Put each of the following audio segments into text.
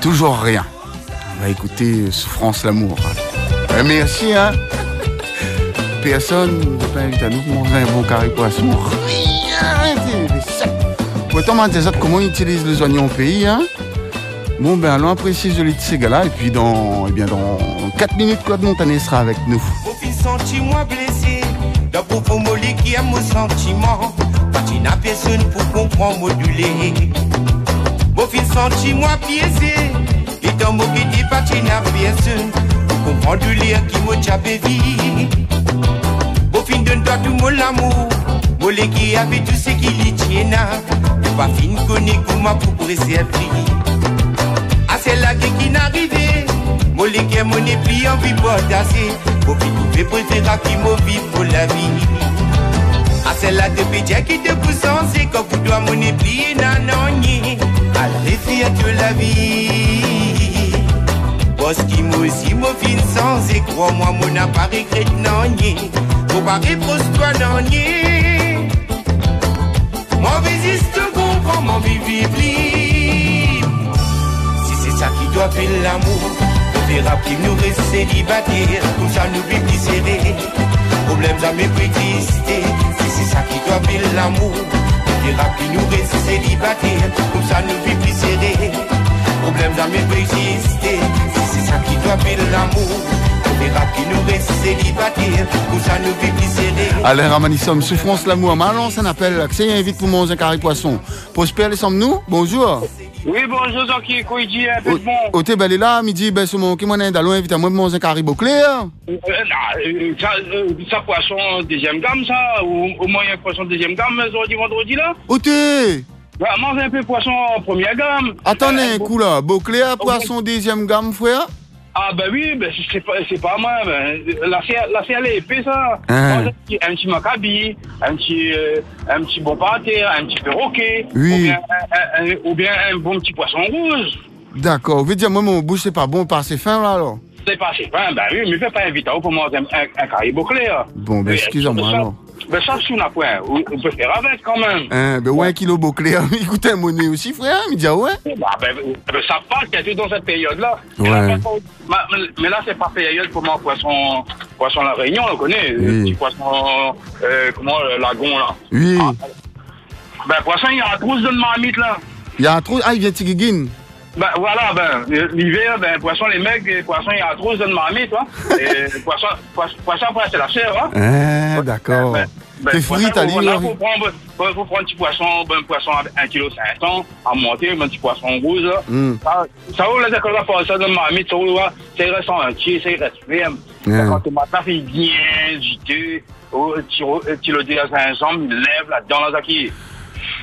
toujours rien. On va écouter Souffrance l'amour. Merci, hein. Personne ne peut inviter à nous manger un bon carré poisson. Pourtant, ça comment ils utilisent les oignons au pays, hein? Bon, ben allons apprécier joli de ces gars-là. Et puis, dans, eh bien, dans 4 minutes, Claude Montané sera avec nous. Au fil senti-moi piégé, et dans mon qui dit patina personne pour comprendre du lien qui m'a tchapé vie. Au fin de toi tout mon amour, mollet qui avait tout ce qui lui tient. Pas fin connaît comment pour préserver. Ah, c'est là qui n'arrivait. Mon légué, mon épli, en vie assez. Pour puis trouver préféré qui m'a pour la vie. Ah, c'est là de pédia qui te pousse en c'est quand vous dois mon épli, nan, non, ni. À la vie. Aussi, m'a fin sans et crois-moi, mon appareil crête, non, ni. Faut pas répondre, toi, non, ni. Mauvais histoire, vie, vive libre. Si c'est ça qui doit faire l'amour, on verra qui nous reste célibataires, comme ça nous plus serré. Problème jamais peut. Ça qui doit faire l'amour, verra qui nous reste célibataires, comme ça nous vit plus serré. Problème jamais peut exister. Si c'est ça qui doit faire l'amour. Allez, Ramanissom, souffrance l'amour. Malon, ça n'appelle. Accès invite pour manger un carré poisson. Prosper, les sommes-nous Bonjour. Oui, bonjour, Zanki, Kouidji, un peu bon. Au thé, ben, là, midi, ben, c'est mon qui m'en est d'aller invite à moi manger un carré bouclé. Euh, euh, ça, euh, ça, poisson deuxième gamme, ça, ou au moyen poisson deuxième gamme, aujourd'hui, vendredi, là. Au thé Bah, mange un peu poisson première gamme. Attendez un coup là. Bouclé à poisson deuxième gamme, frère Ah, ben oui, ben, c'est pas, c'est pas moi, ben, la la est épais, ça. Mange un petit, un petit macabi, un petit, euh, un petit bon pâté, un petit perroquet. Oui. Ou bien un, un- un- ou bien un bon petit poisson rouge. D'accord. Vous voulez dire, moi, mon bouche, c'est pas bon, pas assez fin là alors C'est pas assez fin, ben oui, mais fais pas inviter pour manger un, un, un carré bouclé, là. Bon, ben, excusez-moi alors. Ben ça, sous la point. On on peut faire avec quand même. Hein, ben, ouais, un kilo bouclé. Écoutez, un monnaie aussi, frère. Il me dit, ah ouais? Bah, ben, ben, ça passe qu'il y a tout dans cette période-là. Ouais. Mais là, mais- mais là, c'est pas période pour moi, poisson, poisson la Réunion, on le connaît. Oui. Poisson, euh, comment, le lagon, là. Oui. Ben, poisson, il y a trop de marmite, là. Il y a un trou. Ah, il vient de Tigigine. Ben, voilà, ben, l'hiver, ben, poisson, les mecs, les poissons, il y a trop de marmite, hein. Et poisson, poisson, poisson, après, c'est la chair, hein. Hein, d'accord. Ben, ben, Là, là. faut prendre, faut, faut prendre un petit poisson, ben, poisson à 1 kg à monter, un petit poisson rouge, là. Hmm. Ça, ça vaut les écoles pour ça de marmite, ça là, ça il reste entier, ça il reste ferme. Ouais. Quand le matin, c'est bien juteux, oh, tu tu le dis à un jambe, il lève là-dedans, là, qui.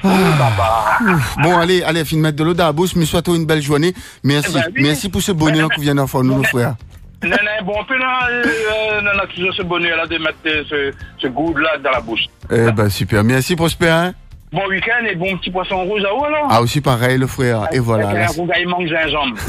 Oh, papa. Bon, allez, allez, fin de mettre de l'eau dans la bouche, mais souhaitons une belle journée. Merci. Eh ben oui. Merci pour ce bonheur que vous venez d'en nous, frère. Non, non, bon, peu là, euh, non, non, toujours ce bonheur là de mettre ce, ce goût là dans la bouche. Eh ben, super. Merci, Prosper. hein. Bon week-end et bon petit poisson rouge à vous, là. Ah, aussi pareil, le frère. Et voilà. Avec là, un rougaillement de gingembre.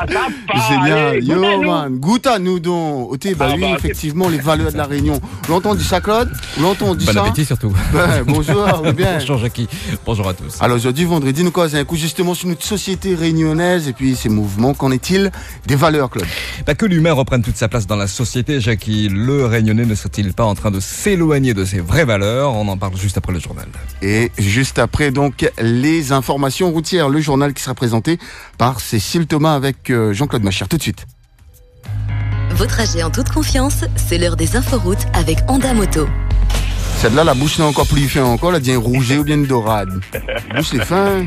Ah, ça part, Génial. allez, Yo, man. Goûte à nous, donc. Ok, bah Ah, oui, bah, effectivement, les valeurs de la Réunion. L'entend dit ça, Claude L'entend dit Bon ça appétit surtout. Ben, Bonjour, ou bien. Bonjour Jackie, bonjour à tous. Alors aujourd'hui, vendredi, nous causons un coup justement sur notre société réunionnaise et puis ces mouvements. Qu'en est-il des valeurs, Claude Pas que l'humain reprenne toute sa place dans la société, Jackie, le Réunionnais ne serait-il pas en train de s'éloigner de ses vraies valeurs? On en parle juste après le journal. Et juste après, donc, les informations routières, le journal qui sera présenté par Cécile Thomas avec euh, Jean-Claude Machère. Tout de suite. Vos trajets en toute confiance, c'est l'heure des inforoutes avec Honda Moto. Celle-là, la bouche n'est encore plus fin encore, elle devient rouge ou bien dorade. La bouche est fin.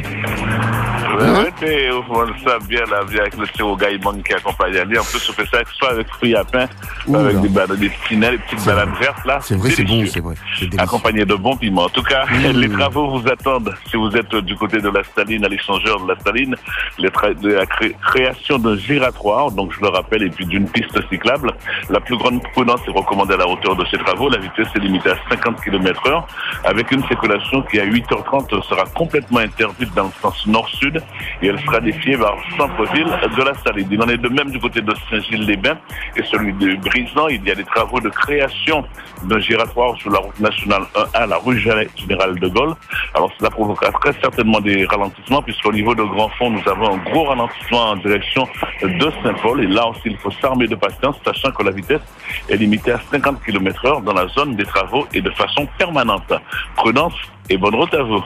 Hein? Ouais, on voit ça bien, là, bien avec le sirop gaïman qui accompagne Ali. En plus, on fait ça soit avec fruits à pain, Ouh avec des, bananes, des petits des petites bananes vertes, là. C'est vrai, c'est bon, c'est vrai. Accompagné de bons piments. En tout cas, Mmh. les travaux vous attendent si vous êtes du côté de la Staline, à l'échangeur de la Staline. Les la cré- création d'un giratoire, donc je le rappelle, et puis d'une piste cyclable. La plus grande prudence est recommandée à la hauteur de ces travaux. La vitesse est limitée à 50 km heure, avec une circulation qui à 8h30 sera complètement interdite dans le sens nord-sud et elle sera défiée par centre-ville de la Saline. Il en est de même du côté de Saint-Gilles-les-Bains et celui de Brisan. Il y a des travaux de création d'un giratoire sur la route nationale 1A, la rue Général de Gaulle. Alors cela provoquera très certainement des ralentissements puisqu'au niveau de Grand Fond, nous avons un gros ralentissement en direction de Saint-Paul. Et là aussi, il faut s'armer de patience, sachant que la vitesse est limitée à 50 km heure dans la zone des travaux et de façon permanente. Prudence et bonne route à vous.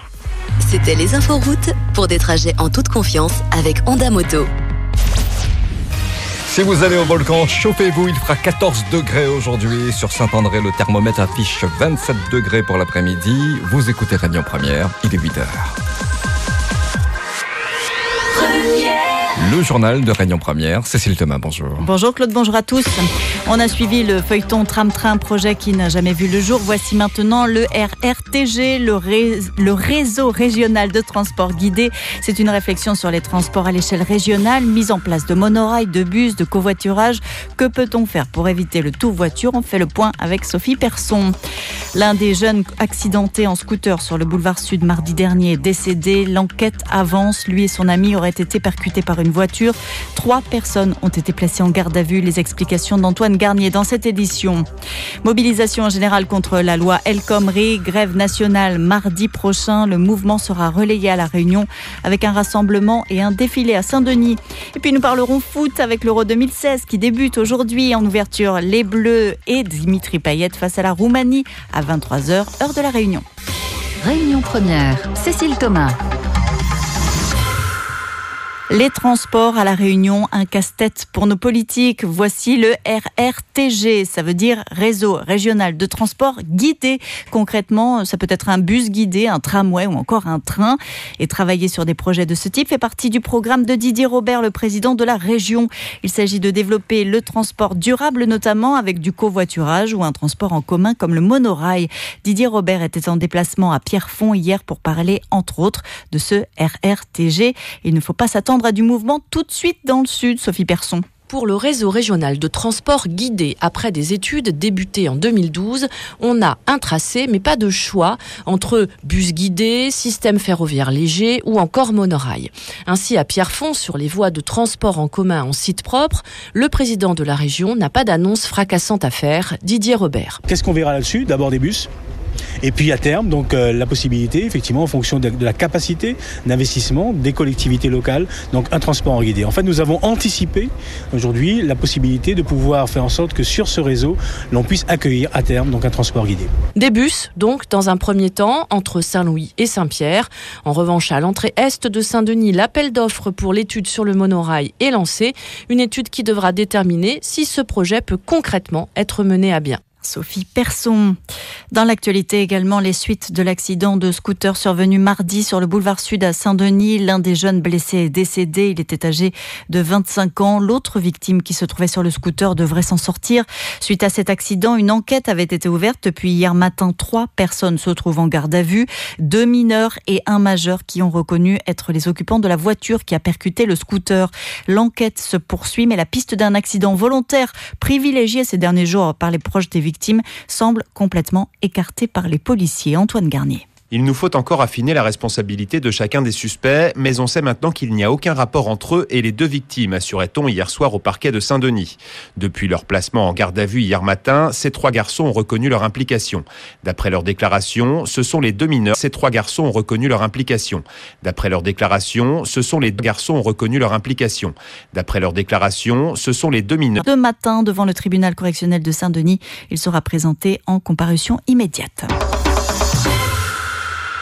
C'était les inforoutes pour des trajets en toute confiance avec Honda Moto. Si vous allez au volcan, chauffez-vous, il fera 14 degrés aujourd'hui. Sur Saint-André, le thermomètre affiche 27 degrés pour l'après-midi. Vous écoutez Réunion Première, il est 8 Le journal de Réunion Première, Cécile Thomas, bonjour. Bonjour Claude, bonjour à tous. On a suivi le feuilleton Tram-Train, projet qui n'a jamais vu le jour. Voici maintenant le RRTG, le, réseau régional de transport guidé. C'est une réflexion sur les transports à l'échelle régionale, mise en place de monorail, de bus, de covoiturage. Que peut-on faire pour éviter le tout voiture? On fait le point avec Sophie Persson. L'un des jeunes accidentés en scooter sur le boulevard Sud mardi dernier est décédé. L'enquête avance. Lui et son ami auraient été percutés par une voiture. Trois personnes ont été placées en garde à vue. Les explications d'Antoine Garnier dans cette édition. Mobilisation générale contre la loi El Khomri, grève nationale mardi prochain. Le mouvement sera relayé à La Réunion avec un rassemblement et un défilé à Saint-Denis. Et puis nous parlerons foot avec l'Euro 2016 qui débute aujourd'hui en ouverture. Les Bleus et Dimitri Payet face à la Roumanie à 23h, heure de La Réunion. Réunion première, Cécile Thomas. Les transports à la Réunion, un casse-tête pour nos politiques. Voici le RRTG, ça veut dire Réseau Régional de Transport Guidé. Concrètement, ça peut être un bus guidé, un tramway ou encore un train. Et travailler sur des projets de ce type fait partie du programme de Didier Robert, le président de la région. Il s'agit de développer le transport durable, notamment avec du covoiturage ou un transport en commun comme le monorail. Didier Robert était en déplacement à Pierrefonds hier pour parler, entre autres, de ce RRTG. Il ne faut pas s'attendre à du mouvement tout de suite dans le sud, Sophie Persson. Pour le réseau régional de transport guidé après des études débutées en 2012, on a un tracé mais pas de choix entre bus guidé, système ferroviaire léger ou encore monorail. Ainsi à Pierrefonds, sur les voies de transport en commun en site propre, le président de la région n'a pas d'annonce fracassante à faire, Didier Robert. Qu'est-ce qu'on verra là-dessus? D'abord des bus et puis à terme, donc euh, la possibilité, effectivement, en fonction de, la capacité d'investissement des collectivités locales, donc un transport en guidé. En fait, nous avons anticipé aujourd'hui la possibilité de pouvoir faire en sorte que sur ce réseau, l'on puisse accueillir à terme donc un transport guidé. Des bus, donc, dans un premier temps, entre Saint-Louis et Saint-Pierre. En revanche, à l'entrée est de Saint-Denis, l'appel d'offres pour l'étude sur le monorail est lancé. Une étude qui devra déterminer si ce projet peut concrètement être mené à bien. Sophie Persson. Dans l'actualité également, les suites de l'accident de scooter survenu mardi sur le boulevard Sud à Saint-Denis. L'un des jeunes blessés est décédé. Il était âgé de 25 ans. L'autre victime qui se trouvait sur le scooter devrait s'en sortir. Suite à cet accident, une enquête avait été ouverte depuis hier matin. Trois personnes se trouvent en garde à vue. Deux mineurs et un majeur qui ont reconnu être les occupants de la voiture qui a percuté le scooter. L'enquête se poursuit, mais la piste d'un accident volontaire privilégié ces derniers jours par les proches des victimes semble complètement écarté par les policiers. Antoine Garnier. Il nous faut encore affiner la responsabilité de chacun des suspects, mais on sait maintenant qu'il n'y a aucun rapport entre eux et les deux victimes, assurait-on hier soir au parquet de Saint-Denis. Depuis leur placement en garde à vue hier matin, ces trois garçons ont reconnu leur implication. D'après leur déclaration, ce sont les deux mineurs. Ces trois garçons ont reconnu leur implication. D'après leur déclaration, ce sont les deux garçons ont reconnu leur implication. D'après leur déclaration, ce sont les deux mineurs. De matin, devant le tribunal correctionnel de Saint-Denis, il sera présenté en comparution immédiate.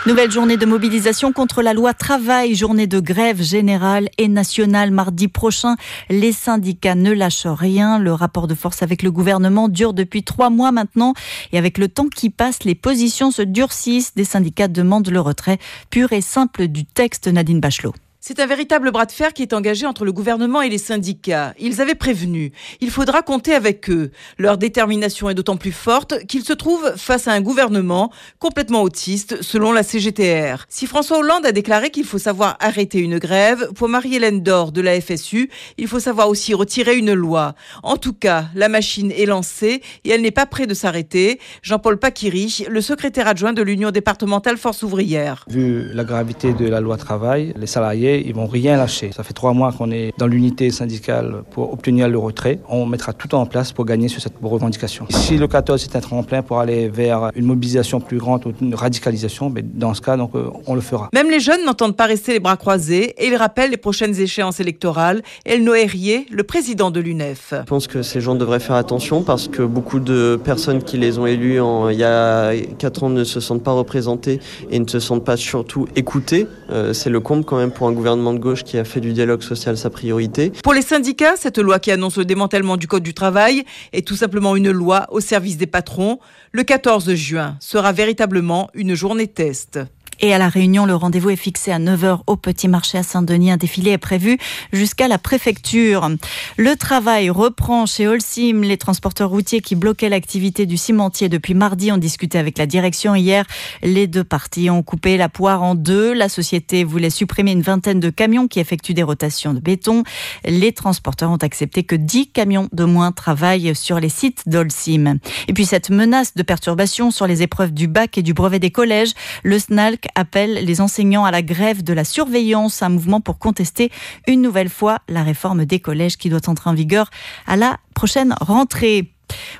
Nouvelle journée de mobilisation contre la loi travail, journée de grève générale et nationale mardi prochain. Les syndicats ne lâchent rien. Le rapport de force avec le gouvernement dure depuis trois mois maintenant et avec le temps qui passe, les positions se durcissent. Des syndicats demandent le retrait pur et simple du texte Nadine Bachelot. C'est un véritable bras de fer qui est engagé entre le gouvernement et les syndicats. Ils avaient prévenu. Il faudra compter avec eux. Leur détermination est d'autant plus forte qu'ils se trouvent face à un gouvernement complètement autiste, selon la CGTR. Si François Hollande a déclaré qu'il faut savoir arrêter une grève, pour Marie-Hélène Dor de la FSU, il faut savoir aussi retirer une loi. En tout cas, la machine est lancée et elle n'est pas près de s'arrêter. Jean-Paul Paquiri, le secrétaire adjoint de l'Union départementale Force ouvrière. Vu la gravité de la loi travail, les salariés et ils vont rien lâcher. Ça fait trois mois qu'on est dans l'unité syndicale pour obtenir le retrait. On mettra tout en place pour gagner sur cette revendication. Si le 14 est un tremplin pour aller vers une mobilisation plus grande ou une radicalisation, mais dans ce cas, donc, euh, on le fera. Même les jeunes n'entendent pas rester les bras croisés et ils rappellent les prochaines échéances électorales. Elno Herrier, le président de l'UNEF. Je pense que ces gens devraient faire attention parce que beaucoup de personnes qui les ont élus en, il y a 4 ans ne se sentent pas représentées et ne se sentent pas surtout écoutées. Euh, c'est le comble quand même pour un gouvernement de gauche qui a fait du dialogue social sa priorité. Pour les syndicats, cette loi qui annonce le démantèlement du Code du travail est tout simplement une loi au service des patrons. Le 14 juin sera véritablement une journée test. Et à La Réunion, le rendez-vous est fixé à 9h au Petit Marché à Saint-Denis. Un défilé est prévu jusqu'à la préfecture. Le travail reprend chez Holcim. Les transporteurs routiers qui bloquaient l'activité du cimentier depuis mardi ont discuté avec la direction hier. Les deux parties ont coupé la poire en deux. La société voulait supprimer une vingtaine de camions qui effectuent des rotations de béton. Les transporteurs ont accepté que 10 camions de moins travaillent sur les sites d'Holcim. Et puis cette menace de perturbation sur les épreuves du bac et du brevet des collèges, le SNALC appelle les enseignants à la grève de la surveillance, un mouvement pour contester une nouvelle fois la réforme des collèges qui doit entrer en vigueur à la prochaine rentrée.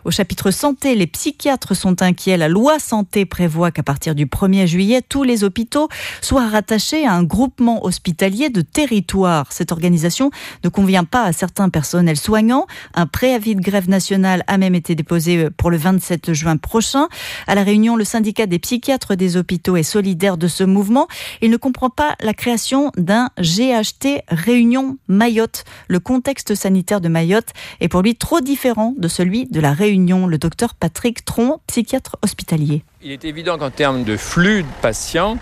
Au chapitre santé, les psychiatres sont inquiets. La loi santé prévoit qu'à partir du 1er juillet, tous les hôpitaux soient rattachés à un groupement hospitalier de territoire. Cette organisation ne convient pas à certains personnels soignants. Un préavis de grève nationale a même été déposé pour le 27 juin prochain. À la Réunion, le syndicat des psychiatres des hôpitaux est solidaire de ce mouvement. Il ne comprend pas la création d'un GHT Réunion Mayotte. Le contexte sanitaire de Mayotte est pour lui trop différent de celui de la Réunion, le docteur Patrick Tron, psychiatre hospitalier. Il est évident qu'en termes de flux de patients,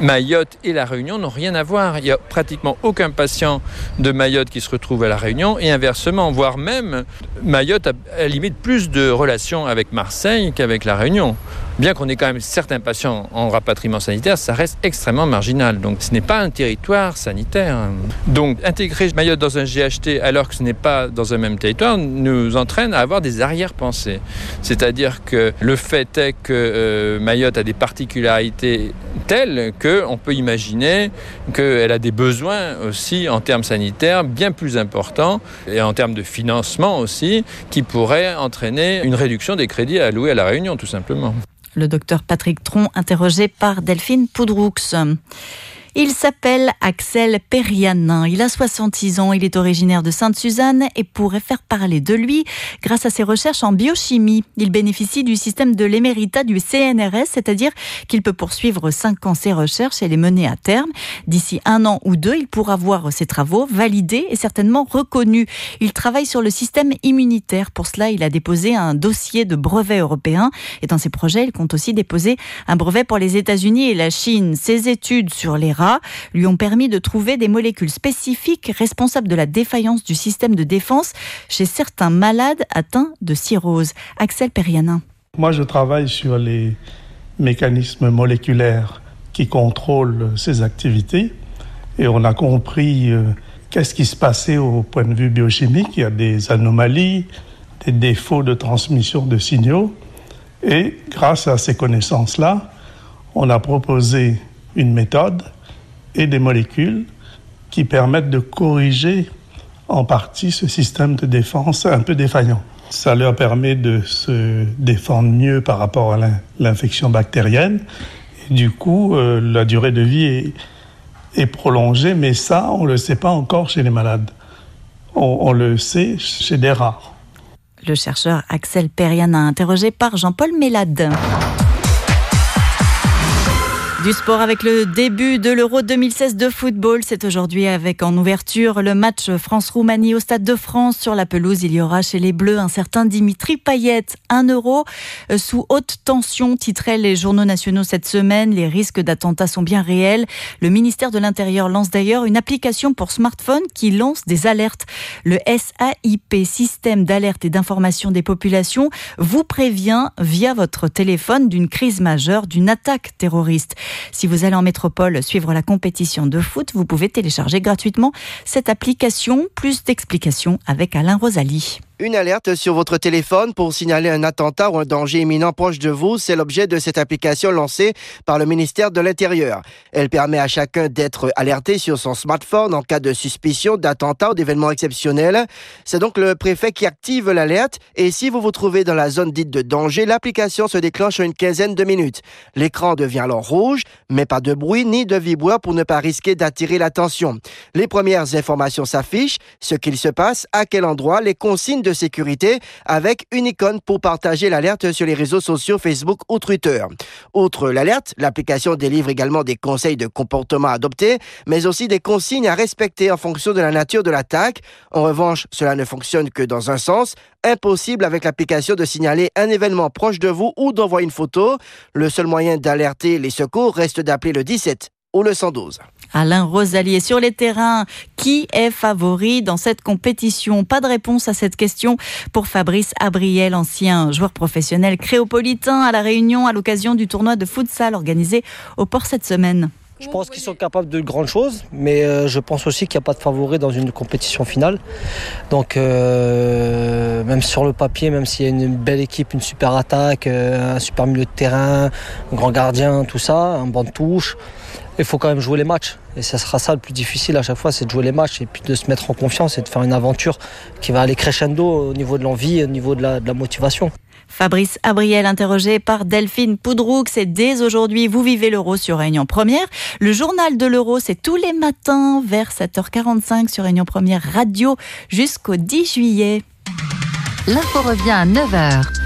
Mayotte et la Réunion n'ont rien à voir. Il n'y a pratiquement aucun patient de Mayotte qui se retrouve à la Réunion et inversement, voire même Mayotte a à limite plus de relations avec Marseille qu'avec la Réunion. Bien qu'on ait quand même certains patients en rapatriement sanitaire, ça reste extrêmement marginal. Donc ce n'est pas un territoire sanitaire. Donc intégrer Mayotte dans un GHT alors que ce n'est pas dans un même territoire nous entraîne à avoir des arrière-pensées. C'est-à-dire que le fait est que euh, Mayotte a des particularités telles qu'on peut imaginer qu'elle a des besoins aussi en termes sanitaires bien plus importants et en termes de financement aussi qui pourraient entraîner une réduction des crédits alloués à la Réunion tout simplement. Le docteur Patrick Tron, interrogé par Delphine Poudroux. Il s'appelle Axel Perianin. Il a 66 ans. Il est originaire de Sainte-Suzanne et pourrait faire parler de lui grâce à ses recherches en biochimie. Il bénéficie du système de l'émérita du CNRS, c'est-à-dire qu'il peut poursuivre 5 ans ses recherches et les mener à terme. D'ici un an ou deux, il pourra voir ses travaux validés et certainement reconnus. Il travaille sur le système immunitaire. Pour cela, il a déposé un dossier de brevet européen et dans ses projets, il compte aussi déposer un brevet pour les États-Unis et la Chine. Ses études sur les rats lui ont permis de trouver des molécules spécifiques responsables de la défaillance du système de défense chez certains malades atteints de cirrhose. Axel Perianin. Moi, je travaille sur les mécanismes moléculaires qui contrôlent ces activités et on a compris euh, qu'est-ce qui se passait au point de vue biochimique. Il y a des anomalies, des défauts de transmission de signaux et grâce à ces connaissances-là, on a proposé une méthode et des molécules qui permettent de corriger en partie ce système de défense un peu défaillant. Ça leur permet de se défendre mieux par rapport à l'infection bactérienne. Du coup, euh, la durée de vie est, prolongée, mais ça, on ne le sait pas encore chez les malades. On, le sait chez des rats. Le chercheur Axel Periana, interrogé par Jean-Paul Mélade. Du sport avec le début de l'Euro 2016 de football. C'est aujourd'hui avec en ouverture le match France-Roumanie au Stade de France. Sur la pelouse, il y aura chez les Bleus un certain Dimitri Payet. Un euro sous haute tension, titraient les journaux nationaux cette semaine. Les risques d'attentats sont bien réels. Le ministère de l'Intérieur lance d'ailleurs une application pour smartphone qui lance des alertes. Le SAIP, Système d'alerte et d'information des populations, vous prévient via votre téléphone d'une crise majeure, d'une attaque terroriste. Si vous allez en métropole suivre la compétition de foot, vous pouvez télécharger gratuitement cette application. Plus d'explications avec Alain Rosalie. Une alerte sur votre téléphone pour signaler un attentat ou un danger imminent proche de vous, c'est l'objet de cette application lancée par le ministère de l'Intérieur. Elle permet à chacun d'être alerté sur son smartphone en cas de suspicion d'attentat ou d'événement exceptionnel. C'est donc le préfet qui active l'alerte et si vous vous trouvez dans la zone dite de danger, l'application se déclenche en une quinzaine de minutes. L'écran devient alors rouge, mais pas de bruit ni de vibreur pour ne pas risquer d'attirer l'attention. Les premières informations s'affichent, ce qu'il se passe, à quel endroit, les consignes de sécurité avec une icône pour partager l'alerte sur les réseaux sociaux Facebook ou Twitter. Outre l'alerte, l'application délivre également des conseils de comportement à adopter, mais aussi des consignes à respecter en fonction de la nature de l'attaque. En revanche, cela ne fonctionne que dans un sens. Impossible avec l'application de signaler un événement proche de vous ou d'envoyer une photo. Le seul moyen d'alerter les secours reste d'appeler le 17 ou le 112. Alain Rosalier sur les terrains. Qui est favori dans cette compétition? Pas de réponse à cette question pour Fabrice Abriel, ancien joueur professionnel créopolitain à La Réunion à l'occasion du tournoi de futsal organisé au port cette semaine. Je pense qu'ils sont capables de grandes choses, mais euh, je pense aussi qu'il n'y a pas de favori dans une compétition finale. Donc, euh, même sur le papier, même s'il y a une belle équipe, une super attaque, euh, un super milieu de terrain, un grand gardien, tout ça, un banc de touche, il faut quand même jouer les matchs. Et ça sera ça le plus difficile à chaque fois, c'est de jouer les matchs et puis de se mettre en confiance et de faire une aventure qui va aller crescendo au niveau de l'envie, au niveau de la, de la motivation. Fabrice Abriel, interrogé par Delphine Poudroux, c'est dès aujourd'hui, vous vivez l'euro sur Réunion Première. Le journal de l'euro, c'est tous les matins vers 7h45 sur Réunion Première Radio jusqu'au 10 juillet. L'info revient à 9h.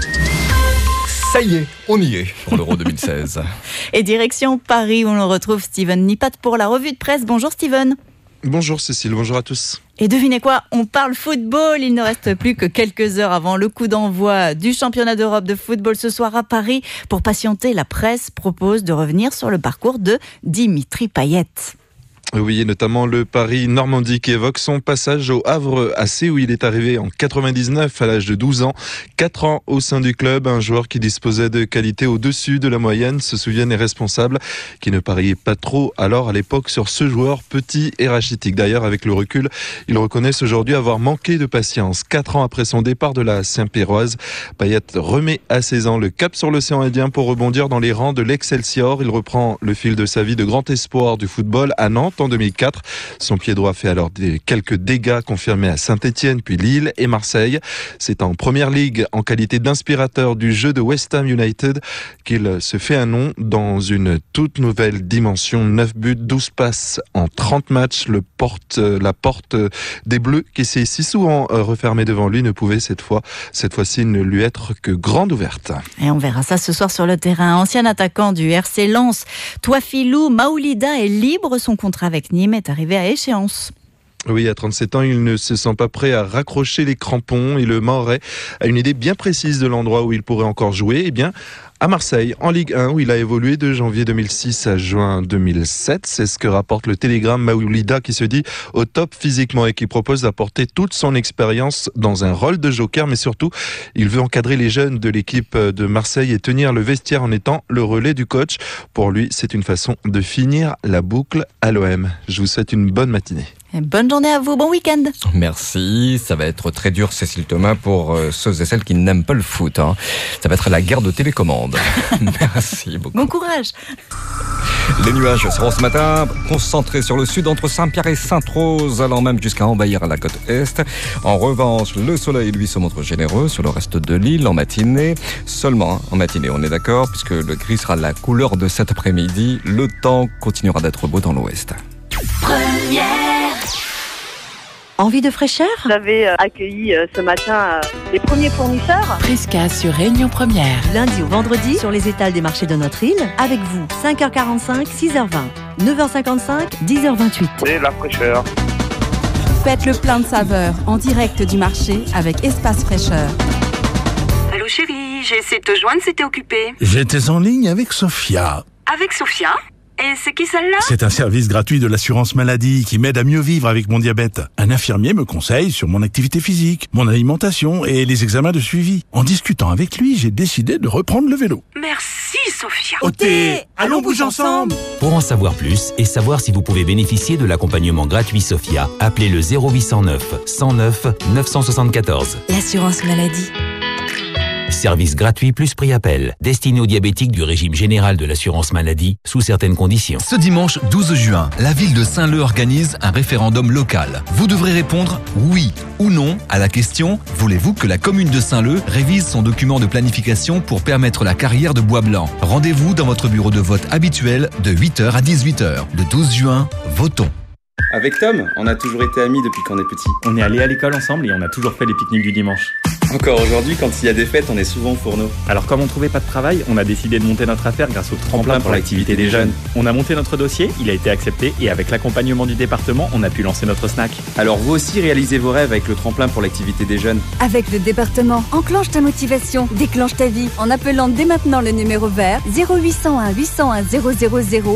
Ça y est, on y est pour l'Euro 2016. Et direction Paris où l'on retrouve Steven Nipat pour la revue de presse. Bonjour Steven. Bonjour Cécile, bonjour à tous. Et devinez quoi, on parle football. Il ne reste plus que quelques heures avant le coup d'envoi du championnat d'Europe de football ce soir à Paris. Pour patienter, la presse propose de revenir sur le parcours de Dimitri Payet. Oui, et notamment le Paris-Normandie qui évoque son passage au Havre AC où il est arrivé en 99 à l'âge de 12 ans. 4 ans au sein du club, un joueur qui disposait de qualités au-dessus de la moyenne, se souviennent les responsables qui ne pariaient pas trop alors à l'époque sur ce joueur petit et rachitique. D'ailleurs, avec le recul, ils reconnaissent aujourd'hui avoir manqué de patience. 4 ans après son départ de la Saint-Péroise, Payet remet à 16 ans le cap sur l'océan Indien pour rebondir dans les rangs de l'Excelsior. Il reprend le fil de sa vie de grand espoir du football à Nantes en 2004. Son pied droit fait alors quelques dégâts confirmés à Saint-Etienne, puis Lille et Marseille. C'est en première ligue, en qualité d'inspirateur du jeu de West Ham United, qu'il se fait un nom dans une toute nouvelle dimension. 9 buts, 12 passes en 30 matchs. Le porte, la porte des Bleus, qui s'est si souvent refermée devant lui, ne pouvait cette fois, cette fois-ci, ne lui être que grande ouverte. Et on verra ça ce soir sur le terrain. Ancien attaquant du RC Lens, Toifilou Maoulida est libre. Son contrat avec Nîmes est arrivé à échéance. Oui, à 37 ans, il ne se sent pas prêt à raccrocher les crampons et le Mahorais a une idée bien précise de l'endroit où il pourrait encore jouer. Eh bien, à Marseille, en Ligue 1, où il a évolué de janvier 2006 à juin 2007. C'est ce que rapporte le télégramme Maoulida qui se dit au top physiquement et qui propose d'apporter toute son expérience dans un rôle de joker, mais surtout, il veut encadrer les jeunes de l'équipe de Marseille et tenir le vestiaire en étant le relais du coach. Pour lui, c'est une façon de finir la boucle à l'OM. Je vous souhaite une bonne matinée. Bonne journée à vous, bon week-end. Merci, ça va être très dur, Cécile Thomas, pour euh, ceux et celles qui n'aiment pas le foot. Hein. Ça va être la guerre de télécommande. Merci beaucoup. Bon courage. Les nuages seront ce matin concentrés sur le sud entre Saint-Pierre et Sainte-Rose, allant même jusqu'à envahir la côte est. En revanche, le soleil, lui, se montre généreux sur le reste de l'île en matinée. Seulement hein, en matinée, on est d'accord, puisque le gris sera la couleur de cet après-midi. Le temps continuera d'être beau dans l'ouest. Première. Envie de fraîcheur Vous avez euh, accueilli euh, ce matin euh, les premiers fournisseurs. Prisca sur Réunion Première. Lundi au vendredi sur les étals des marchés de notre île. Avec vous, 5h45, 6h20. 9h55, 10h28. Et la fraîcheur. Faites le plein de saveurs en direct du marché avec Espace Fraîcheur. Allô chérie, j'ai essayé de te joindre, c'était occupé. J'étais en ligne avec Sophia. Avec Sophia et c'est qui celle-là? C'est un service gratuit de l'assurance maladie qui m'aide à mieux vivre avec mon diabète. Un infirmier me conseille sur mon activité physique, mon alimentation et les examens de suivi. En discutant avec lui, j'ai décidé de reprendre le vélo. Merci Sophia. Au thé Allons bouger ensemble Pour en savoir plus et savoir si vous pouvez bénéficier de l'accompagnement gratuit Sophia, appelez le 0809 109 974. L'assurance maladie. Service gratuit plus prix appel, destiné aux diabétiques du régime général de l'assurance maladie, sous certaines conditions. Ce dimanche 12 juin, la ville de Saint-Leu organise un référendum local. Vous devrez répondre oui ou non à la question Voulez-vous que la commune de Saint-Leu révise son document de planification pour permettre la carrière de bois blanc? Rendez-vous dans votre bureau de vote habituel de 8h à 18h. Le 12 juin, votons. Avec Tom, on a toujours été amis depuis qu'on est petit. On est allé à l'école ensemble et on a toujours fait les pique-niques du dimanche. Encore aujourd'hui, quand il y a des fêtes, on est souvent au fourneau. Alors comme on trouvait pas de travail, on a décidé de monter notre affaire grâce au tremplin pour l'activité des jeunes. On a monté notre dossier, il a été accepté et avec l'accompagnement du département, on a pu lancer notre snack. Alors vous aussi réalisez vos rêves avec le tremplin pour l'activité des jeunes. Avec le département, enclenche ta motivation, déclenche ta vie en appelant dès maintenant le numéro vert 0801 801 000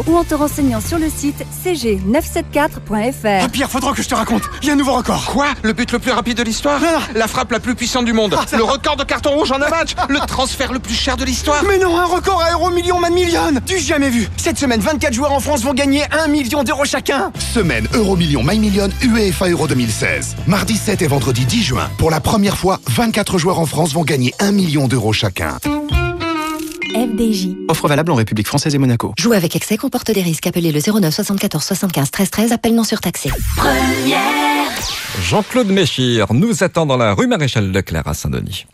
ou en te renseignant sur le site cg974.fr. Ah Pierre, faudra que je te raconte, il y a un nouveau record. Quoi? Le but le plus rapide de l'histoire? La frappe la plus puissante du monde Le record de carton rouge en un match Le transfert le plus cher de l'histoire Mais non, un record à Euro Million Man Million Du jamais vu Cette semaine, 24 joueurs en France vont gagner 1 million d'euros chacun Semaine Euro Million My Million UEFA Euro 2016. Mardi 7 et vendredi 10 juin. Pour la première fois, 24 joueurs en France vont gagner 1 million d'euros chacun. FDJ. Offre valable en République française et Monaco. Jouer avec excès comporte des risques. Appelez le 09 74 75 13 13. Appel non surtaxé. Jean-Claude Méchir nous attend dans la rue Maréchal Leclerc à Saint-Denis.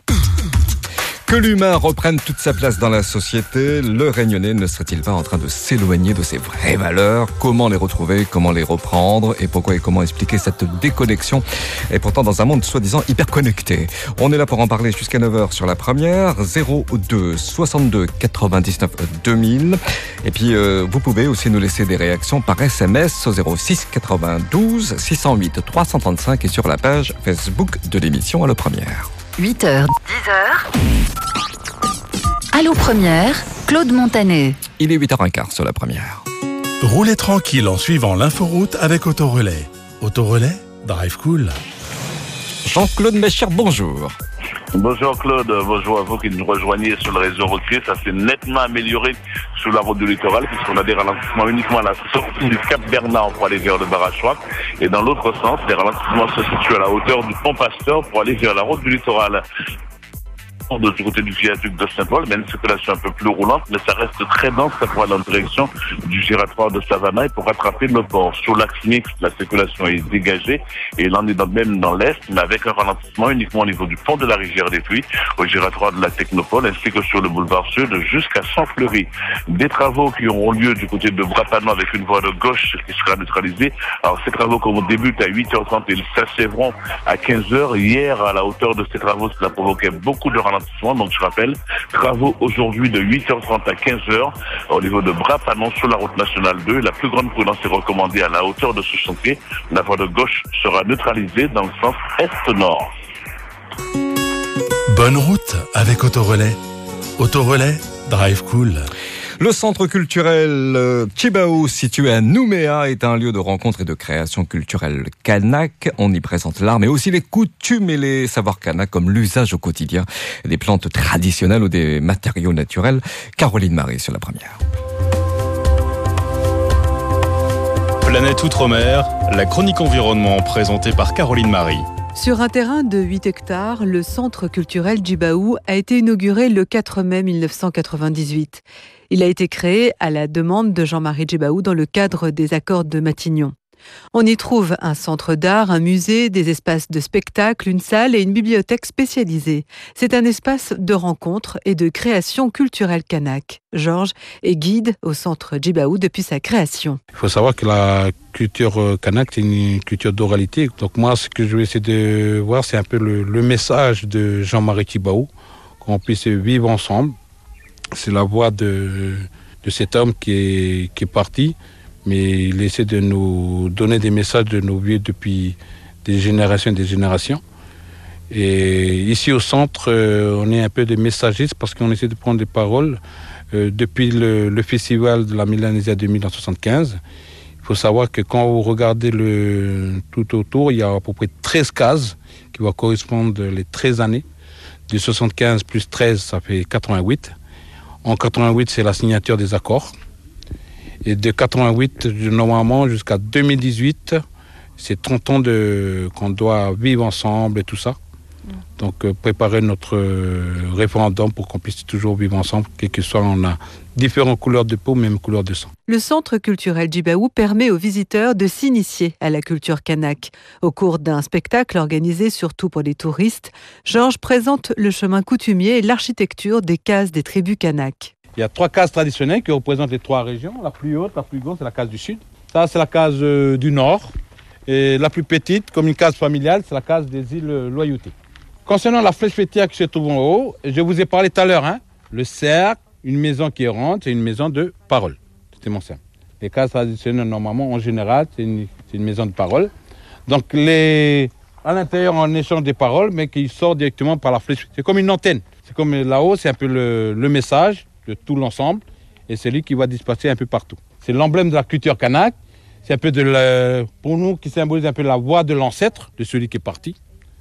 Que l'humain reprenne toute sa place dans la société, le Réunionnais ne serait-il pas en train de s'éloigner de ses vraies valeurs? Comment les retrouver? Comment les reprendre? Et pourquoi et comment expliquer cette déconnexion? Et pourtant dans un monde soi-disant hyper connecté. On est là pour en parler jusqu'à 9h sur la première, 02 62 99 2000. Et puis euh, vous pouvez aussi nous laisser des réactions par SMS au 06 92 608 335 et sur la page Facebook de l'émission à la première. 8h, 10h. Allô Première, Claude Montanet. Il est 8h15 sur la première. Roulez tranquille en suivant l'inforoute avec Autorelais. Autorelais, drive cool. Jean-Claude Méchir, bonjour. Bonjour Claude, bonjour à vous qui nous rejoignez sur le réseau routier. Ça s'est nettement amélioré sur la route du littoral puisqu'on a des ralentissements uniquement à la sortie du Cap Bernard pour aller vers le Barachois. Et dans l'autre sens, les ralentissements se situent à la hauteur du Pont Pasteur pour aller vers la route du littoral du côté du viaduc de Saint-Paul, mais une circulation un peu plus roulante, mais ça reste très dense, ça pourra aller en direction du giratoire de Savannah et pour rattraper le port. Sur l'axe mixte, la circulation est dégagée et là on est même dans l'est, mais avec un ralentissement uniquement au niveau du pont de la rivière des Puits, au giratoire de la Technopole, ainsi que sur le boulevard Sud jusqu'à Saint-Fleury. Des travaux qui auront lieu du côté de Brapanon avec une voie de gauche qui sera neutralisée. Alors ces travaux comme on débute à 8h30 et ils s'achèveront à 15h. Hier, à la hauteur de ces travaux, cela provoquait beaucoup de ralentissement. Donc je rappelle, travaux aujourd'hui de 8h30 à 15h au niveau de Brapanon sur la route nationale 2. La plus grande prudence est recommandée à la hauteur de ce chantier. La voie de gauche sera neutralisée dans le sens est-nord. Bonne route avec Autorelais. Autorelais, drive cool. Le centre culturel euh, Chibao, situé à Nouméa, est un lieu de rencontre et de création culturelle kanak. On y présente l'art, mais aussi les coutumes et les savoirs kanak, comme l'usage au quotidien des plantes traditionnelles ou des matériaux naturels. Caroline Marie sur la première. Planète Outre-mer, la chronique environnement présentée par Caroline Marie. Sur un terrain de 8 hectares, le centre culturel Djibaou a été inauguré le 4 mai 1998. Il a été créé à la demande de Jean-Marie Djibaou dans le cadre des accords de Matignon. On y trouve un centre d'art, un musée, des espaces de spectacle, une salle et une bibliothèque spécialisée. C'est un espace de rencontre et de création culturelle kanak. Georges est guide au centre Djibaou depuis sa création. Il faut savoir que la culture kanak, c'est une culture d'oralité. Donc moi, ce que je vais essayer de voir, c'est un peu le, le message de Jean-Marie Djibaou, qu'on puisse vivre ensemble. C'est la voix de, de cet homme qui est, qui est parti mais il essaie de nous donner des messages de nos vieux depuis des générations et des générations. Et ici au centre, euh, on est un peu des messagistes parce qu'on essaie de prendre des paroles euh, depuis le, le, festival de la Mélanésia 2075. Il faut savoir que quand vous regardez le, tout autour, il y a à peu près 13 cases qui vont correspondre les 13 années. Du 75 plus 13, ça fait 88. En 88, c'est la signature des accords. Et de 88, normalement, jusqu'à 2018, c'est 30 ans de, qu'on doit vivre ensemble et tout ça. Donc euh, préparer notre euh, référendum pour qu'on puisse toujours vivre ensemble, quel que soit on a différentes couleurs de peau, même couleur de sang. Le centre culturel Djibaou permet aux visiteurs de s'initier à la culture kanak. Au cours d'un spectacle organisé surtout pour les touristes, Georges présente le chemin coutumier et l'architecture des cases des tribus kanak. Il y a trois cases traditionnelles qui représentent les trois régions. La plus haute, la plus grande, c'est la case du sud. Ça, c'est la case euh, du nord. Et la plus petite, comme une case familiale, c'est la case des îles Loyauté. Concernant la flèche fêtière qui se trouve en haut, je vous ai parlé tout à l'heure, hein, le cercle, une maison qui rentre et une maison de parole. C'était mon simple. Les cases traditionnelles, normalement, en général, c'est une, maison de parole. Donc, les, à l'intérieur, on échange des paroles, mais qui sort directement par la flèche. C'est comme une antenne. C'est comme là-haut, c'est un peu le, message de tout l'ensemble, et c'est lui qui va dispatcher un peu partout. C'est l'emblème de la culture kanak. C'est un peu de pour nous qui symbolise un peu la voix de l'ancêtre, de celui qui est parti.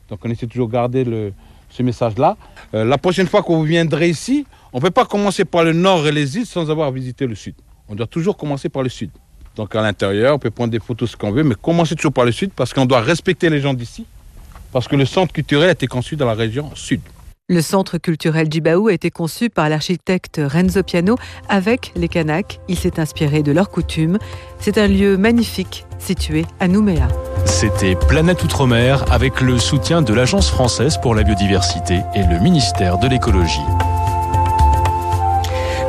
Donc on essaie toujours de garder le, ce message-là. Euh, la prochaine fois que vous viendrez ici, on ne peut pas commencer par le nord et les îles sans avoir visité le sud. On doit toujours commencer par le sud. Donc à l'intérieur, on peut prendre des photos ce qu'on veut, mais commencer toujours par le sud parce qu'on doit respecter les gens d'ici. Parce que le centre culturel a été conçu dans la région sud. Le centre culturel Djibaou a été conçu par l'architecte Renzo Piano avec les Kanaks. Il s'est inspiré de leurs coutumes. C'est un lieu magnifique situé à Nouméa. C'était Planète Outre-mer avec le soutien de l'Agence française pour la biodiversité et le ministère de l'écologie.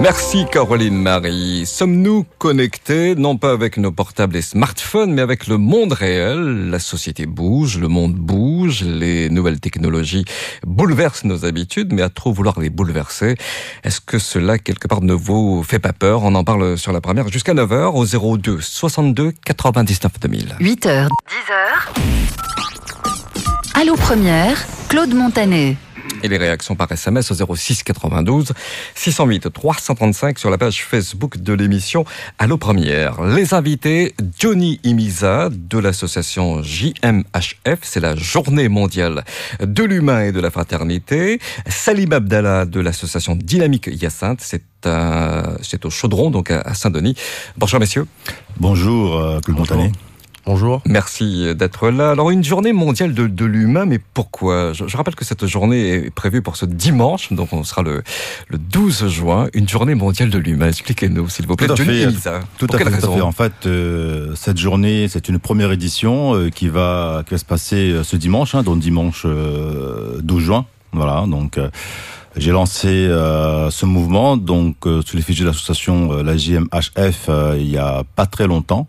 Merci Caroline Marie. Sommes-nous connectés, non pas avec nos portables et smartphones, mais avec le monde réel? La société bouge, le monde bouge, les nouvelles technologies bouleversent nos habitudes, mais à trop vouloir les bouleverser, est-ce que cela quelque part ne vous fait pas peur? On en parle sur la première jusqu'à 9h au 02 62 99 2000. 8h, 10h. Allô première, Claude Montanet et les réactions par SMS au 06 92 608 335 sur la page Facebook de l'émission Allo Première. Les invités, Johnny Imiza de l'association JMHF, c'est la journée mondiale de l'humain et de la fraternité. Salim Abdallah de l'association Dynamique Hyacinthe, c'est c'est au Chaudron, donc à Saint-Denis. Bonjour messieurs. Bonjour, euh, Claude Montané. Bonjour. Merci d'être là. Alors, une journée mondiale de, de l'humain, mais pourquoi? Je, rappelle que cette journée est prévue pour ce dimanche, donc on sera le, le 12 juin, une journée mondiale de l'humain. Expliquez-nous, s'il vous plaît. Tout à fait. Tout à fait, En fait, euh, cette journée, c'est une première édition euh, qui, va, qui va se passer euh, ce dimanche, hein, donc dimanche 12 juin. Voilà, donc... J'ai lancé ce mouvement donc sous l'effigie de l'association la JMHF il y a pas très longtemps.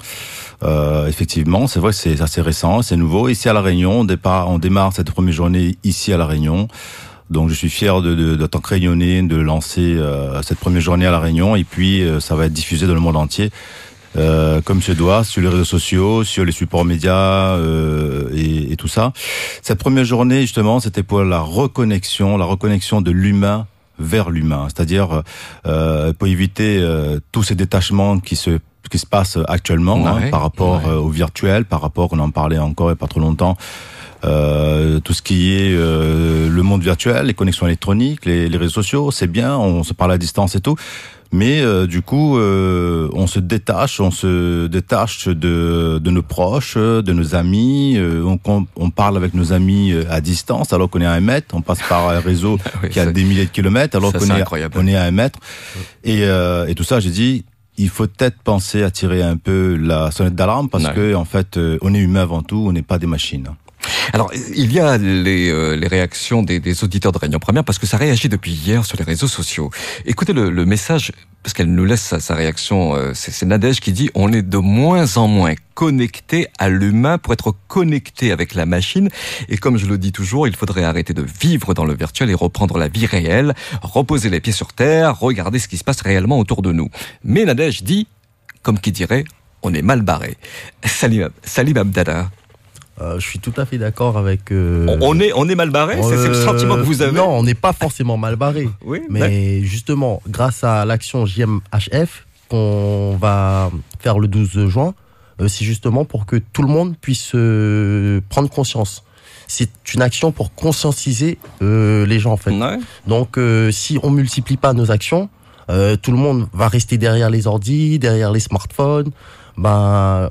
Euh, effectivement, c'est vrai, c'est assez récent, c'est nouveau. Ici à la Réunion, on, on démarre cette première journée ici à la Réunion. Donc je suis fier de, de, de tant que de lancer euh, cette première journée à la Réunion et puis euh, ça va être diffusé dans le monde entier. Euh, comme se doit, sur les réseaux sociaux, sur les supports médias euh, et, et, tout ça. Cette première journée, justement, c'était pour la reconnexion, la reconnexion de l'humain vers l'humain, c'est-à-dire euh, pour éviter euh, tous ces détachements qui se qui se passe actuellement hein, par rapport euh, au virtuel, par rapport, on en parlait encore il n'y a pas trop longtemps, euh, tout ce qui est euh, le monde virtuel, les connexions électroniques, les, les réseaux sociaux, c'est bien, on se parle à distance et tout. Mais euh, du coup, euh, on se détache, on se détache de, de nos proches, de nos amis. On, on, parle avec nos amis à distance alors qu'on est à un mètre. On passe par un réseau qui a des milliers de kilomètres alors qu'on est, on est à un mètre. Et, et tout ça, j'ai dit, il faut peut-être penser à tirer un peu la sonnette d'alarme parce que en fait, euh, on est humain avant tout, on n'est pas des machines. Alors, il y a les, euh, les réactions des, des, auditeurs de Réunion Première parce que ça réagit depuis hier sur les réseaux sociaux. Écoutez le, le message, parce qu'elle nous laisse sa, sa réaction. Euh, c'est Nadège qui dit on est de moins en moins connecté à l'humain pour être connecté avec la machine. Et comme je le dis toujours, il faudrait arrêter de vivre dans le virtuel et reprendre la vie réelle, reposer les pieds sur terre, regarder ce qui se passe réellement autour de nous. Mais Nadège dit, comme qui dirait, on est mal barré. Salim, Salim Abdallah. Euh, je suis tout à fait d'accord avec. Euh, on, est, on est mal barré C'est le sentiment que vous avez Non, on n'est pas forcément mal barré. oui, mais justement, grâce à l'action JMHF qu'on va faire le 12 juin, euh, c'est justement pour que tout le monde puisse prendre conscience. C'est une action pour conscientiser les gens en fait. Donc, si on multiplie pas nos actions, euh, tout le monde va rester derrière les ordis, derrière les smartphones. Ben,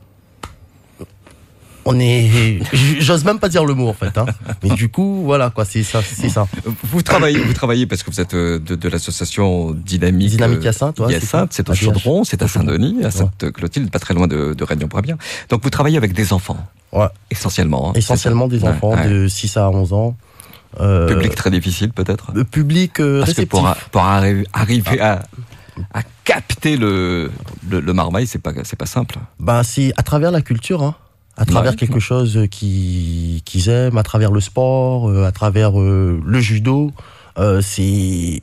on est, j'ose même pas dire le mot en fait. Hein. Mais du coup, voilà quoi, c'est ça, c'est ça. Vous travaillez, vous travaillez parce que vous êtes euh, de, de l'association Dynamique. Dynamique Hyacinthe, ouais, Hyacinthe, c'est au Chaudron, c'est à Saint-Denis, à Sainte-Clotilde, pas très loin de, de Réunion-Bravien. Donc vous travaillez avec des enfants. Ouais. Essentiellement. Hein, Essentiellement des enfants ouais. de 6 à 11 ans. Euh, public très difficile peut-être. Le public euh, Parce réceptif. que pour, pour arriver, arriver à, à capter le, le, le marmaille, c'est pas, c'est pas simple. Ben, c'est à travers la culture, hein. À travers Ouais. quelque chose qui qu'ils aiment, à travers le sport, euh, à travers euh, le judo. Euh, c'est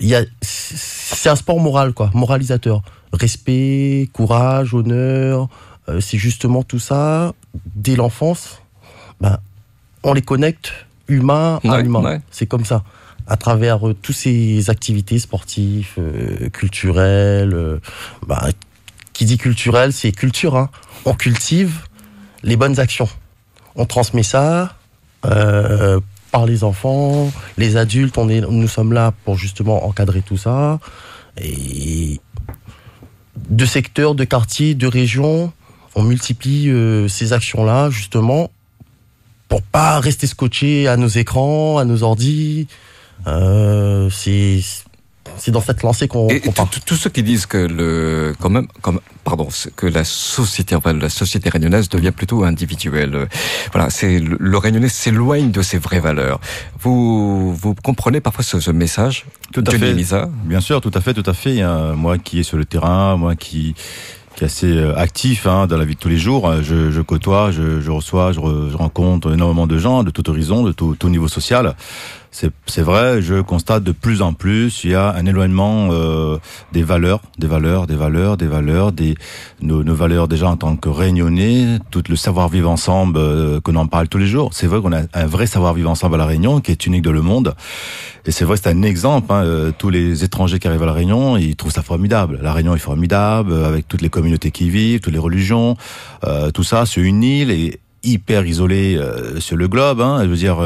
il y a c'est un sport moral quoi, moralisateur. Respect, courage, honneur, euh, c'est justement tout ça dès l'enfance. Ben, on les connecte humain à Ouais, humain. ouais. C'est comme ça. À travers euh, toutes ces activités sportives, euh, culturelles, euh, bah, qui dit culturel, c'est culture. Hein. On cultive les bonnes actions. On transmet ça euh, par les enfants, les adultes. On est, nous sommes là pour justement encadrer tout ça. Et de secteurs, de quartiers, de régions, on multiplie euh, ces actions-là justement pour pas rester scotché à nos écrans, à nos ordis. Euh, c'est c'est dans cette lancée qu'on Et qu'on part. tous ceux qui disent que le, quand même, comme, pardon, que la société, enfin, la société réunionnaise devient plutôt individuelle. Voilà, c'est le, réunionnais s'éloigne de ses vraies valeurs. Vous, vous comprenez parfois ce, ce message Tout à Johnny fait. Elisa Bien sûr, tout à fait, tout à fait. Moi qui est sur le terrain, moi qui qui est assez euh, actif hein, dans la vie de tous les jours, je, je côtoie, je, je reçois, je, re- je rencontre énormément de gens de tout horizon, de tout, tout niveau social. C'est c'est vrai, je constate de plus en plus, il y a un éloignement euh, des valeurs, des valeurs, des valeurs, des valeurs, des nos, nos valeurs déjà en tant que réunionnais, tout le savoir vivre ensemble euh, qu'on en parle tous les jours. C'est vrai qu'on a un vrai savoir vivre ensemble à la Réunion qui est unique dans le monde. Et c'est vrai, c'est un exemple. Hein, euh, tous les étrangers qui arrivent à la Réunion, ils trouvent ça formidable. La Réunion est formidable, euh, avec toutes les communautés qui y vivent, toutes les religions, euh, tout ça sur une île et hyper isolée euh, sur le globe. Hein, je veux dire.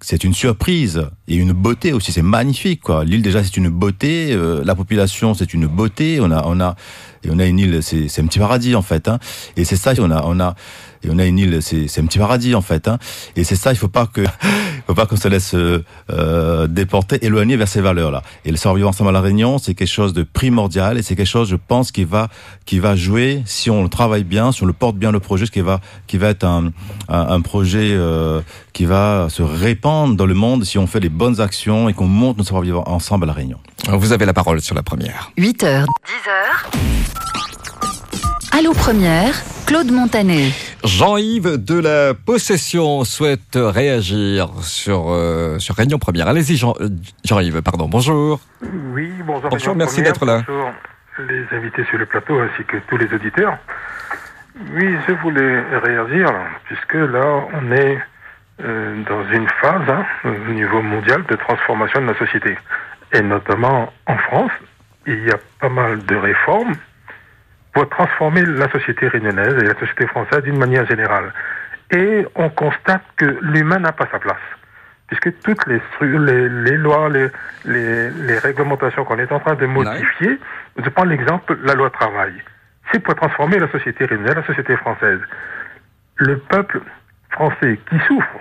C'est une surprise et une beauté aussi. C'est magnifique, quoi. L'île déjà, c'est une beauté. euh, la population, c'est une beauté. On a, on a, et on a une île, c'est, c'est un petit paradis en fait. Hein. Et c'est ça, on a, on a, et on a une île, c'est, c'est un petit paradis en fait. Hein. Et c'est ça, il faut pas que, faut pas qu'on se laisse euh, euh, déporter, éloigner vers ces valeurs-là. Et le savoir vivre ensemble à la Réunion, c'est quelque chose de primordial et c'est quelque chose, je pense, qui va, qui va jouer si on le travaille bien, si on le porte bien le projet, ce qui va, qui va être un, un, projet euh, qui va se répandre dans le monde si on fait les bonnes actions et qu'on monte notre savoir vivre ensemble à la Réunion. Vous avez la parole sur la première. 8h, 10h. Allô Première, Claude Montanet. Jean-Yves de la Possession souhaite réagir sur, euh, sur Réunion Première. Allez-y, Jean, euh, Jean-Yves, pardon. Bonjour. Oui, bonjour. Bonjour, Réunion merci d'être là. Bonjour les invités sur le plateau ainsi que tous les auditeurs. Oui, je voulais réagir puisque là, on est euh, dans une phase hein, au niveau mondial de transformation de la société. Et notamment en France, il y a pas mal de réformes pour transformer la société réunionnaise et la société française d'une manière générale. Et on constate que l'humain n'a pas sa place puisque toutes les, stru- les, les lois, les, les, les réglementations qu'on est en train de modifier, je prends l'exemple, la loi travail. C'est pour transformer la société réunionnaise, la société française. Le peuple français qui souffre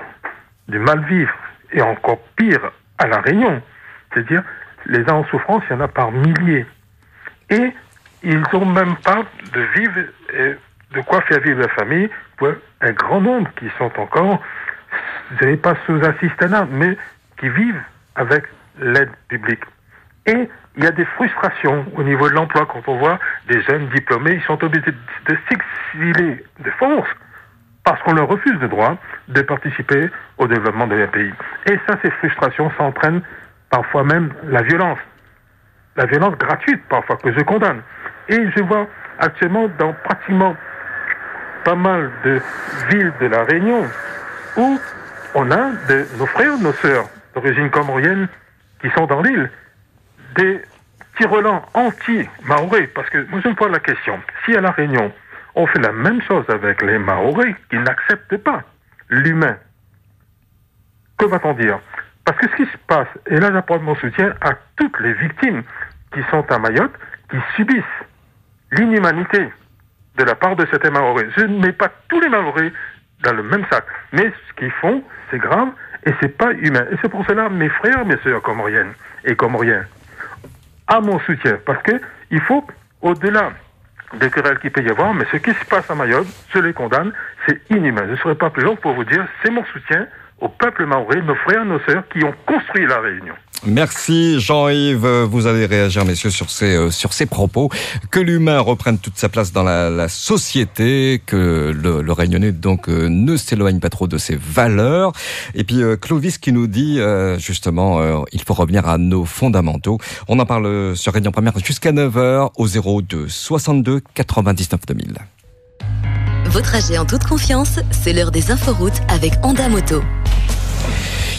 du mal-vivre, et encore pire à la Réunion, c'est-à-dire les gens en souffrance, il y en a par milliers. Et ils n'ont même pas de vivre, de quoi faire vivre la famille pour un grand nombre qui sont encore je dirais pas sous assistanat, mais qui vivent avec l'aide publique. Et il y a des frustrations au niveau de l'emploi quand on voit des jeunes diplômés, ils sont obligés de, s'exiler de force parce qu'on leur refuse le droit de participer au développement de leur pays. Et ça, ces frustrations, ça entraîne parfois même la violence. La violence gratuite, parfois, que je condamne. Et je vois actuellement dans pratiquement pas mal de villes de la Réunion où on a de nos frères, nos sœurs d'origine comorienne qui sont dans l'île, des tirelans anti-maorais. Parce que moi, je me pose la question. Si à La Réunion, on fait la même chose avec les maorais qui n'acceptent pas l'humain, que va-t-on dire? Parce que ce qui se passe, et là j'apporte mon soutien à toutes les victimes qui sont à Mayotte, qui subissent l'inhumanité de la part de certains Maoris. Je ne mets pas tous les Maoris dans le même sac, mais ce qu'ils font, c'est grave et c'est pas humain. Et c'est pour cela, mes frères, mes sœurs comoriennes et comoriens, à mon soutien, parce que il faut, au-delà des querelles qu'il peut y avoir, mais ce qui se passe à Mayotte, je les condamne, c'est inhumain. Je ne serai pas plus long pour vous dire, c'est mon soutien au peuple maoré, nos frères, nos sœurs qui ont construit la Réunion. Merci Jean-Yves. Vous allez réagir, messieurs, sur ces, euh, sur ces propos. Que l'humain reprenne toute sa place dans la, la société, que le, le Réunionnais donc euh, ne s'éloigne pas trop de ses valeurs. Et puis euh, Clovis qui nous dit justement, il faut revenir à nos fondamentaux. On en parle sur Réunion Première jusqu'à 9h au 02 62 99 2000. Votre trajet en toute confiance, c'est l'heure des inforoutes avec Honda Moto.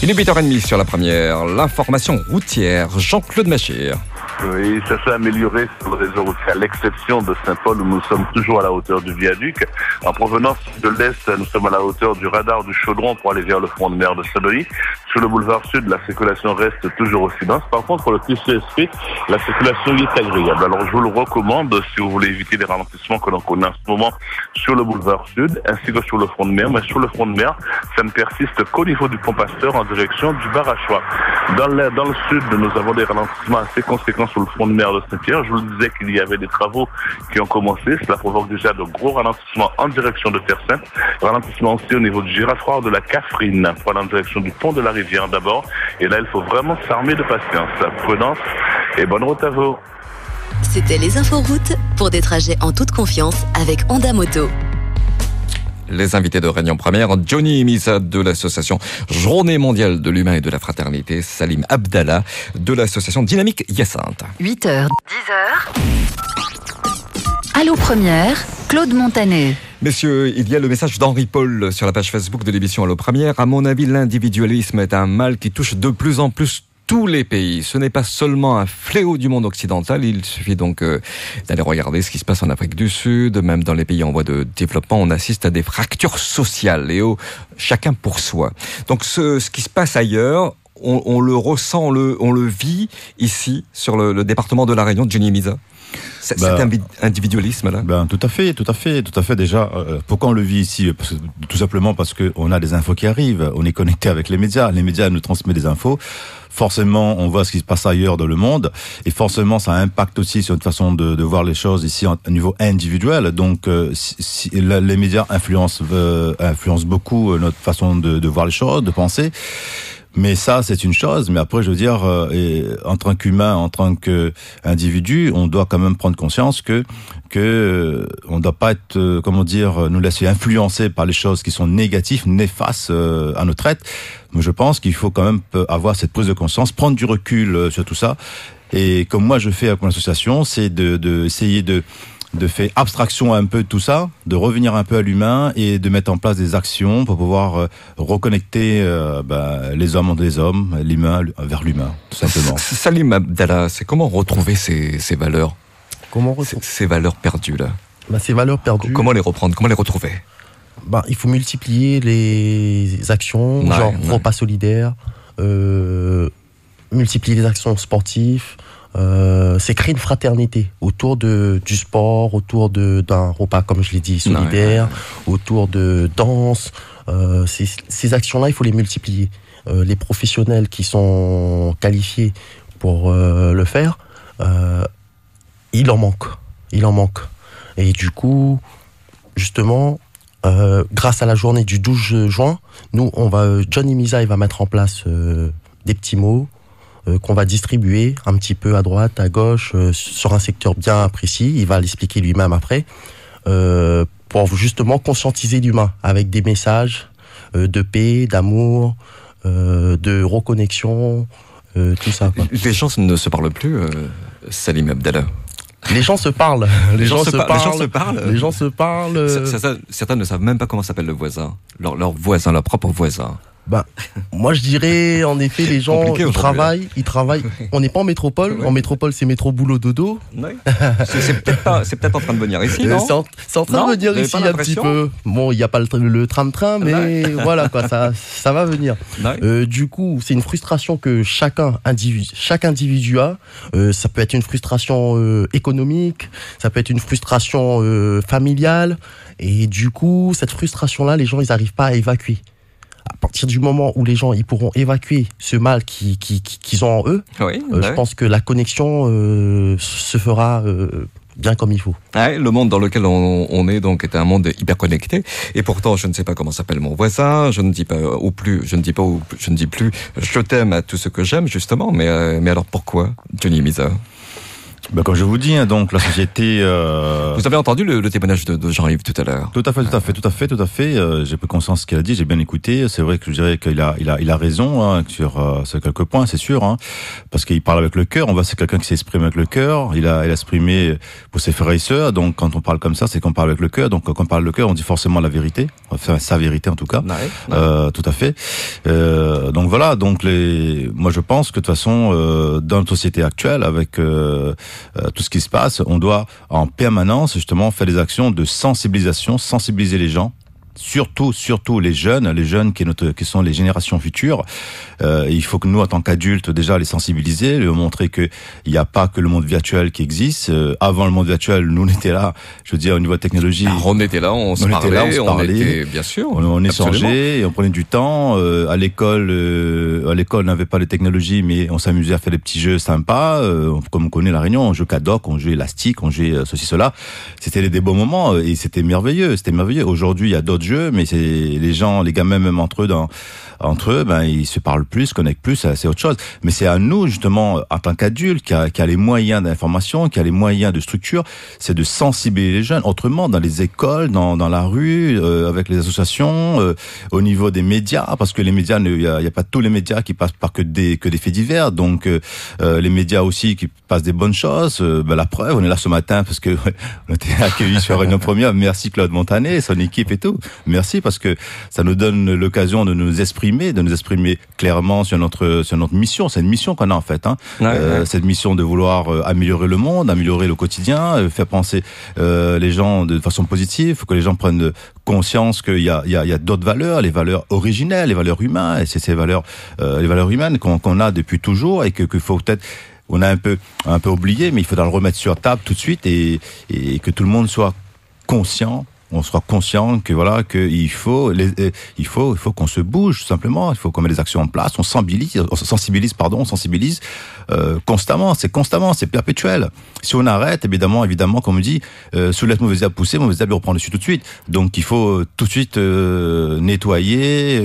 Il est 8h30 sur la première. L'information routière, Jean-Claude Machir. Oui, ça s'est amélioré sur le réseau routier, à l'exception de Saint-Paul où nous sommes toujours à la hauteur du viaduc. En provenance de l'Est, nous sommes à la hauteur du radar du Chaudron pour aller vers le front de mer de Saint-Denis. Sur le boulevard Sud, la circulation reste toujours aussi dense. Par contre, le QCSP, la circulation est agréable. Alors, je vous le recommande si vous voulez éviter les ralentissements que l'on connaît en ce moment sur le boulevard Sud, ainsi que sur le front de mer. Mais sur le front de mer, ça ne persiste qu'au niveau du pont Pasteur en direction du Barachois. Dans dans le sud, nous avons des ralentissements assez conséquents sur le front de mer de Saint-Pierre. Je vous le disais qu'il y avait des travaux qui ont commencé. Cela provoque déjà de gros ralentissements en direction de Terre-Sainte. Ralentissement aussi au niveau du girafroir de la Cafrine, pour en direction du pont de la rivière d'abord. Et là, il faut vraiment s'armer de patience. Prudence et bonne route à vous. C'était les inforoutes pour des trajets en toute confiance avec Honda Moto. Les invités de Réunion Première, Johnny Misa de l'association Journée mondiale de l'humain et de la fraternité, Salim Abdallah de l'association Dynamique Hyacinthe. 8h, 10h. Allô Première, Claude Montanet. Messieurs, il y a le message d'Henri Paul sur la page Facebook de l'émission Allô Première. À mon avis, l'individualisme est un mal qui touche de plus en plus tous les pays. Ce n'est pas seulement un fléau du monde occidental. Il suffit donc euh, d'aller regarder ce qui se passe en Afrique du Sud, même dans les pays en voie de développement, on assiste à des fractures sociales et au chacun pour soi. Donc ce, ce qui se passe ailleurs, on, on, le ressent, on le, on le vit ici sur le, le département de la Réunion de Jenny Misa. Cet Ben, individualisme-là ben, Tout à fait, tout à fait, tout à fait. Déjà, euh, pourquoi on le vit ici parce que, Tout simplement parce qu'on a des infos qui arrivent, on est connecté avec les médias, les médias nous transmettent des infos. Forcément, on voit ce qui se passe ailleurs dans le monde, et forcément, ça impacte aussi sur notre façon de, de voir les choses ici au niveau individuel. Donc, euh, si, la, les médias influencent, euh, influencent beaucoup euh, notre façon de, de voir les choses, de penser. Mais ça, c'est une chose. Mais après, je veux dire, euh, en tant qu'humain, en tant qu'individu, on doit quand même prendre conscience que que euh, on ne doit pas être, euh, comment dire, nous laisser influencer par les choses qui sont négatives, néfastes euh, à notre être. Mais je pense qu'il faut quand même avoir cette prise de conscience, prendre du recul euh, sur tout ça. Et comme moi, je fais avec mon association, c'est de, de essayer de de faire abstraction un peu de tout ça, de revenir un peu à l'humain et de mettre en place des actions pour pouvoir euh, reconnecter euh, bah, les hommes entre les hommes, l'humain vers l'humain, tout simplement. Salim Abdallah, c'est comment retrouver ces, ces valeurs? Comment ces, ces valeurs perdues là? Bah, Ces valeurs perdues. Comment les reprendre? Comment les retrouver? Bah, Il faut multiplier les actions, Ouais, genre ouais. repas solidaires, euh, multiplier les actions sportives. Euh, c'est créer une fraternité autour de, du sport, autour de- d'un repas, comme je l'ai dit, solidaire, autour de danse. Euh, ces, ces actions-là, il faut les multiplier. Euh, les professionnels qui sont qualifiés pour le faire, il en manque. Il en manque. Et du coup, justement, grâce à la journée du 12 juin, nous, on va, Johnny Misa, il va mettre en place des petits mots qu'on va distribuer un petit peu à droite, à gauche, euh, sur un secteur bien précis. Il va l'expliquer lui-même après, euh, pour justement conscientiser l'humain avec des messages euh, de paix, d'amour, euh, de reconnexion, euh, tout ça. quoi. Les gens ne se parlent plus, euh, Salim Abdallah. Les gens se parlent. Les, gens, se par- parlent. Les gens se parlent. Les gens se parlent. C- Certains, certains ne savent même pas comment s'appelle le voisin. Leur, leur voisin, leur propre voisin. Bah, moi je dirais en effet les gens ils travaillent, ils travaillent. On n'est pas en métropole. En métropole c'est métro boulot dodo. C'est peut-être en train de venir ici, non C'est en, train de venir ici un petit peu. Bon, il n'y a pas le, tram-train, mais voilà quoi, ça, ça va venir. Euh, du coup, c'est une frustration que chacun individu, chaque individu a. Euh, ça peut être une frustration euh, économique, ça peut être une frustration familiale, et du coup, cette frustration-là, les gens ils n'arrivent pas à évacuer à partir du moment où les gens ils pourront évacuer ce mal qu'ils qui, qui, ont en eux, euh, je bah pense que la connexion euh, se fera euh, bien comme il faut. le monde dans lequel on, est donc est un monde hyper connecté et pourtant je ne sais pas comment s'appelle mon voisin, je ne dis pas ou plus, je ne dis pas ou, je ne dis plus je t'aime à tout ce que j'aime justement, mais mais alors pourquoi Johnny Misa? Ben, comme je vous dis, hein, donc la société. Euh... Vous avez entendu le, le témoignage de, de Jean-Yves tout à l'heure? Tout à fait, tout à fait, tout à fait, tout à fait. Euh, j'ai peu conscience de ce qu'il a dit, j'ai bien écouté. C'est vrai que je dirais qu'il a, il a, il a raison hein, sur, euh, sur quelques points, c'est sûr, hein, parce qu'il parle avec le cœur. On voit c'est quelqu'un qui s'exprime avec le cœur. Il a, il a exprimé pour ses frères et sœurs. Donc quand on parle comme ça, c'est qu'on parle avec le cœur. Donc quand on parle le cœur, on dit forcément la vérité, enfin sa vérité en tout cas. Euh, tout à fait. Euh, donc voilà. Donc les, moi je pense que de toute façon, euh, dans notre société actuelle, avec euh, tout ce qui se passe, on doit en permanence justement faire des actions de sensibilisation, sensibiliser les gens surtout, surtout les jeunes, les jeunes qui, notre, qui sont les générations futures. Euh, il faut que nous, en tant qu'adultes, déjà les sensibiliser, leur montrer que il n'y a pas que le monde virtuel qui existe. Euh, avant le monde virtuel, nous on était là. Je veux dire, au niveau de la technologie, ah, on était là, on, se parlait, là, on se parlait, bien sûr, on, on échangeait, et on prenait du temps. Euh, à l'école, à l'école, on n'avait pas de technologie, mais on s'amusait à faire des petits jeux sympas. Comme on connaît la Réunion, on jouait Cadoc, on jouait élastique, on jouait ceci cela. C'était des beaux moments et c'était merveilleux. C'était merveilleux. Aujourd'hui, il y a d'autres mais c'est les gens, les gamins même entre eux dans entre eux, ben ils se parlent plus, connectent plus, c'est autre chose. Mais c'est à nous justement, en tant qu'adultes, qui a, qui a les moyens d'information, qui a les moyens de structure, c'est de sensibiliser les jeunes. Autrement, dans les écoles, dans, dans la rue, euh, avec les associations, euh, au niveau des médias, parce que les médias, il n'y a, a, pas tous les médias qui passent par que des que des faits divers. Donc euh, les médias aussi qui passent des bonnes choses. ben, la preuve, on est là ce matin parce que on était accueillis sur une première. Merci Claude Montanet, son équipe et tout. Merci parce que ça nous donne l'occasion de nous exprimer, de nous exprimer clairement sur notre sur notre mission. C'est une mission qu'on a en fait. Hein. Euh, cette mission de vouloir euh, améliorer le monde, améliorer le quotidien, euh, faire penser les gens de façon positive, que les gens prennent conscience qu'il y a, il y a, il y a d'autres valeurs, les valeurs originelles, les valeurs humaines, et c'est ces valeurs, les valeurs humaines qu'on a depuis toujours et que qu'il faut peut-être on a un peu un peu oublié, mais il faudra le remettre sur table tout de suite et, et que tout le monde soit conscient on sera conscient que voilà qu'il faut les, euh, il faut il faut qu'on se bouge simplement. Il faut qu'on mette des actions en place. On sensibilise on sensibilise pardon on sensibilise euh, constamment. C'est constamment c'est perpétuel. Si on arrête évidemment évidemment comme on dit euh, sous la mauvaise herbe pousser mauvaise herbe reprend dessus tout de suite. Donc il faut euh, tout de suite euh, nettoyer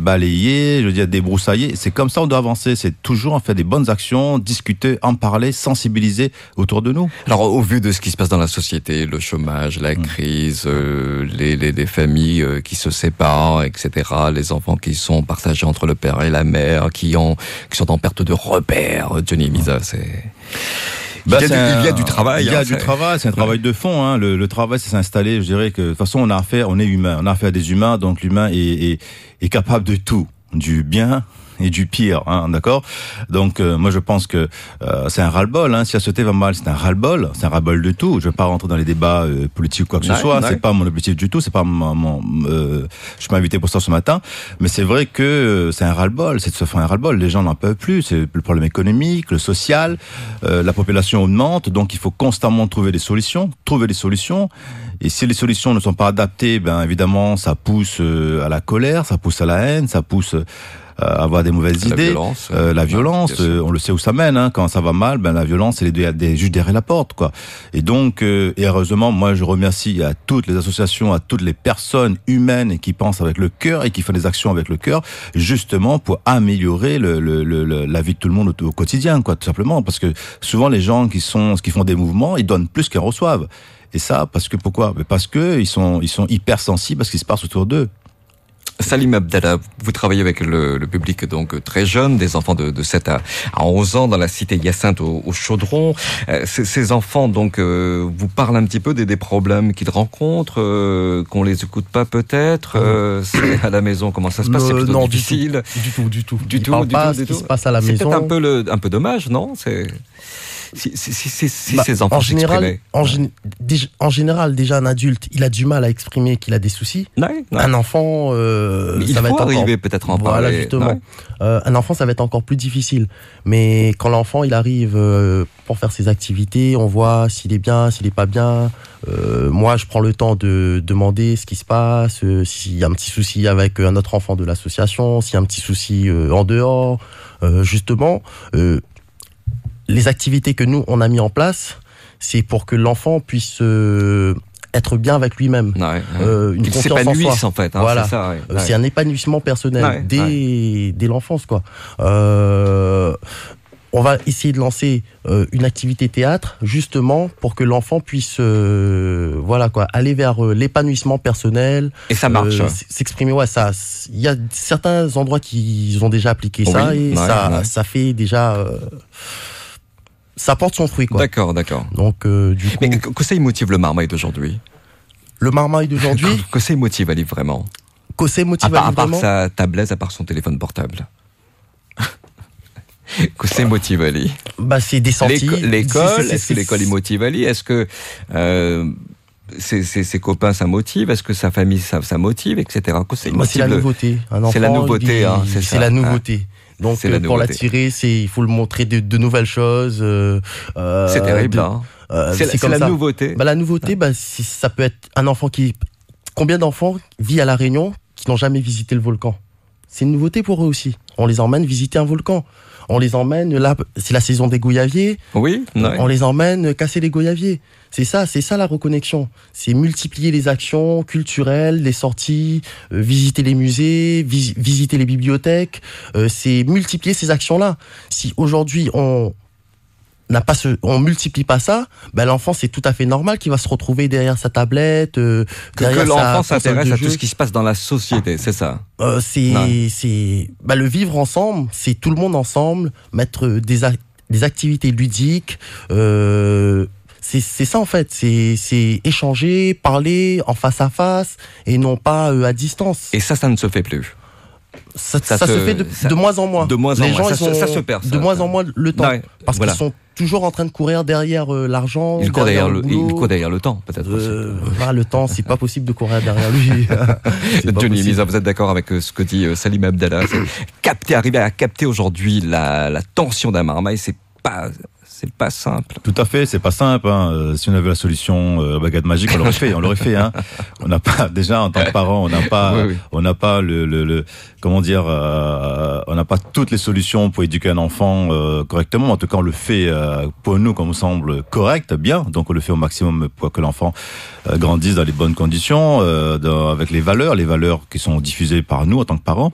balayer je veux dire débroussailler. C'est comme ça on doit avancer. C'est toujours en faire des bonnes actions discuter en parler sensibiliser autour de nous. Alors au vu de ce qui se passe dans la société le chômage la mmh. crise euh, les, les, familles euh, qui se séparent, etc. Les enfants qui sont partagés entre le père et la mère, qui ont qui sont en perte de repère. Johnny Misa, c'est bah, il, y a, il, y a, du travail. Il y a hein, du travail, c'est un travail de fond. Hein. Le, le, travail, c'est s'installer. Je dirais que de toute façon, on a affaire, on est humain, on a affaire à des humains, donc l'humain est, est, est capable de tout, du bien et du pire, hein, d'accord? Donc euh, moi je pense que euh, c'est un ras-le-bol. Hein. Si la société va mal, c'est un ras-le-bol, c'est un ras-le-bol de tout. Je vais pas rentrer dans les débats euh, politiques ou quoi que ce soit. C'est pas mon objectif du tout. C'est pas mon, mon je suis pas invité pour ça ce matin. Mais c'est vrai que c'est un ras-le-bol. C'est de se faire un ras-le-bol. Les gens n'en peuvent plus. C'est le problème économique, le social. la population augmente, donc il faut constamment trouver des solutions. Trouver des solutions. Et si les solutions ne sont pas adaptées, ben évidemment ça pousse à la colère, ça pousse à la haine, ça pousse euh, avoir des mauvaises la idées. Violence, euh, la violence, euh, on le sait où ça mène. Hein, quand ça va mal, ben la violence, elle est des, juste derrière la porte, quoi. Et donc, et heureusement, moi, je remercie à toutes les associations, à toutes les personnes humaines qui pensent avec le cœur et qui font des actions avec le cœur, justement pour améliorer le, le, le, la vie de tout le monde au, quotidien, quoi, tout simplement. Parce que souvent, les gens qui sont, qui font des mouvements, ils donnent plus qu'ils reçoivent. Et ça, parce que pourquoi? Parce que ils sont, ils sont hypersensibles à ce qui se passe autour d'eux. Salim Abdallah, vous travaillez avec le, public donc très jeune, des enfants de, 7 à, 11 ans dans la cité Hyacinthe au, Chaudron. Euh, ces, enfants donc euh, vous parlent un petit peu des, problèmes qu'ils rencontrent, euh, qu'on les écoute pas peut-être. à la maison, comment ça se passe C'est plutôt non, difficile. Du tout, du tout, du tout. Du tout, pas ce qui se passe à la maison. C'est peut-être un peu le, un peu dommage, non? C'est si, si, bah, ces enfants en général, en, en, général, déjà un adulte, il a du mal à exprimer qu'il a des soucis. Un enfant, euh, il ça va être arriver peut-être en voilà, justement. Euh, un enfant, ça va être encore plus difficile. Mais quand l'enfant, il arrive euh, pour faire ses activités, on voit s'il est bien, s'il est pas bien. Euh, moi, je prends le temps de demander ce qui se passe, euh, s'il y a un petit souci avec un autre enfant de l'association, s'il y a un petit souci en dehors. justement, les activités que nous, on a mis en place, c'est pour que l'enfant puisse euh, être bien avec lui-même. Euh, une confiance en soi. en fait. Hein, voilà. Euh, c'est un épanouissement personnel dès, dès l'enfance. quoi. on va essayer de lancer une activité théâtre justement pour que l'enfant puisse voilà quoi aller vers l'épanouissement personnel et ça marche s'exprimer ouais ça il y a certains endroits qui ont déjà appliqué ça et ça ça fait déjà ça porte son fruit. quoi. D'accord, d'accord. Donc, euh, du coup... Mais que ça motive le marmaille d'aujourd'hui? Le marmaille d'aujourd'hui? Que ça motive Ali vraiment? Que ça motive à, à, part sa tablette, à part son téléphone portable que c'est motive Ali? Bah c'est des sorties. L'école, est-ce que l'école est motive Ali? Est-ce que euh, ses, ses, copains ça motive? Est-ce que sa famille ça, ça motive, etc. C'est la nouveauté. C'est la nouveauté, hein, c'est la nouveauté. Donc euh, pour l'attirer, c'est il faut le montrer de, de nouvelles choses. Euh, euh c'est terrible. Hein. Euh, c'est la, la nouveauté. Bah, la nouveauté, bah, ça peut être un enfant qui. Combien d'enfants vit à la Réunion qui n'ont jamais visité le volcan? C'est une nouveauté pour eux aussi. On les emmène visiter un volcan. On les emmène là, c'est la saison des goyaviers. Oui. On les emmène casser les goyaviers. C'est ça, c'est ça la reconnexion. C'est multiplier les actions culturelles, les sorties, euh, visiter les musées, visiter les bibliothèques. Euh, c'est multiplier ces actions-là. Si aujourd'hui on n'a pas ce, on multiplie pas ça, ben l'enfant c'est tout à fait normal qu'il va se retrouver derrière sa tablette, euh, que, l'enfant s'intéresse à tout ce qui se passe dans la société, c'est ça. Euh, c'est c'est ben, le vivre ensemble, c'est tout le monde ensemble, mettre des des activités ludiques. Euh, c'est ça en fait, c'est échanger, parler en face à face et non pas euh, à distance. Et ça, ça ne se fait plus. Ça, se, fait de, moins en moins. De moins Les en gens, Ils ont ça, se perd. de moins en moins le temps. parce qu'ils sont toujours en train de courir derrière euh, l'argent. Il, court derrière le, il court derrière le temps, peut-être. Euh, le temps, c'est pas possible de courir derrière lui. Johnny Misa, vous êtes d'accord avec ce que dit Salim Abdallah Capter, arriver à capter aujourd'hui la, la tension d'un marmaille, c'est pas c'est pas simple. Tout à fait, c'est pas simple. Hein. Euh, si on avait la solution euh, baguette magique, on l'aurait fait. On l'aurait fait. Hein. On n'a pas déjà en tant que parent, on n'a pas, on n'a pas le, le, le, comment dire, euh, on n'a pas toutes les solutions pour éduquer un enfant euh, correctement. En tout cas, on le fait pour nous, comme me semble correct, bien. Donc on le fait au maximum pour que l'enfant grandisse dans les bonnes conditions, dans, avec les valeurs, les valeurs qui sont diffusées par nous en tant que parents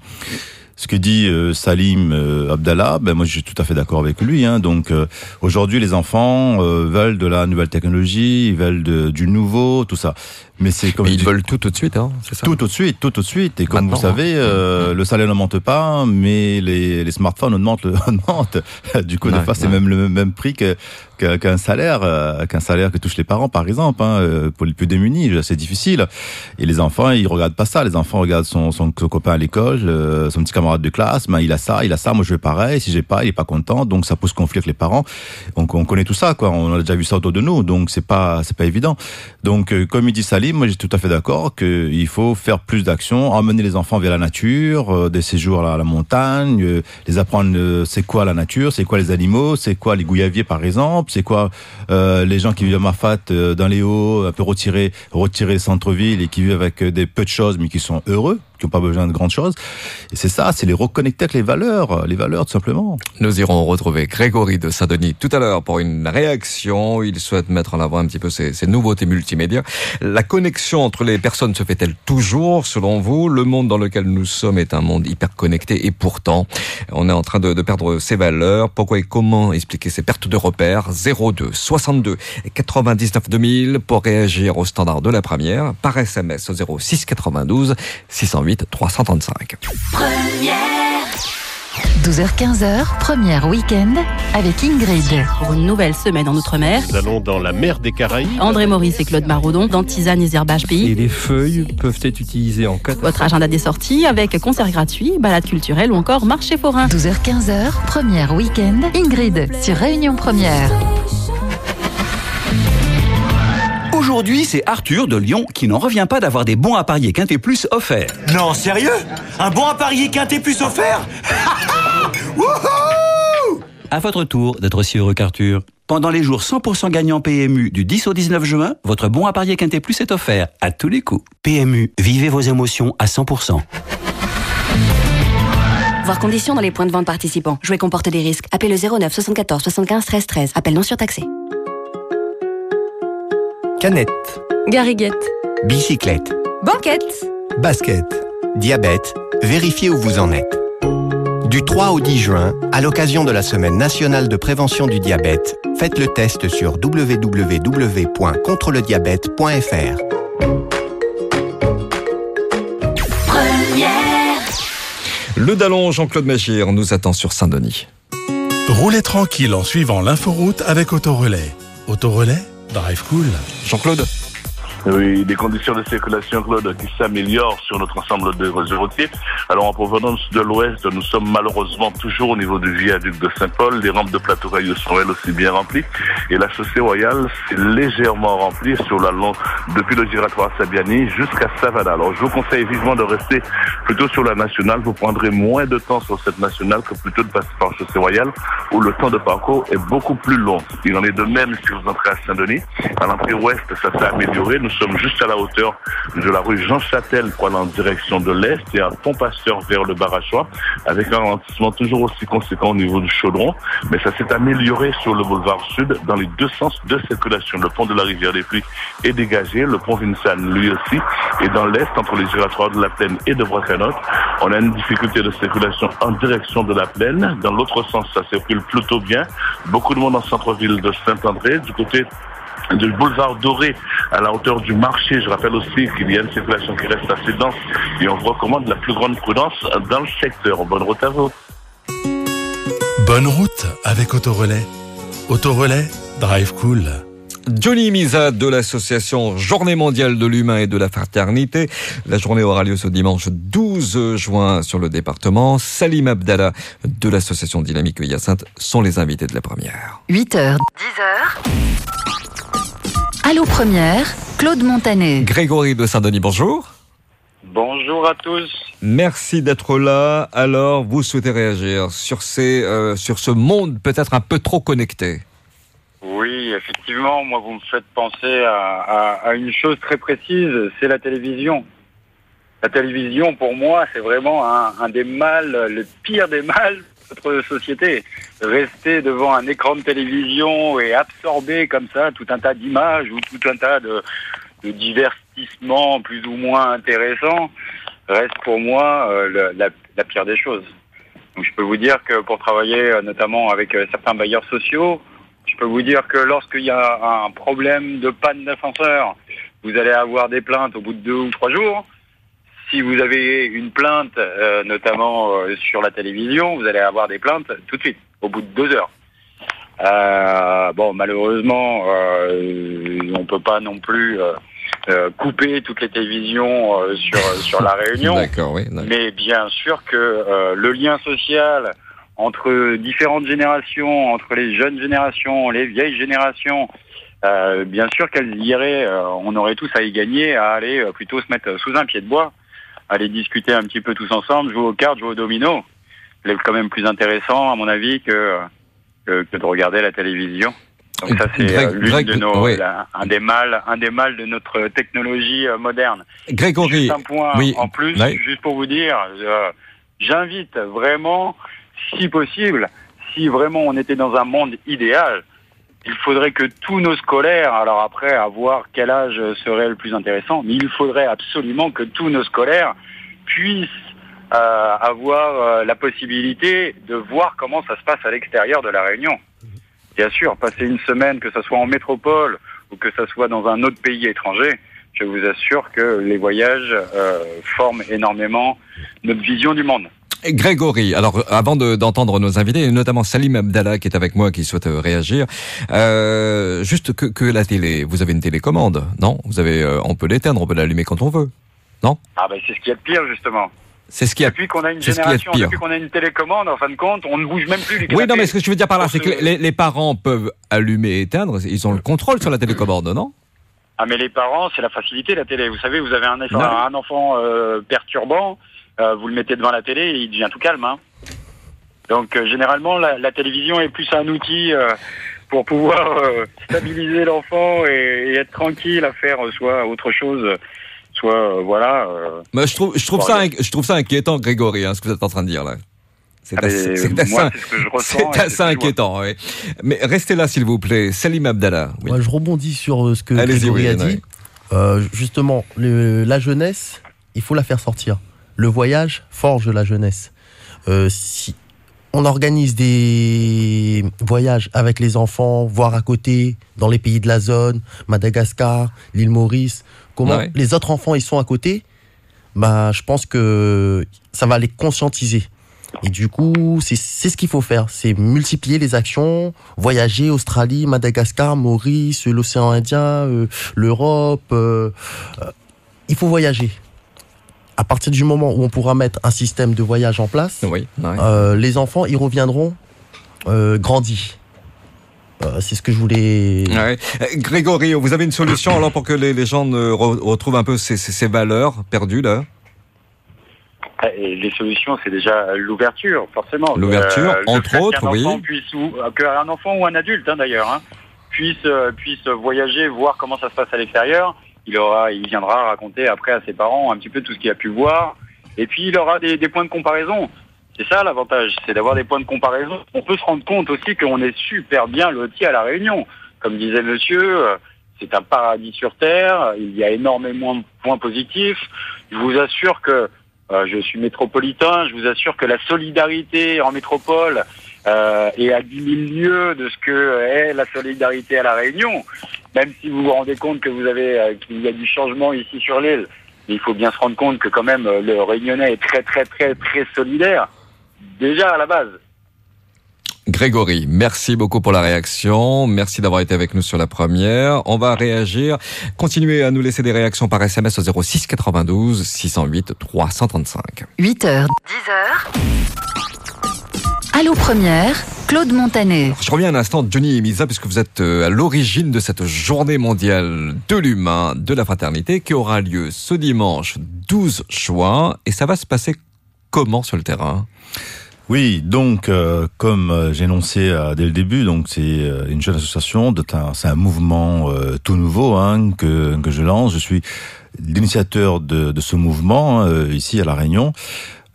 ce que dit euh, Salim euh, Abdallah, ben moi je suis tout à fait d'accord avec lui. Hein. Donc euh, aujourd'hui les enfants veulent de la nouvelle technologie, veulent du nouveau, tout ça. Mais c'est comme ils veulent tout tout de suite, hein, c'est ça. Tout tout de suite, tout tout de suite. Et comme vous savez, euh, le salaire ne monte pas, mais les, les smartphones augmentent, augmentent. Du coup, des fois, c'est même le même prix que qu'un salaire, euh, qu'un salaire que touchent les parents, par exemple, hein, euh, pour les plus démunis, c'est difficile. Et les enfants, ils regardent pas ça. Les enfants regardent son, son, copain à l'école, son petit camarade de classe. Ben, il a ça, il a ça. Moi, je veux pareil. Si j'ai pas, il est pas content. Donc, ça pose conflit avec les parents. Donc, on connaît tout ça, quoi. On a déjà vu ça autour de nous. Donc, c'est pas, c'est pas évident. Donc, comme il dit Salim, moi, j'ai tout à fait d'accord qu'il faut faire plus d'actions, emmener les enfants vers la nature, euh, des séjours à la montagne, euh, les apprendre euh, c'est quoi la nature, c'est quoi les animaux, c'est quoi les gouyaviers par exemple, c'est quoi les gens qui vivent à Mafat dans les hauts, un peu retirés, retirés centre-ville et qui vivent avec des peu de choses mais qui sont heureux qui n'ont pas besoin de grandes choses. Et c'est ça, c'est les reconnecter avec les valeurs, les valeurs tout simplement. Nous irons retrouver Grégory de Saint-Denis tout à l'heure pour une réaction. Il souhaite mettre en avant un petit peu ces, nouveautés multimédia. La connexion entre les personnes se fait-elle toujours, selon vous? Le monde dans lequel nous sommes est un monde hyper connecté et pourtant, on est en train de, de perdre ses valeurs. Pourquoi et comment expliquer ces pertes de repères? 02 62 99 2000 pour réagir au standard de la première par SMS au 06 92 608 08 335. 12h-15h, première week-end avec Ingrid. Pour une nouvelle semaine en Outre-mer, Nous allons dans la mer des Caraïbes. André Maurice et Claude Maraudon dans Tisane et Herbage Et Pays. les feuilles peuvent être utilisées en cas de... Votre agenda des sorties avec concerts gratuits, balades culturelles ou encore marché forain. 12h-15h, première week-end, Ingrid sur Réunion Première. Aujourd'hui, c'est Arthur de Lyon qui n'en revient pas d'avoir des bons à parier Quintet Plus offerts. Non, sérieux? Un bon à parier quintet plus offert Wouhou À votre tour d'être aussi heureux qu'Arthur. Pendant les jours 100% gagnants PMU du 10 au 19 juin, votre bon à parier Quintet Plus est offert à tous les coups. PMU, vivez vos émotions à 100%. Voir conditions dans les points de vente participants. Jouer comporte des risques. Appelez le 09 74 75 13 13. Appel non surtaxé. Canette, Gariguette. bicyclette, Banquette. basket, diabète, vérifiez où vous en êtes. Du 3 au 10 juin, à l'occasion de la Semaine nationale de prévention du diabète, faites le test sur www.contrelediabète.fr. Le Dallon Jean-Claude Machir nous attend sur Saint-Denis. Roulez tranquille en suivant l'inforoute avec Autorelais. Autorelais, drive cool. Jean-Claude Oui, des conditions de circulation, Claude, qui s'améliorent sur notre ensemble de réseaux routiers. Alors, en provenance de l'ouest, nous sommes malheureusement toujours au niveau du viaduc de Saint-Paul. Les rampes de plateau caillou sont elles aussi bien remplies. Et la chaussée royale, c'est légèrement remplie sur la longue, depuis le giratoire Sabiani jusqu'à Savannah. Alors, je vous conseille vivement de rester plutôt sur la nationale. Vous prendrez moins de temps sur cette nationale que plutôt de passer par chaussée royale, où le temps de parcours est beaucoup plus long. Il en est de même si vous entrez à Saint-Denis. À l'entrée ouest, ça s'est amélioré. Sommes juste à la hauteur de la rue Jean Châtel pour en direction de l'Est et à Pont-Pasteur vers le Barachois avec un ralentissement toujours aussi conséquent au niveau du chaudron. Mais ça s'est amélioré sur le boulevard Sud dans les deux sens de circulation. Le pont de la rivière des Pluies est dégagé, le pont Vincennes lui aussi. Et dans l'Est, entre les giratoires de la Plaine et de Bracanotte, on a une difficulté de circulation en direction de la Plaine. Dans l'autre sens, ça circule plutôt bien. Beaucoup de monde en centre-ville de Saint-André. Du côté du boulevard Doré à la hauteur du marché. Je rappelle aussi qu'il y a une circulation qui reste assez dense et on vous recommande la plus grande prudence dans le secteur. Bonne route à vous. Bonne route avec Autorelais. Autorelais, drive cool. Johnny Misa de l'association Journée mondiale de l'humain et de la fraternité. La journée aura lieu ce dimanche 12 juin sur le département. Salim Abdallah de l'association Dynamique Hyacinthe sont les invités de la première. 8h, 10h. Allô Première, Claude Montanet. Grégory de Saint-Denis, bonjour. Bonjour à tous. Merci d'être là. Alors, vous souhaitez réagir sur, ces, euh, sur ce monde peut-être un peu trop connecté Oui, effectivement, moi vous me faites penser à, à- à une chose très précise, c'est la télévision. La télévision, pour moi, c'est vraiment un, un des mâles, le pire des mâles notre société. Rester devant un écran de télévision et absorber comme ça tout un tas d'images ou tout un tas de, divertissements plus ou moins intéressants reste pour moi euh, la pire des choses. Donc je peux vous dire que pour travailler euh, notamment avec euh, certains bailleurs sociaux, je peux vous dire que lorsqu'il y a un problème de panne d'ascenseur, vous allez avoir des plaintes au bout de deux ou trois jours. Si vous avez une plainte, euh, notamment euh, sur la télévision, vous allez avoir des plaintes tout de suite, au bout de deux heures. Euh, bon, malheureusement, euh, on peut pas non plus euh, euh, couper toutes les télévisions euh, sur sur la Réunion. D'accord, oui. Mais bien sûr que euh, le lien social entre différentes générations, entre les jeunes générations, les vieilles générations, euh, bien sûr qu'elles iraient, euh, on aurait tous à y gagner, à aller euh, plutôt se mettre sous un pied de bois, aller discuter un petit peu tous ensemble, jouer aux cartes, jouer au domino. C'est quand même plus intéressant, à mon avis, que, que, que de regarder la télévision. Donc ça, c'est euh, l'une de nos, la- un des mâles, un des mâles de notre technologie euh, moderne. Grégory, Juste un point oui, en plus, oui. juste pour vous dire, euh, j'invite vraiment, si possible, si vraiment on était dans un monde idéal, il faudrait que tous nos scolaires, alors après, à voir quel âge serait le plus intéressant, mais il faudrait absolument que tous nos scolaires puissent euh, avoir euh, la possibilité de voir comment ça se passe à l'extérieur de la Réunion. Bien sûr, passer une semaine, que ce soit en métropole ou que ce soit dans un autre pays étranger, je vous assure que les voyages euh, forment énormément notre vision du monde. Grégory, alors avant d'entendre nos invités, et notamment Salim Abdallah qui est avec moi, qui souhaite euh, réagir, euh, juste que, que, la télé, vous avez une télécommande, non? Vous avez, euh, on peut l'éteindre, on peut l'allumer quand on veut, non? Ah ben c'est ce qui est pire justement. C'est ce qui a Depuis qu'on a une génération, depuis qu'on a une télécommande, en fin de compte, on ne bouge même plus du Oui, non, mais ce que je veux dire par là, c'est que les, les, parents peuvent allumer et éteindre, ils ont le contrôle sur la télécommande, non? Ah mais les parents, c'est la facilité la télé. Vous savez, vous avez un, un enfant euh, perturbant, euh, vous le mettez devant la télé et il devient tout calme. Hein. Donc euh, généralement, la, la, télévision est plus un outil euh, pour pouvoir stabiliser l'enfant et, et, être tranquille à faire soit autre chose, soit voilà. Mais je trouve, je trouve ça, je trouve ça inquiétant, Grégory, hein, ce que vous êtes en train de dire là. C'est ah, assez, assez, assez inquiétant. Oui. Mais restez là, s'il vous plaît. Salim Abdallah. Oui. Moi, je rebondis sur ce que Grégory a dit. Euh, justement, le, la jeunesse, il faut la faire sortir. Le voyage forge la jeunesse. Euh, si on organise des voyages avec les enfants, voire à côté, dans les pays de la zone, Madagascar, l'île Maurice, comment ouais. les autres enfants ils sont à côté, bah, je pense que ça va les conscientiser. Et du coup, c'est ce qu'il faut faire, c'est multiplier les actions, voyager Australie, Madagascar, Maurice, l'océan Indien, euh, l'Europe. Euh, il faut voyager à partir du moment où on pourra mettre un système de voyage en place, oui. Euh, les enfants y reviendront euh, grandis. Euh, c'est ce que je voulais. Ouais. Grégory, vous avez une solution alors pour que les, les gens ne re retrouvent un peu ces, ces, ces valeurs perdues là? Et les solutions, c'est déjà l'ouverture, forcément. L'ouverture, euh, entre autres, oui. Puisse, ou, qu'un enfant ou un adulte, hein, d'ailleurs, hein, puisse, puisse voyager, voir comment ça se passe à l'extérieur il aura, il viendra raconter après à ses parents un petit peu tout ce qu'il a pu voir. Et puis il aura des, points de comparaison. C'est ça l'avantage, c'est d'avoir des points de comparaison. On peut se rendre compte aussi qu'on est super bien loti à la Réunion. Comme disait Monsieur, c'est un paradis sur terre. Il y a énormément de points positifs. Je vous assure que euh, je suis métropolitain. Je vous assure que la solidarité en métropole euh, est à 10 000 lieues de ce que est la solidarité à la Réunion même si vous vous rendez compte que vous avez euh, qu'il y a du changement ici sur l'île, il faut bien se rendre compte que quand même le Réunionnais est très très très très solidaire déjà à la base. Grégory, merci beaucoup pour la réaction. Merci d'avoir été avec nous sur la première. On va réagir. Continuez à nous laisser des réactions par SMS au 06 92 608 335. 8h, 10h. Allô première, Claude Montanet. Je reviens un instant, Johnny et Misa, puisque vous êtes à l'origine de cette journée mondiale de l'humain, de la fraternité, qui aura lieu ce dimanche 12 juin. Et ça va se passer comment sur le terrain? Oui, donc euh, comme euh, j'ai énoncé euh, dès le début, donc c'est euh, une jeune association, c'est un, un, mouvement euh, tout nouveau hein, que, que je lance. Je suis l'initiateur de, de, ce mouvement hein, ici à la Réunion.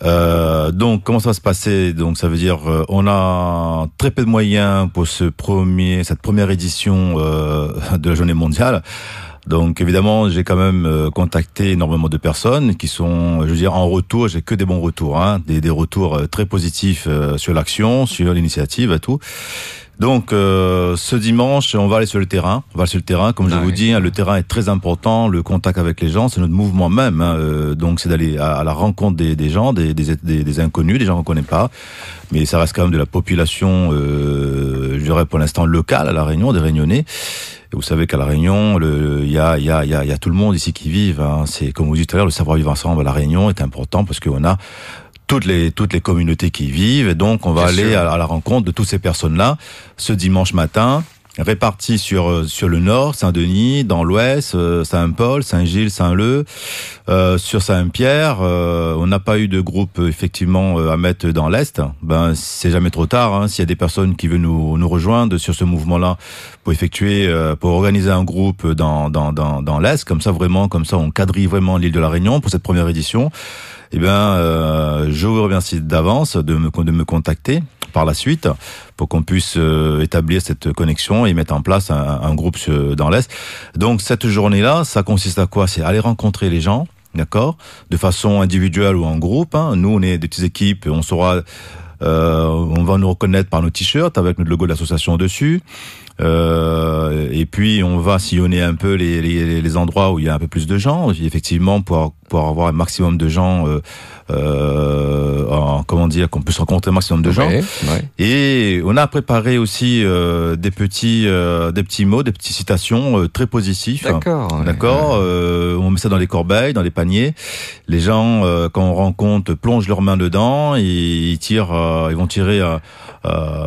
Euh, donc, comment ça va se passer? Donc, ça veut dire, euh, on a très peu de moyens pour ce premier, cette première édition euh, de la Journée mondiale. Donc, évidemment, j'ai quand même euh, contacté énormément de personnes qui sont, je veux dire, en retour. J'ai que des bons retours, hein, des, des retours très positifs sur l'action, sur l'initiative et tout. Donc euh, ce dimanche, on va aller sur le terrain. On va aller sur le terrain, comme je ah vous oui. dis, hein, le terrain est très important. Le contact avec les gens, c'est notre mouvement même. Hein, euh, donc c'est d'aller à, à, la rencontre des, des gens, des, des, inconnus, des gens qu'on connaît pas, mais ça reste quand même de la population, euh, je dirais pour l'instant locale à la Réunion, des Réunionnais. Et vous savez qu'à la Réunion, il y a, y, a, y, a, y a tout le monde ici qui vit. Hein. C'est comme vous dites tout à l'heure, le savoir vivre ensemble à la Réunion est important parce qu'on a toutes les toutes les communautés qui y vivent. Et donc on va Bien aller à, à, la rencontre de toutes ces personnes là ce dimanche matin répartis sur sur le nord Saint-Denis dans l'ouest euh, Saint-Paul Saint-Gilles Saint-Leu. Euh, sur Saint-Pierre euh, on n'a pas eu de groupe effectivement euh, à mettre dans l'est. Ben c'est jamais trop tard hein. s'il y a des personnes qui veulent nous nous rejoindre sur ce mouvement là pour effectuer euh, pour organiser un groupe dans dans dans, dans l'est comme ça vraiment comme ça on quadrille vraiment l'île de la Réunion pour cette première édition eh bien, euh, je vous remercie d'avance de me, de me contacter par la suite pour qu'on puisse euh, établir cette connexion et mettre en place un, un groupe dans l'Est. Donc, cette journée-là, ça consiste à quoi? C'est aller rencontrer les gens, d'accord? De façon individuelle ou en groupe. Hein. Nous, on est des petites équipes, on saura on va nous reconnaître par nos t-shirts avec notre logo de l'association dessus. Euh, et puis on va sillonner un peu les, les, les, endroits où il y a un peu plus de gens, effectivement pour, pour avoir un maximum de gens, euh, en, comment dire, qu'on puisse rencontrer un maximum de gens. Et on a préparé aussi euh, des petits, euh, des petits mots, des petites citations euh, très positifs. D'accord. D'accord. on met ça dans les corbeilles, dans les paniers. Les gens, quand on rencontre, plongent leurs mains dedans et ils tirent, ils vont tirer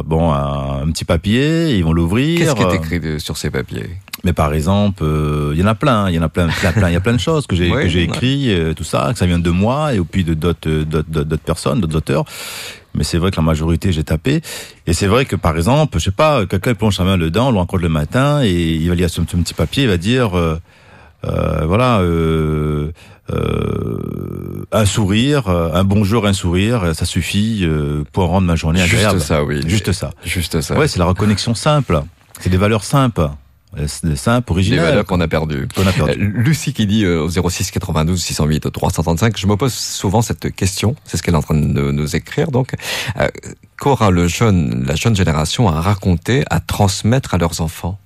bon un, un, petit papier, ils vont l'ouvrir Qu'est-ce qui est écrit sur ces papiers? Mais par exemple, euh, il y en a plein, il y en a plein, plein, plein, il y a plein de choses que j'ai que j'ai écrit, euh, tout ça, que ça vient de moi et puis de d'autres euh, d'autres personnes, d'autres auteurs. Mais c'est vrai que la majorité j'ai tapé et c'est vrai que par exemple, je sais pas, quelqu'un plonge sa main dedans, on le rencontre le matin et il va lire son, son petit papier, il va dire voilà. un sourire, un bonjour, un sourire, ça suffit pour rendre ma journée agréable. Juste ça, oui. Juste ça. Juste ça. Ouais, c'est la reconnexion simple. C'est des valeurs simples. Simple, original. Des valeurs qu'on a perdues. Qu'on a perdu. Euh, Lucie qui dit euh, au 06 92 608 335, je me pose souvent cette question, c'est ce qu'elle est en train de nous écrire, donc, euh, qu'aura le jeune, la jeune génération à raconter, à transmettre à leurs enfants?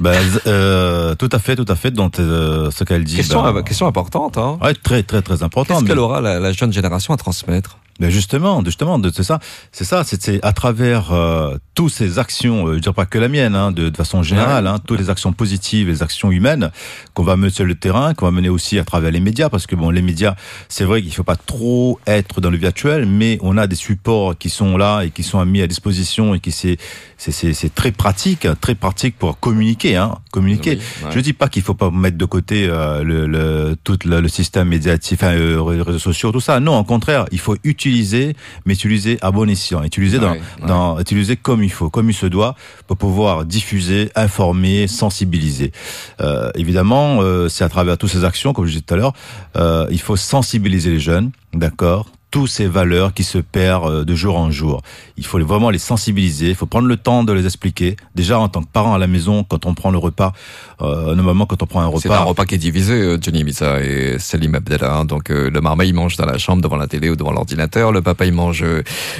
Ben, euh, tout à fait, tout à fait. Donc, euh, ce qu'elle dit. Question, ben, question importante. Hein. Ouais, très, très, très importante. Qu'est-ce qu'elle aura la, la, jeune génération à transmettre? Mais justement, justement, c'est ça, c'est ça, c'est à travers euh, toutes ces actions, euh, je dirais pas que la mienne, hein, de, de, façon générale, hein, toutes les actions positives, les actions humaines qu'on va mener sur le terrain, qu'on va mener aussi à travers les médias, parce que bon, les médias, c'est vrai qu'il faut pas trop être dans le virtuel, mais on a des supports qui sont là et qui sont mis à disposition et qui c'est c'est très pratique, très pratique pour communiquer, hein, communiquer. Oui, Je dis pas qu'il faut pas mettre de côté euh, le, le, tout le, le système médiatique, enfin, euh, réseaux sociaux, tout ça. Non, au contraire, il faut utiliser utiliser, mais utiliser à bon escient, utiliser dans, dans, utiliser comme il faut, comme il se doit, pour pouvoir diffuser, informer, sensibiliser. Euh, évidemment, euh, c'est à travers toutes ces actions, comme je disais tout à l'heure, euh, il faut sensibiliser les jeunes, d'accord, tous ces valeurs qui se perdent euh, de jour en jour. Il faut vraiment les sensibiliser, il faut prendre le temps de les expliquer. Déjà en tant que parent à la maison, quand on prend le repas, euh, normalement quand on prend un repas... C'est un repas qui est divisé, euh, Johnny Missa et Salim Abdallah. Hein. Donc euh, le marmot il mange dans la chambre devant la télé ou devant l'ordinateur, le papa il mange...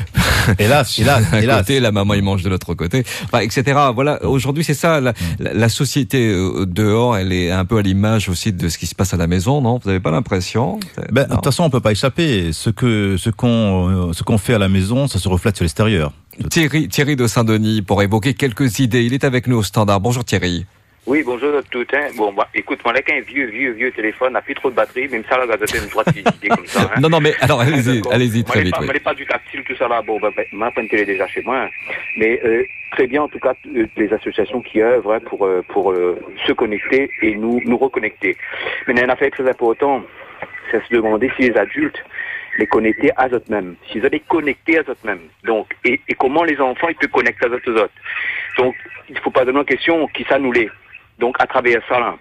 hélas, hélas, hélas. Côté, la maman il mange de l'autre côté, enfin, etc. Voilà, aujourd'hui c'est ça, la, la, la, société dehors, elle est un peu à l'image aussi de ce qui se passe à la maison, non? Vous n'avez pas l'impression? Ben, De toute façon on peut pas échapper. Ce que ce qu'on ce qu'on fait à la maison, ça se reflète sur l'extérieur. Thierry, Thierry de Saint-Denis, pour évoquer quelques idées. Il est avec nous au standard. Bonjour Thierry. Oui, bonjour tout. Hein. Bon, bah, écoute, moi, là, qu'un vieux, vieux, vieux téléphone n'a plus trop de batterie, même ça, là, gazeté une droite idées comme ça. Hein. Non, non, mais alors, allez-y, allez-y très vite. Moi, oui. pas du tactile, tout ça, là. Bon, bah, ma peine télé déjà chez moi. Hein. Mais euh, très bien, en tout cas, les associations qui œuvrent hein, pour, euh, pour euh, se connecter et nous, nous reconnecter. Mais il y a un affaire très important, c'est se demander si les adultes les connecter à eux-mêmes, s'ils les connectés à eux-mêmes. Donc, et, et, comment les enfants ils peuvent connecter à eux. Donc, il faut pas donner en question qui ça nous l'est. Donc, à travers ça, là,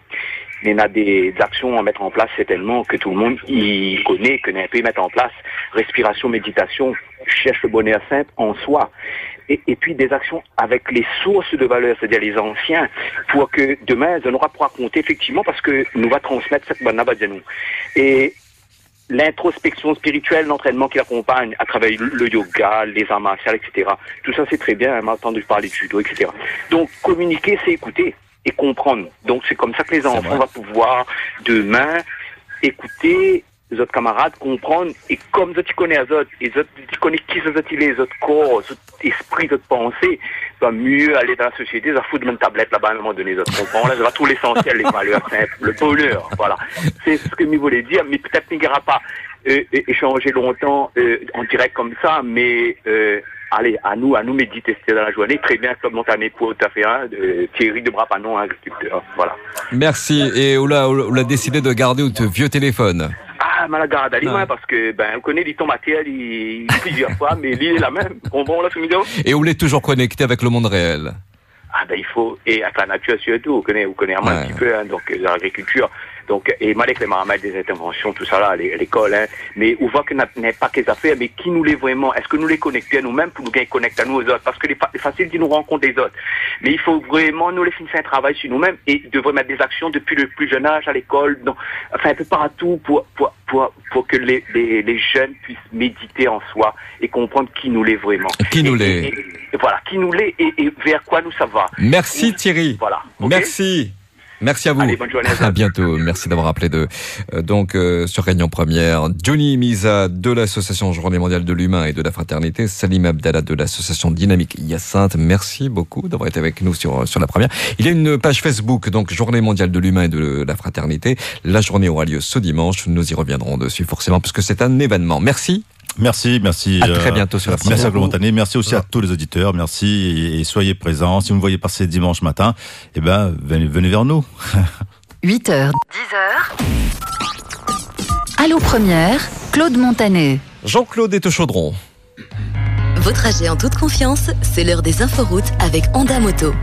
il y a des actions à mettre en place certainement que tout le monde y connaît, que n'importe peut mettre en place. Respiration, méditation, cherche le bonheur simple en soi. Et, puis des actions avec les sources de valeur, c'est-à-dire les anciens, pour que demain, on aura pour raconter effectivement parce que nous va transmettre cette bonne de nous. Et l'introspection spirituelle, l'entraînement qui l'accompagne à travers le yoga, les arts martiaux, etc. Tout ça, c'est très bien, m'a entendu parler de judo, etc. Donc, communiquer, c'est écouter et comprendre. Donc, c'est comme ça que les enfants vont pouvoir, demain, écouter les autres camarades, comprendre, et comme tu connais les autres, les autres, tu connais qui autres, les autres corps, les autres esprits, les autres pensées, mieux aller dans la société, ça fout de une tablette là-bas à un moment donné, les autres comprends, là, ça va tout l'essentiel, les valeurs simples, le bonheur, voilà. C'est ce que je voulais dire, mais peut-être qu'il n'y aura pas euh, échanger longtemps euh, en direct comme ça, mais euh, allez, à nous, à nous méditer dans la journée. Très bien, comme montané pour tout à fait, hein, Thierry de Brapanon, agriculteur. Voilà. Merci. Et on a, on a décidé de garder votre vieux téléphone. Ah, allez, moi, parce que, ben, on connaît les matière, il, plusieurs fois, mais l'île est la même. Bon, bon, là. Et on est toujours connecté avec le monde réel. Ah ben il faut et à la nature surtout, vous connaissez, vous connaissez ouais. un petit peu hein, donc l'agriculture. Donc, et Malek les Mahamed, des interventions, tout ça là, à l'école, hein. Mais on voit que n'est pas qu'les affaires, mais qui nous les vraiment? Est-ce que nous les connecter à nous-mêmes pour nous connecter à nous aux autres? Parce que c'est facile de nous rencontrer des autres. Mais il faut vraiment nous les finir un travail sur nous-mêmes et devrait mettre des actions depuis le plus jeune âge à l'école, enfin un peu partout pour, pour, pour, pour que les, les, les, jeunes puissent méditer en soi et comprendre qui nous l'est vraiment. Qui nous l'est. Voilà, qui nous l'est et, et, vers quoi nous ça va. Merci Thierry. Voilà. Merci. Merci à vous. Allez, bonne journée à, à bientôt. Merci d'avoir appelé de euh, donc euh, sur Réunion Première. Johnny Misa de l'association Journée mondiale de l'humain et de la fraternité, Salim Abdallah de l'association Dynamique Hyacinthe. Merci beaucoup d'avoir été avec nous sur sur la première. Il y a une page Facebook donc Journée mondiale de l'humain et de la fraternité. La journée aura lieu ce dimanche. Nous y reviendrons dessus forcément puisque c'est un événement. Merci. Merci, merci. À très bientôt sur la Merci à Montané, merci aussi à tous les auditeurs, merci et, soyez présents. Si vous me voyez passer dimanche matin, eh ben, venez, venez vers nous. 8h, 10h. Allô Première, Claude Montanet. Jean-Claude est au chaudron. Votre trajet en toute confiance, c'est l'heure des inforoutes avec Honda Moto.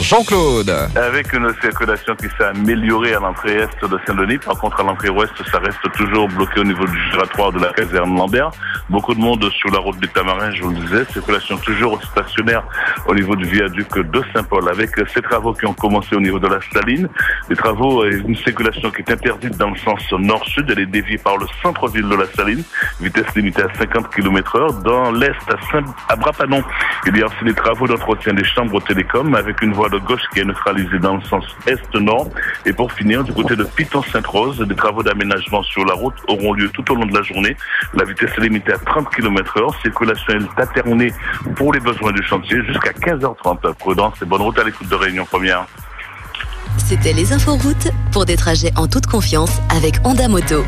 Jean-Claude. Avec une circulation qui s'est améliorée à l'entrée est de Saint-Denis, par contre à l'entrée ouest, ça reste toujours bloqué au niveau du giratoire de la caserne Lambert. Beaucoup de monde sur la route des Tamarins, je vous le disais, circulation toujours stationnaire au niveau du viaduc de Saint-Paul. Avec ces travaux qui ont commencé au niveau de la Saline, des travaux et une circulation qui est interdite dans le sens nord-sud, elle est déviée par le centre-ville de la Saline, vitesse limitée à 50 km heure. Dans l'est, à Brapanon, il y a aussi des travaux d'entretien des chambres télécom avec une voie de gauche qui est neutralisée dans le sens est-nord. Et pour finir, du côté de Piton-Sainte-Rose, des travaux d'aménagement sur la route auront lieu tout au long de la journée. La vitesse est limitée à 30 km heure. Circulation est alternée pour les besoins du chantier jusqu'à 15h30. Prudence et bonne route à l'écoute de Réunion Première. C'était les inforoutes pour des trajets en toute confiance avec Honda Moto.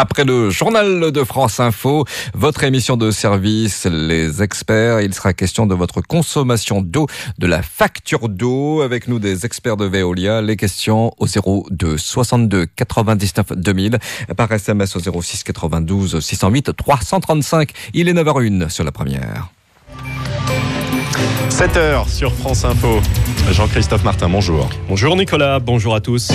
Après le journal de France Info, votre émission de service, les experts, il sera question de votre consommation d'eau, de la facture d'eau, avec nous des experts de Veolia. Les questions au 02 62 99 2000, par SMS au 06 92 608 335. Il est 9h01 sur la première. 7h sur France Info. Jean-Christophe Martin, bonjour. Bonjour Nicolas, bonjour à tous.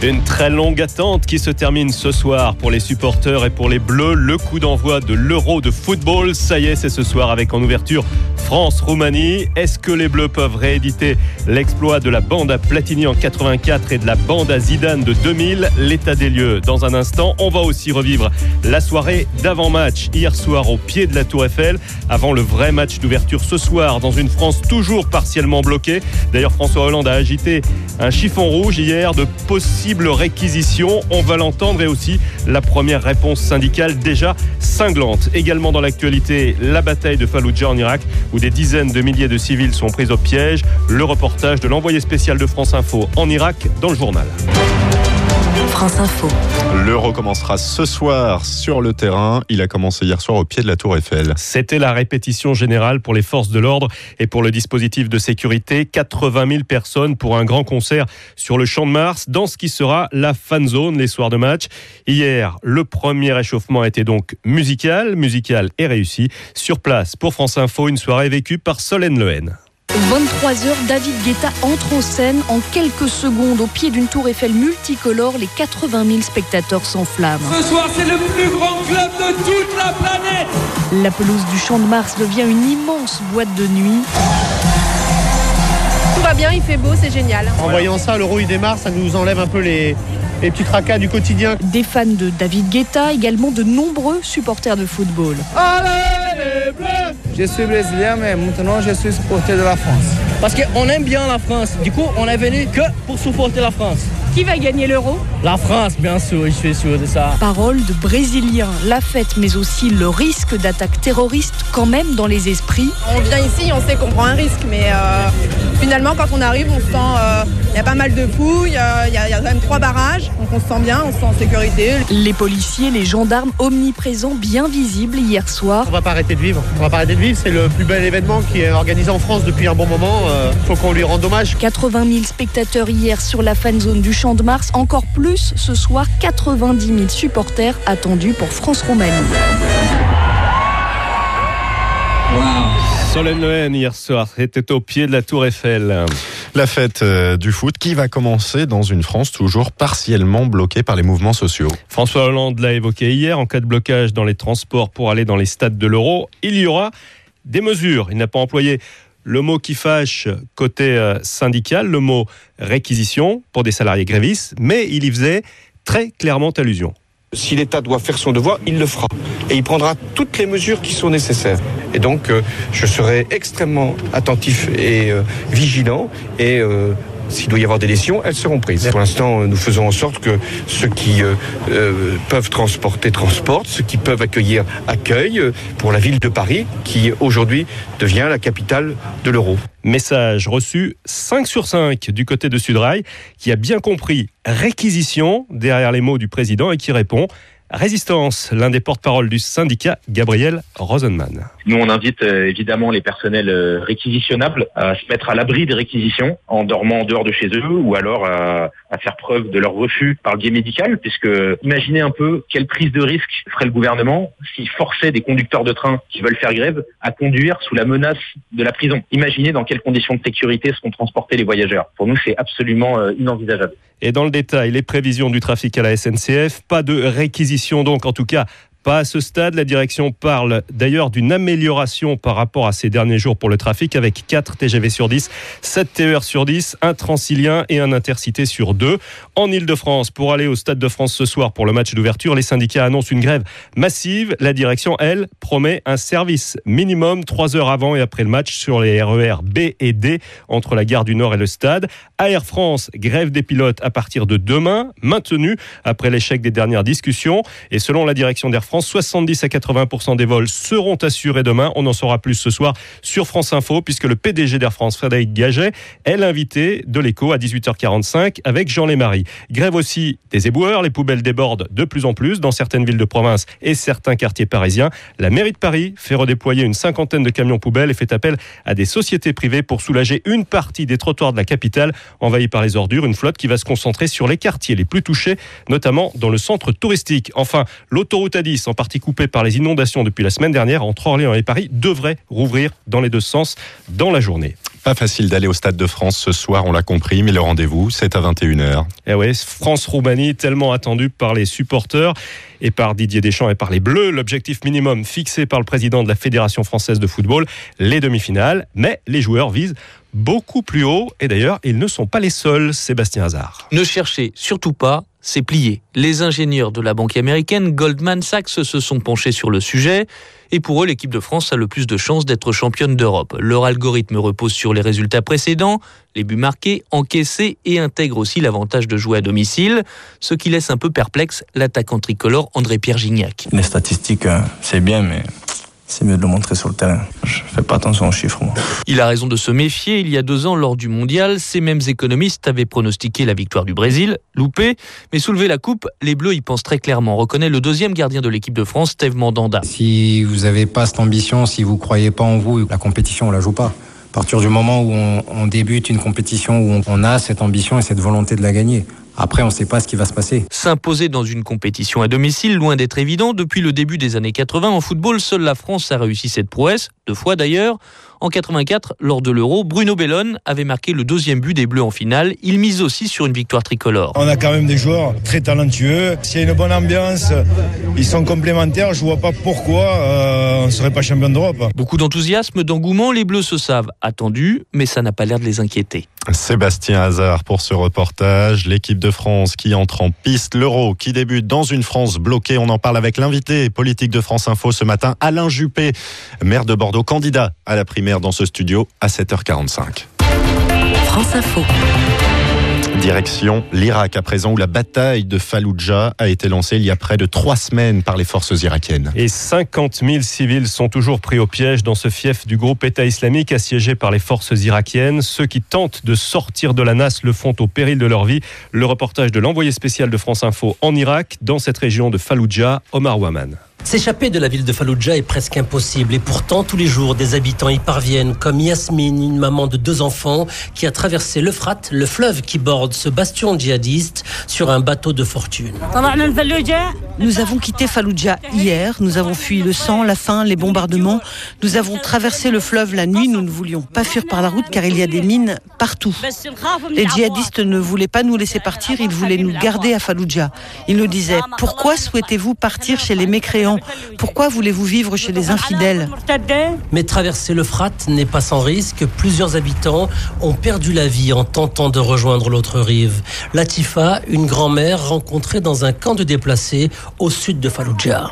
Une très longue attente qui se termine ce soir pour les supporters et pour les Bleus. Le coup d'envoi de l'Euro de football, ça y est, c'est ce soir avec en ouverture France-Roumanie. Est-ce que les Bleus peuvent rééditer l'exploit de la bande à Platini en 84 et de la bande à Zidane de 2000 L'état des lieux dans un instant. On va aussi revivre la soirée d'avant-match hier soir au pied de la Tour Eiffel avant le vrai match d'ouverture ce soir dans une France toujours partiellement bloquée. D'ailleurs, François Hollande a agité un chiffon rouge hier de possibles réquisition. On va l'entendre et aussi la première réponse syndicale déjà cinglante. Également dans l'actualité, la bataille de Fallujah en Irak où des dizaines de milliers de civils sont pris au piège. Le reportage de l'envoyé spécial de France Info en Irak dans le journal. France Info. L'Euro commencera ce soir sur le terrain. Il a commencé hier soir au pied de la Tour Eiffel. C'était la répétition générale pour les forces de l'ordre et pour le dispositif de sécurité. 80 000 personnes pour un grand concert sur le Champ de Mars dans ce qui sera la fan zone les soirs de match. Hier, le premier échauffement était donc musical, musical et réussi. Sur place, pour France Info, une soirée vécue par Solène Lehen. 23h, David Guetta entre en scène. En quelques secondes, au pied d'une tour Eiffel multicolore, les 80 000 spectateurs s'enflamment. Ce soir, c'est le plus grand club de toute la planète. La pelouse du Champ de Mars devient une immense boîte de nuit. Tout va bien, il fait beau, c'est génial. En voyant ça, l'euro il démarre, ça nous enlève un peu les, les petits tracas du quotidien. Des fans de David Guetta, également de nombreux supporters de football. Allez les Bleus Je suis brésilien, mais maintenant je suis supporter de la France. Parce qu'on aime bien la France. Du coup, on est venu que pour supporter la France. Qui va gagner l'euro? La France, bien sûr, je suis sûr de ça. Parole de Brésiliens, la fête, mais aussi le risque d'attaque terroriste quand même dans les esprits. On vient ici, on sait qu'on prend un risque, mais euh, finalement, quand on arrive, on se sent. Il y a pas mal de fouilles, il y, a, y a quand même trois barrages, donc on se sent bien, on se sent en sécurité. Les policiers, les gendarmes omniprésents, bien visibles hier soir. On va pas arrêter de vivre. On va pas arrêter de vivre. C'est le plus bel événement qui est organisé en France depuis un bon moment. Il faut qu'on lui rende hommage. 80 000 spectateurs hier sur la fan zone du Champ de Mars. Encore plus ce soir, 90 000 supporters attendus pour France-Roumanie. Solène Lehen hier soir était au pied de la Tour Eiffel. La fête euh, du foot qui va commencer dans une France toujours partiellement bloquée par les mouvements sociaux. François Hollande l'a évoqué hier, en cas de blocage dans les transports pour aller dans les stades de l'Euro, il y aura des mesures. Il n'a pas employé le mot qui fâche côté euh, syndical, le mot réquisition pour des salariés grévistes, mais il y faisait très clairement allusion. Si l'État doit faire son devoir, il le fera. Et il prendra toutes les mesures qui sont nécessaires. Et donc, euh, je serai extrêmement attentif et euh, vigilant. Et euh, s'il doit y avoir des décisions, elles seront prises. Pour l'instant, nous faisons en sorte que ceux qui euh, euh, peuvent transporter transportent, ceux qui peuvent accueillir accueillent euh, pour la ville de Paris, qui aujourd'hui devient la capitale de l'euro. Message reçu 5 sur 5 du côté de Sudrail, qui a bien compris réquisition derrière les mots du président et qui répond Résistance, l'un des porte-parole du syndicat, Gabriel Rosenman. Nous, on invite euh, évidemment les personnels euh, réquisitionnables à se mettre à l'abri des réquisitions en dormant en dehors de chez eux ou alors à, à faire preuve de leur refus par le biais médical, puisque imaginez un peu quelle prise de risque ferait le gouvernement s'il forçait des conducteurs de train qui veulent faire grève à conduire sous la menace de la prison. Imaginez dans quelles conditions de sécurité seront transportés les voyageurs. Pour nous, c'est absolument euh, inenvisageable. Et dans le détail, les prévisions du trafic à la SNCF, pas de réquisition donc, en tout cas à ce stade. La direction parle d'ailleurs d'une amélioration par rapport à ces derniers jours pour le trafic avec 4 TGV sur 10, 7 TER sur 10, un Transilien et un Intercité sur 2. En Ile-de-France, pour aller au Stade de France ce soir pour le match d'ouverture, les syndicats annoncent une grève massive. La direction, elle, promet un service minimum 3 heures avant et après le match sur les RER B et D entre la gare du Nord et le stade. Air France, grève des pilotes à partir de demain, maintenue après l'échec des dernières discussions. Et selon la direction d'Air France, 70 à 80 des vols seront assurés demain. On en saura plus ce soir sur France Info, puisque le PDG d'Air France, Frédéric Gaget, est l'invité de l'écho à 18h45 avec Jean Lémarie. Grève aussi des éboueurs. Les poubelles débordent de plus en plus dans certaines villes de province et certains quartiers parisiens. La mairie de Paris fait redéployer une cinquantaine de camions poubelles et fait appel à des sociétés privées pour soulager une partie des trottoirs de la capitale envahis par les ordures. Une flotte qui va se concentrer sur les quartiers les plus touchés, notamment dans le centre touristique. Enfin, l'autoroute A10 en partie coupée par les inondations depuis la semaine dernière entre Orléans et Paris, devrait rouvrir dans les deux sens dans la journée. Pas facile d'aller au Stade de France ce soir, on l'a compris, mais le rendez-vous, c'est à 21h. Et ouais, France-Roumanie, tellement attendu par les supporters et par Didier Deschamps et par les Bleus. L'objectif minimum fixé par le président de la Fédération française de football, les demi-finales. Mais les joueurs visent beaucoup plus haut. Et d'ailleurs, ils ne sont pas les seuls, Sébastien Hazard. Ne cherchez surtout pas, c'est plié. Les ingénieurs de la banque américaine Goldman Sachs se sont penchés sur le sujet. Et pour eux, l'équipe de France a le plus de chances d'être championne d'Europe. Leur algorithme repose sur les résultats précédents, les buts marqués, encaissés et intègre aussi l'avantage de jouer à domicile, ce qui laisse un peu perplexe l'attaquant tricolore André-Pierre Gignac. Les statistiques, euh, c'est bien, mais c'est mieux de le montrer sur le terrain. Je fais pas attention aux chiffres, moi. Il a raison de se méfier. Il y a deux ans, lors du mondial, ces mêmes économistes avaient pronostiqué la victoire du Brésil, loupé. Mais soulever la coupe, les Bleus y pensent très clairement, reconnaît le deuxième gardien de l'équipe de France, Steve Mandanda. Si vous n'avez pas cette ambition, si vous croyez pas en vous, la compétition, on la joue pas. À partir du moment où on, on débute une compétition, où on, on a cette ambition et cette volonté de la gagner. Après, on ne sait pas ce qui va se passer. S'imposer dans une compétition à domicile, loin d'être évident. Depuis le début des années 80, en football, seule la France a réussi cette prouesse, deux fois d'ailleurs. En 84, lors de l'Euro, Bruno Bellone avait marqué le deuxième but des Bleus en finale. Il mise aussi sur une victoire tricolore. On a quand même des joueurs très talentueux. S'il y a une bonne ambiance, ils sont complémentaires. Je vois pas pourquoi euh, on ne serait pas champion d'Europe. Beaucoup d'enthousiasme, d'engouement. Les Bleus se savent attendus, mais ça n'a pas l'air de les inquiéter. Sébastien Hazard pour ce reportage. L'équipe de France qui entre en piste. L'Euro qui débute dans une France bloquée. On en parle avec l'invité politique de France Info ce matin, Alain Juppé, maire de Bordeaux, candidat à la primaire dans ce studio à 7h45. France Info. Direction l'Irak à présent où la bataille de Fallujah a été lancée il y a près de trois semaines par les forces irakiennes. Et 50 000 civils sont toujours pris au piège dans ce fief du groupe État islamique assiégé par les forces irakiennes. Ceux qui tentent de sortir de la NAS le font au péril de leur vie. Le reportage de l'envoyé spécial de France Info en Irak, dans cette région de Fallujah, Omar Waman. S'échapper de la ville de Fallujah est presque impossible et pourtant tous les jours des habitants y parviennent comme Yasmine, une maman de deux enfants qui a traversé l'Euphrate, le fleuve qui borde ce bastion djihadiste sur un bateau de fortune. Nous avons quitté Fallujah hier, nous avons fui le sang, la faim, les bombardements. Nous avons traversé le fleuve la nuit, nous ne voulions pas fuir par la route car il y a des mines partout. Les djihadistes ne voulaient pas nous laisser partir, ils voulaient nous garder à Fallujah. Ils nous disaient "Pourquoi souhaitez-vous partir chez les mécréants? Pourquoi voulez-vous vivre chez les infidèles Mais traverser l'Euphrate n'est pas sans risque. Plusieurs habitants ont perdu la vie en tentant de rejoindre l'autre rive. Latifa, une grand-mère rencontrée dans un camp de déplacés au sud de Fallujah.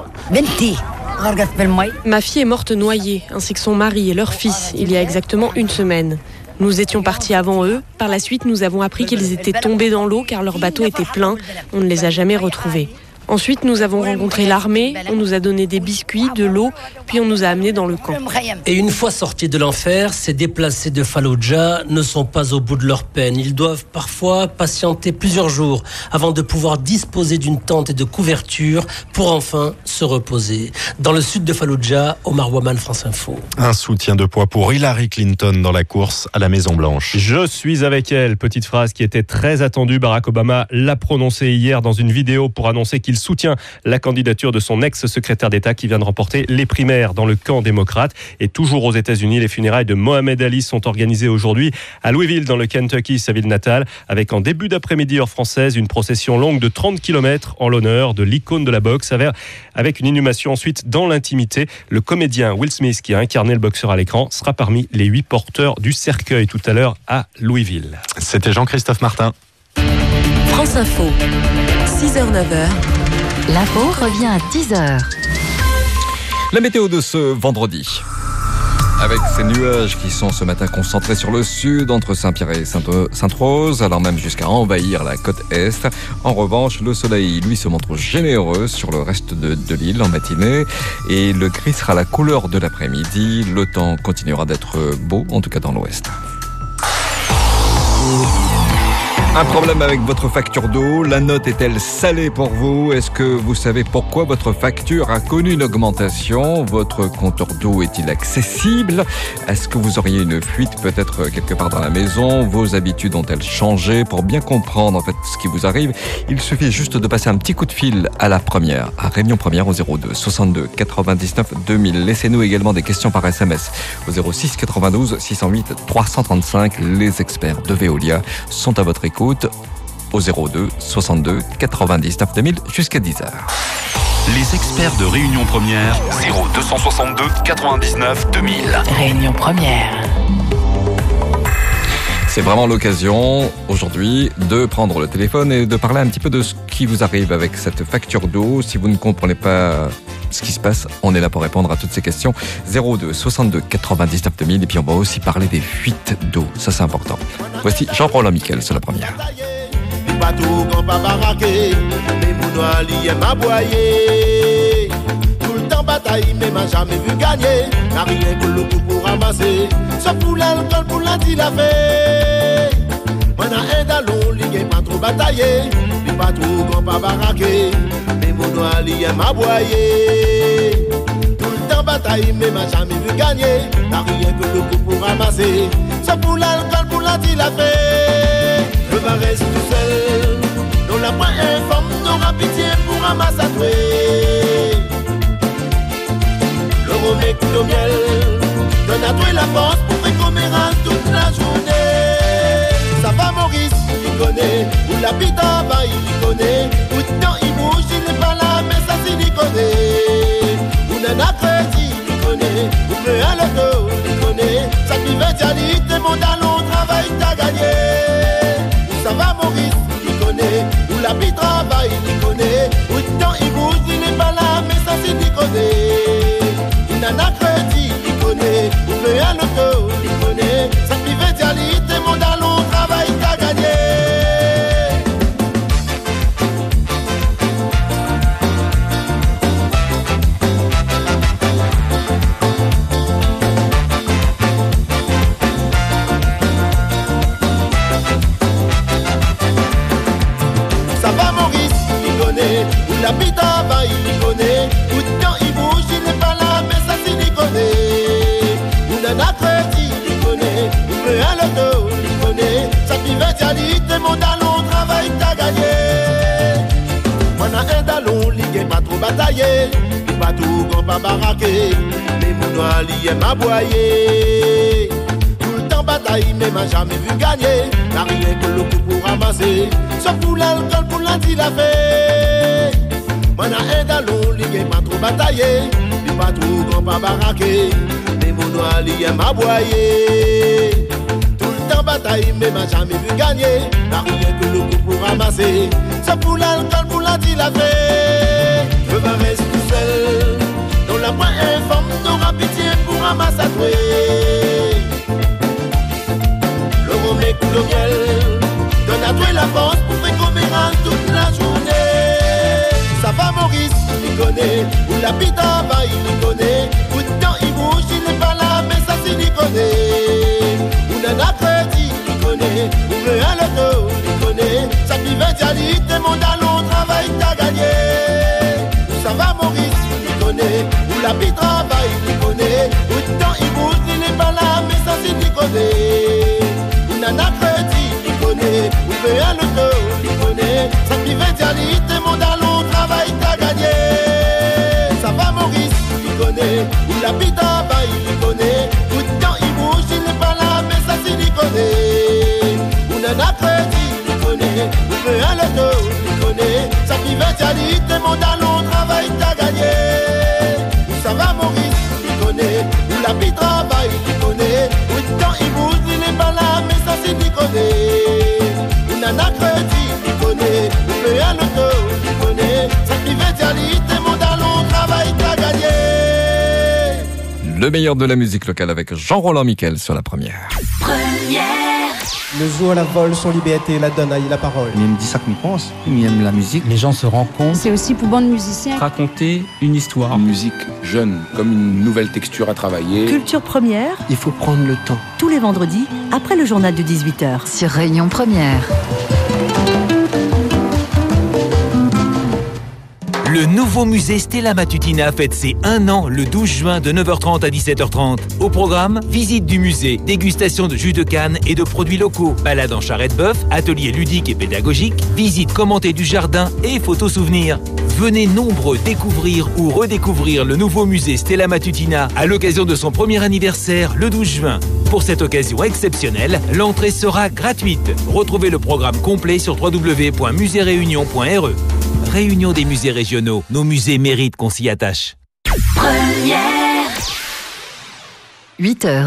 Ma fille est morte noyée, ainsi que son mari et leur fils, il y a exactement une semaine. Nous étions partis avant eux. Par la suite, nous avons appris qu'ils étaient tombés dans l'eau car leur bateau était plein. On ne les a jamais retrouvés. Ensuite, nous avons rencontré l'armée, on nous a donné des biscuits, de l'eau, puis on nous a amenés dans le camp. Et une fois sortis de l'enfer, ces déplacés de Fallujah ne sont pas au bout de leur peine. Ils doivent parfois patienter plusieurs jours avant de pouvoir disposer d'une tente et de couverture pour enfin se reposer. Dans le sud de Fallujah, Omar Waman, France Info. Un soutien de poids pour Hillary Clinton dans la course à la Maison Blanche. Je suis avec elle. Petite phrase qui était très attendue. Barack Obama l'a prononcée hier dans une vidéo pour annoncer qu'il soutient la candidature de son ex-secrétaire d'État qui vient de remporter les primaires dans le camp démocrate. Et toujours aux États-Unis, les funérailles de Mohamed Ali sont organisées aujourd'hui à Louisville, dans le Kentucky, sa ville natale, avec en début d'après-midi heure française une procession longue de 30 km en l'honneur de l'icône de la boxe, avec une inhumation ensuite dans l'intimité. Le comédien Will Smith, qui a incarné le boxeur à l'écran, sera parmi les huit porteurs du cercueil tout à l'heure à Louisville. C'était Jean-Christophe Martin. France Info, 6h-9h. L'info revient à 10h. La météo de ce vendredi. Avec ces nuages qui sont ce matin concentrés sur le sud, entre Saint-Pierre et Sainte-Rose, alors même jusqu'à envahir la côte est. En revanche, le soleil, lui, se montre généreux sur le reste de l'île en matinée. Et le gris sera la couleur de l'après-midi. Le temps continuera d'être beau, en tout cas dans l'ouest. Un problème avec votre facture d'eau La note est-elle salée pour vous? Est-ce que vous savez pourquoi votre facture a connu une augmentation? Votre compteur d'eau est-il accessible? Est-ce que vous auriez une fuite peut-être quelque part dans la maison? Vos habitudes ont-elles changé? Pour bien comprendre en fait ce qui vous arrive, il suffit juste de passer un petit coup de fil à la première, à Réunion Première au 02 62 99 2000. Laissez-nous également des questions par SMS au 06 92 608 335. Les experts de Veolia sont à votre écoute au 02 62 99 2000 jusqu'à 10h. Les experts de Réunion Première, 0262 99 2000. Réunion Première. C'est vraiment l'occasion aujourd'hui de prendre le téléphone et de parler un petit peu de ce qui vous arrive avec cette facture d'eau. Si vous ne comprenez pas ce qui se passe, on est là pour répondre à toutes ces questions. 02 62 99 2000 et puis on va aussi parler des fuites d'eau. Ça c'est important. Voici Jean-Roland Miquel, c'est la première. La fait. Moi n'a un dallon, li pas trop bataillé, les bateau grand pas baraqué, mais mon ali aime aboyer. Tout le temps bataille, mais m'a jamais vu gagner. N'a rien que le coup pour ramasser, sauf pour l'alcool pour la la fait. Je rester tout seul. Nous la point informe, n'aura pitié pour ramasser à Le remets coup de miel. Donne à toi la force pour faire toute la journée. Connaît. Où la pita va, il connaît. Où temps il bouge, il n'est pas là, mais ça c'est il connaît. Où nana crédit, il connaît. Où à l'auto, il connaît. Ça qui veut dire, t'es travail, t'as gagné ça va Maurice, il connaît. Où vie travaille, il connaît. Où temps il bouge, il n'est pas là, mais ça c'est il connaît. Il n'en a crédit, il connaît. Où un auto, il connaît. Ça il Te mon talon, travail, t'as gagné. Moi, un talon, il pas trop bataillé. Pas tout grand, pas baraqué. Mon noir, il aime aboyer. Tout le temps bataille, mais m'a jamais vu gagner. N'a rien que le coup pour ramasser. Sauf pour l'alcool, pour l'anti la fait. Moi, un talon, il pas trop bataillé. Il pas trop grand, pas baraqué. Mais mon noir, il aime bataille, mais m'a jamais vu gagner. N'a rien que le coup pour ramasser. Sauf pour l'alcool, pour la fait. Je vais rester tout seul. Dans la main informe, n'aura pitié pour ramasser. Le rhum coule au miel. Donne à toi la force pour faire coméra toute la journée. Ça va Maurice, il connaît. Où la pita va, il connaît. Où de temps il bouge, il n'est pas là, mais ça c'est il connaît. Où nana crédit, Où veut un loto, connaît. Ça qui veut dire, il te mon talon, travail, t'as gagné. Où ça va Maurice, connaît. Où la pita va, il connaît. Où de temps il bouge, il n'est pas là, mais ça c'est connaît. Où nana crédit. Où veut un loto, connaît. Ça qui veut dire, il te mon talon, travail, t'as gagné. Ça va Maurice, connaît. Où la pita va, il connaît. Où de temps il bouge, il n'est pas là, mais ça c'est il il connaît. Où veut un loto, il connaît. Ça qui te mon talon, travail, t'as gagné. Où ça va Maurice, il connaît. Où la pita va, il connaît. Où de temps il bouge, il n'est pas là, mais ça c'est il connaît. Où il connaît. Où veut un loto, il connaît. Ça qui te mon talon, travail, t'as gagné. Le meilleur de la musique locale avec Jean-Roland Miquel sur la première. Le zoo à la vol, son liberté, la donne la parole. Il me dit ça qu'on pense. Il aime la musique. Les gens se rencontrent. C'est aussi pour bande musiciens. Raconter une histoire. Une musique jeune, comme une nouvelle texture à travailler. Culture première, Il faut prendre le temps. tous les vendredis, après le journal de 18h. Sur Réunion Première. Le nouveau musée Stella Matutina fête ses un an le 12 juin de 9h30 à 17h30. Au programme, visite du musée, dégustation de jus de canne et de produits locaux, balade en charrette bœuf, atelier ludique et pédagogique, visite commentée du jardin et photos souvenirs. Venez nombreux découvrir ou redécouvrir le nouveau musée Stella Matutina à l'occasion de son premier anniversaire le 12 juin. Pour cette occasion exceptionnelle, l'entrée sera gratuite. Retrouvez le programme complet sur www.muséréunion.re. Réunion des musées régionaux. Nos musées méritent qu'on s'y attache. 8h. 10h.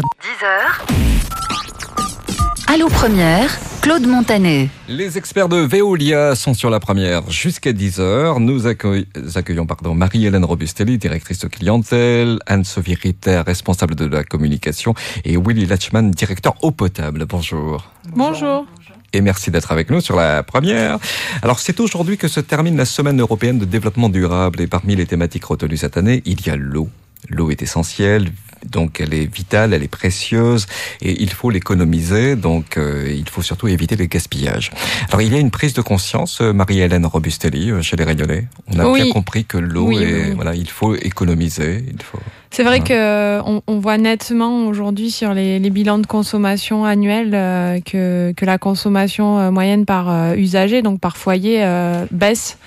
Allô Première, Claude Montanet. Les experts de Veolia sont sur la première jusqu'à 10h. Nous accueillons pardon, Marie-Hélène Robustelli, directrice de clientèle, Anne-Sophie Ritter, responsable de la communication, et Willy Latchman, directeur eau potable. Bonjour. Bonjour. Et merci d'être avec nous sur la première. Alors, c'est aujourd'hui que se termine la semaine européenne de développement durable. Et parmi les thématiques retenues cette année, il y a l'eau. L'eau est essentielle, donc elle est vitale, elle est précieuse, et il faut l'économiser, donc euh, il faut surtout éviter les gaspillages. Alors, il y a une prise de conscience, euh, Marie-Hélène Robustelli, euh, chez les Réunionnais. On a Oui. bien compris que l'eau Oui, est, oui, voilà, il faut économiser, il faut. C'est vrai que on, on voit nettement aujourd'hui sur les, les bilans de consommation annuels euh, que, que la consommation euh, moyenne par euh, usager, donc par foyer, euh, baisse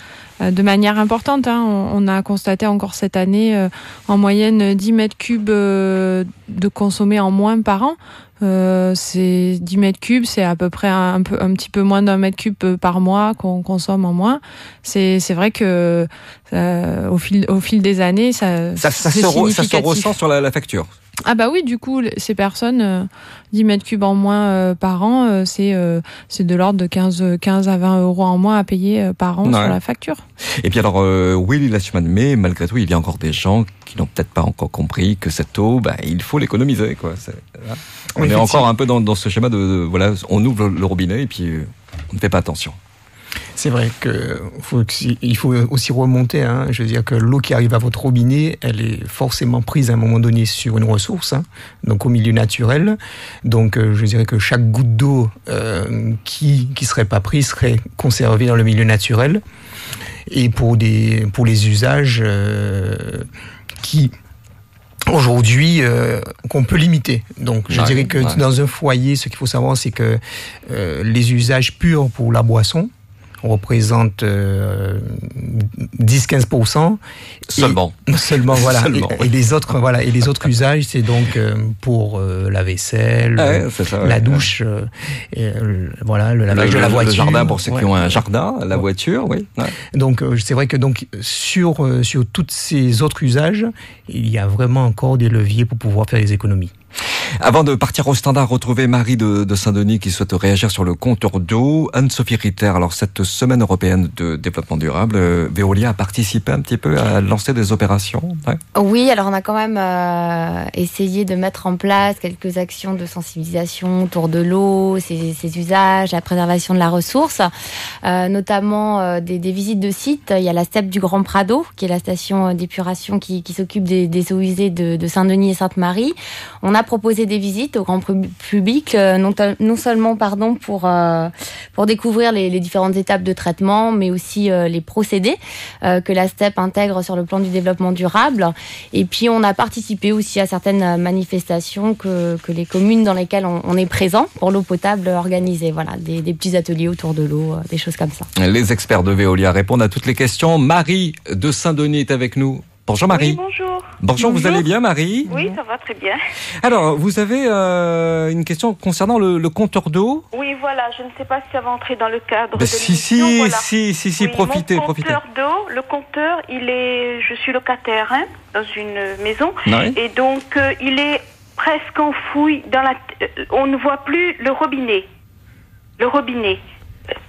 de manière importante. hein. On, on a constaté encore cette année euh, en moyenne 10 mètres cubes euh, de consommés en moins par an. Euh, c'est 10 mètres cubes, c'est à peu près un, peu, un petit peu moins d'un mètre cube par mois qu'on consomme en moins. C'est c'est vrai que euh, au, fil, au fil des années, ça, Ça, ça, c'est se, re- ça se ressent sur la, la facture. Ah bah oui, du coup, ces personnes, euh, 10 mètres cubes en moins euh, par an, euh, c'est euh, c'est de l'ordre de 15, 15 à 20 euros en moins à payer euh, par an Ouais. sur la facture. Et puis alors, euh, Willy Latchman, mais malgré tout, il y a encore des gens qui n'ont peut-être pas encore compris que cette eau, bah, il faut l'économiser. Quoi. On Oui, est encore un peu dans, dans ce schéma de, de- voilà, on ouvre le, le robinet et puis euh, on ne fait pas attention. C'est vrai que faut aussi- il faut aussi remonter. hein. Je veux dire que l'eau qui arrive à votre robinet, elle est forcément prise à un moment donné sur une ressource, hein, donc au milieu naturel. Donc, euh, je dirais que chaque goutte d'eau euh, qui qui serait pas prise serait conservée dans le milieu naturel. et pour, des, pour les usages euh, qui aujourd'hui euh, qu'on peut limiter. Donc je Ouais, dirais que ouais. dans un foyer, ce qu'il faut savoir, c'est que euh, les usages purs pour la boisson représentent euh, 10-15%. Seulement. Et- seulement, voilà. Seulement, et, oui. et les autres, voilà. Et les autres usages, c'est donc euh, pour euh, la vaisselle, Ah ouais, euh, ça, la ouais. douche, euh, et, euh, voilà, le Le, lavage de la voiture. le jardin pour ceux qui ont un jardin, la voiture, oui. Donc euh, c'est vrai que donc sur euh, sur tous ces autres usages, il y a vraiment encore des leviers pour pouvoir faire des économies. Avant de partir au standard, retrouver Marie de, de Saint-Denis qui souhaite réagir sur le compteur d'eau. Anne-Sophie Ritter, alors cette semaine européenne de développement durable, euh, Veolia a participé un petit peu à lancer des opérations. Oui, alors on a quand même euh, essayé de mettre en place quelques actions de sensibilisation autour de l'eau, ses, usages, la préservation de la ressource, euh, notamment des, visites de sites. Il y a la steppe du Grand Prado, qui est la station d'épuration qui, s'occupe des, des eaux usées de, de Saint-Denis et Sainte-Marie. On a proposé des visites au grand pub- public, euh, non, seulement pardon pour euh, pour découvrir les, différentes étapes de traitement, mais aussi euh, les procédés que la STEP intègre sur le plan du développement durable. Et puis on a participé aussi à certaines manifestations que, les communes dans lesquelles on, est présent pour l'eau potable organisées. Voilà, des, petits ateliers autour de l'eau, des choses comme ça. Les experts de Veolia répondent à toutes les questions. Marie de Saint-Denis est avec nous. Bonjour Marie. Oui, bonjour. Bonjour, vous allez bien Marie? Oui, ça va très bien. Alors, vous avez euh, une question concernant le, le compteur d'eau? Oui, voilà, je ne sais pas si ça va entrer dans le cadre Ben, de si, si, voilà. si, si, si, Oui, profitez, mon profitez. compteur d'eau, le compteur, il est, je suis locataire hein, dans une maison, Ouais. et donc euh, il est presque enfoui dans la. euh, on ne voit plus le robinet, le robinet,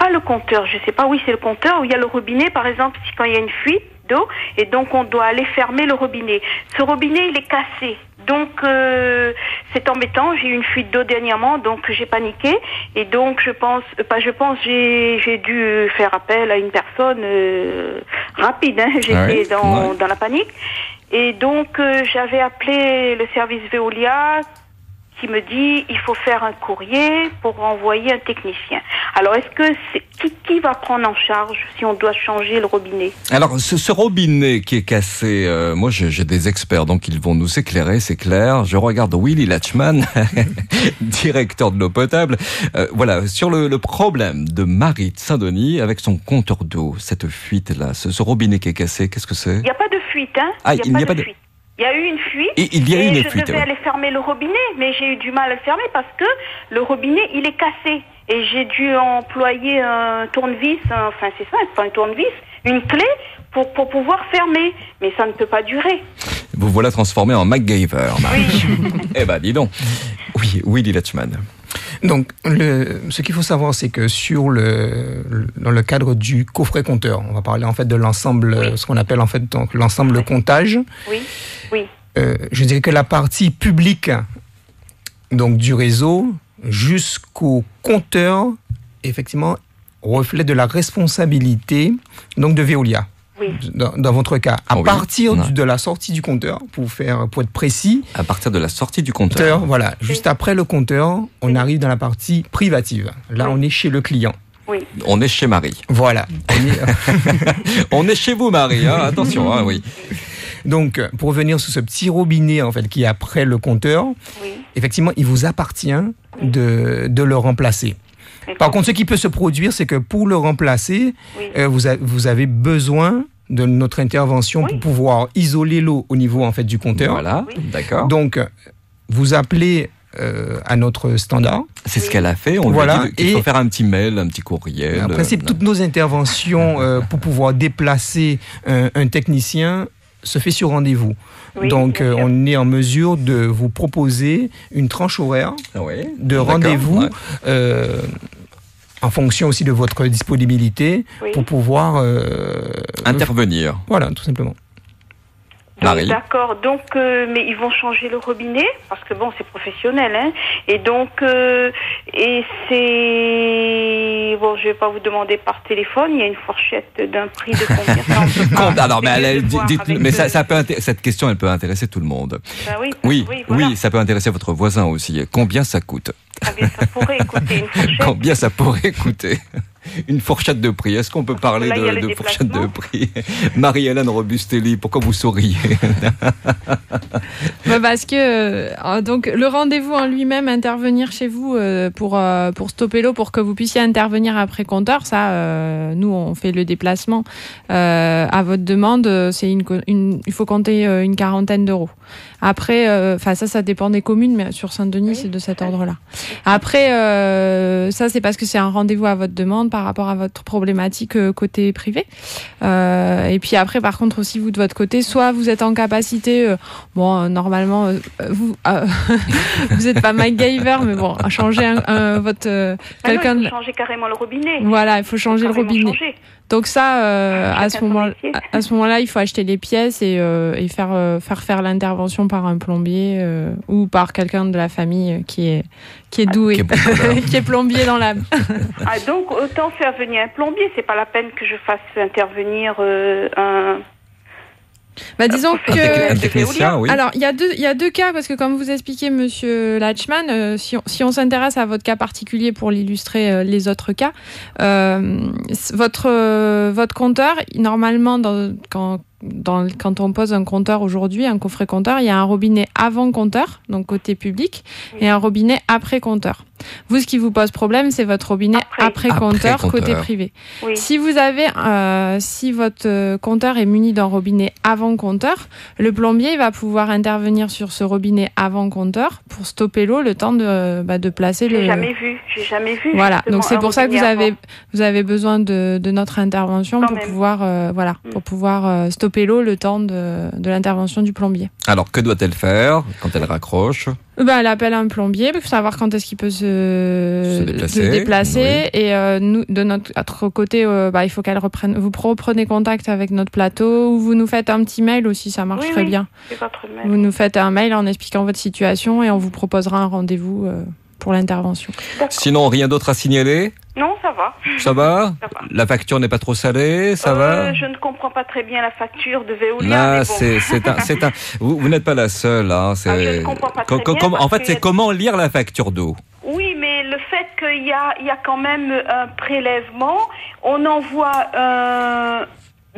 pas le compteur. Je sais pas. Oui, c'est le compteur où il y a le robinet, par exemple, si quand il y a une fuite d'eau, et donc on doit aller fermer le robinet. Ce robinet, il est cassé. Donc euh, c'est embêtant. J'ai eu une fuite d'eau dernièrement, donc j'ai paniqué et donc je pense, euh, pas je pense, j'ai j'ai dû faire appel à une personne euh, rapide. Hein. J'étais Ah dans ouais. dans la panique et donc euh, j'avais appelé le service Veolia qui me dit il faut faire un courrier pour envoyer un technicien. Alors est-ce que c'est qui, qui va prendre en charge si on doit changer le robinet? Alors, ce, ce robinet qui est cassé, euh, moi j'ai j'ai des experts, donc ils vont nous éclairer, c'est clair. Je regarde Willy Latchman, directeur de l'eau potable. Euh, voilà, sur le, le problème de Marie de Saint-Denis avec son compteur d'eau, cette fuite-là, ce, ce robinet qui est cassé, qu'est-ce que c'est? Il n'y a pas de fuite, hein? Ah, il n'y a pas de- fuite. Il y a eu une fuite. Et il y a eu une je fuite, devais ouais. aller fermer le robinet, mais j'ai eu du mal à le fermer parce que le robinet, il est cassé. Et j'ai dû employer un tournevis, un- enfin c'est ça, pas un tournevis, une clé pour, pour pouvoir fermer. Mais ça ne peut pas durer. Vous voilà transformé en MacGyver, Marie. eh ben, dis donc. Oui, Willy Latchman. Donc, le, ce qu'il faut savoir, c'est que sur le, le- dans le cadre du coffret compteur, on va parler en fait de l'ensemble, ce qu'on appelle en fait donc l'ensemble comptage. Oui, oui. Euh, je dirais que la partie publique donc du réseau jusqu'au compteur, effectivement, reflète de la responsabilité donc de Veolia. Oui. Dans, dans votre cas, à oui. partir du- de la sortie du compteur, pour faire pour être précis, À partir de la sortie du compteur. compteur, voilà, juste après le compteur, on arrive dans la partie privative. Là, on est chez le client. Oui. On est chez Marie. Voilà. On est, On est chez vous, Marie. hein, attention, hein, oui. Donc, pour revenir sur ce petit robinet en fait qui est après le compteur, effectivement, il vous appartient de, de le remplacer. Par contre, ce qui peut se produire, c'est que pour le remplacer, euh, vous, a- vous avez besoin de notre intervention pour pouvoir isoler l'eau au niveau en fait du compteur. Voilà, d'accord. Donc, euh, vous appelez euh, à notre standard. C'est ce qu'elle a fait. On Voilà, lui a dit qu'il et- faut faire un petit mail, un petit courriel. En principe, toutes nos interventions euh, pour pouvoir déplacer un, un technicien se fait sur rendez-vous. Oui, Donc, euh, on est en mesure de vous proposer une tranche horaire Ah oui, de rendez-vous ouais. euh, en fonction aussi de votre disponibilité Oui. pour pouvoir euh, Intervenir. Voilà, tout simplement. D'accord, donc, euh, mais ils vont changer le robinet, parce que bon, c'est professionnel, hein. Et donc, euh, et c'est. Bon, je vais pas vous demander par téléphone, il y a une fourchette d'un prix de combien alors, mais, elle- dites- mais ça, peut cette question, elle peut intéresser tout le monde. Ben oui, Oui, oui, voilà. oui, ça peut intéresser votre voisin aussi. Combien ça coûte? Ah, mais ça pourrait écouter une fourchette. Combien ça pourrait coûter une fourchette de prix. Est-ce qu'on peut parler Là, de, fourchette de prix Marie-Hélène Robustelli, pourquoi vous souriez Bah, parce que euh, donc le rendez-vous en lui-même, intervenir chez vous euh, pour euh, pour stopper l'eau, pour que vous puissiez intervenir après compteur, ça, euh, nous on fait le déplacement euh, à votre demande. C'est une, il faut compter euh, une quarantaine d'euros. Après, euh, enfin ça, ça dépend des communes, mais sur Saint-Denis, c'est de cet ordre-là. Après, euh, ça c'est parce que c'est un rendez-vous à votre demande par rapport à votre problématique euh, côté privé. Euh, et puis après, par contre aussi vous de votre côté, soit vous êtes en capacité, bon normalement vous vous êtes pas MacGyver, mais bon, à changer un, un- votre Ah non, quelqu'un. il de- faut changer carrément le robinet. Voilà, il faut changer le robinet. changer. Donc ça, euh, à ce moment, à, ce moment-là, il faut acheter les pièces et, et faire faire faire l'intervention par un plombier ou par quelqu'un de la famille qui est qui est doué, qui est, plombier dans l'âme. Ah, donc, autant faire venir un plombier. C'est pas la peine que je fasse intervenir euh, un. Bah, disons que oui. Alors il y a deux il y a deux cas parce que comme vous expliquez Monsieur Latchman, euh, si on, si on s'intéresse à votre cas particulier pour l'illustrer euh, les autres cas, euh, votre euh, votre compteur normalement dans, quand dans, quand on pose un compteur aujourd'hui, un coffret compteur, il y a un robinet avant compteur, donc côté public, et un robinet après compteur. Vous, ce qui vous pose problème, c'est votre robinet après, Après compteur, compteur. côté privé. Oui. Si vous avez, euh, si votre euh, compteur est muni d'un robinet avant compteur, le plombier il va pouvoir intervenir sur ce robinet avant compteur pour stopper l'eau le temps de, bah, de placer J'ai le. jamais vu. J'ai jamais vu. Voilà, donc c'est pour ça que vous avez avant. vous avez besoin de, de notre intervention Quand pour même. Mm. pouvoir euh, voilà pour pouvoir euh, stopper l'eau le temps de, de l'intervention du plombier. Alors, que doit-elle faire quand elle raccroche Bah, elle appelle un plombier pour savoir quand est-ce qu'il peut se, Se déplacer, se déplacer. Et euh, nous, de notre autre côté, euh, bah, il faut qu'elle reprenne. Vous reprenez contact avec notre plateau ou vous nous faites un petit mail aussi, ça marche Oui, très oui, bien. c'est votre mail. Vous nous faites un mail en expliquant votre situation et on vous proposera un rendez-vous euh, pour l'intervention. Sinon, rien d'autre à signaler Non, ça va. Ça va Ça va. La facture n'est pas trop salée Ça Euh, va Je ne comprends pas très bien la facture de Veolia. Là, bon. c'est un, c'est un. Vous, vous n'êtes pas la seule. Hein, Ah, je ne comprends pas Co- très bien en fait, c'est comment lire la facture d'eau Oui, mais le fait qu'il y a, il y a quand même un prélèvement, on envoie un.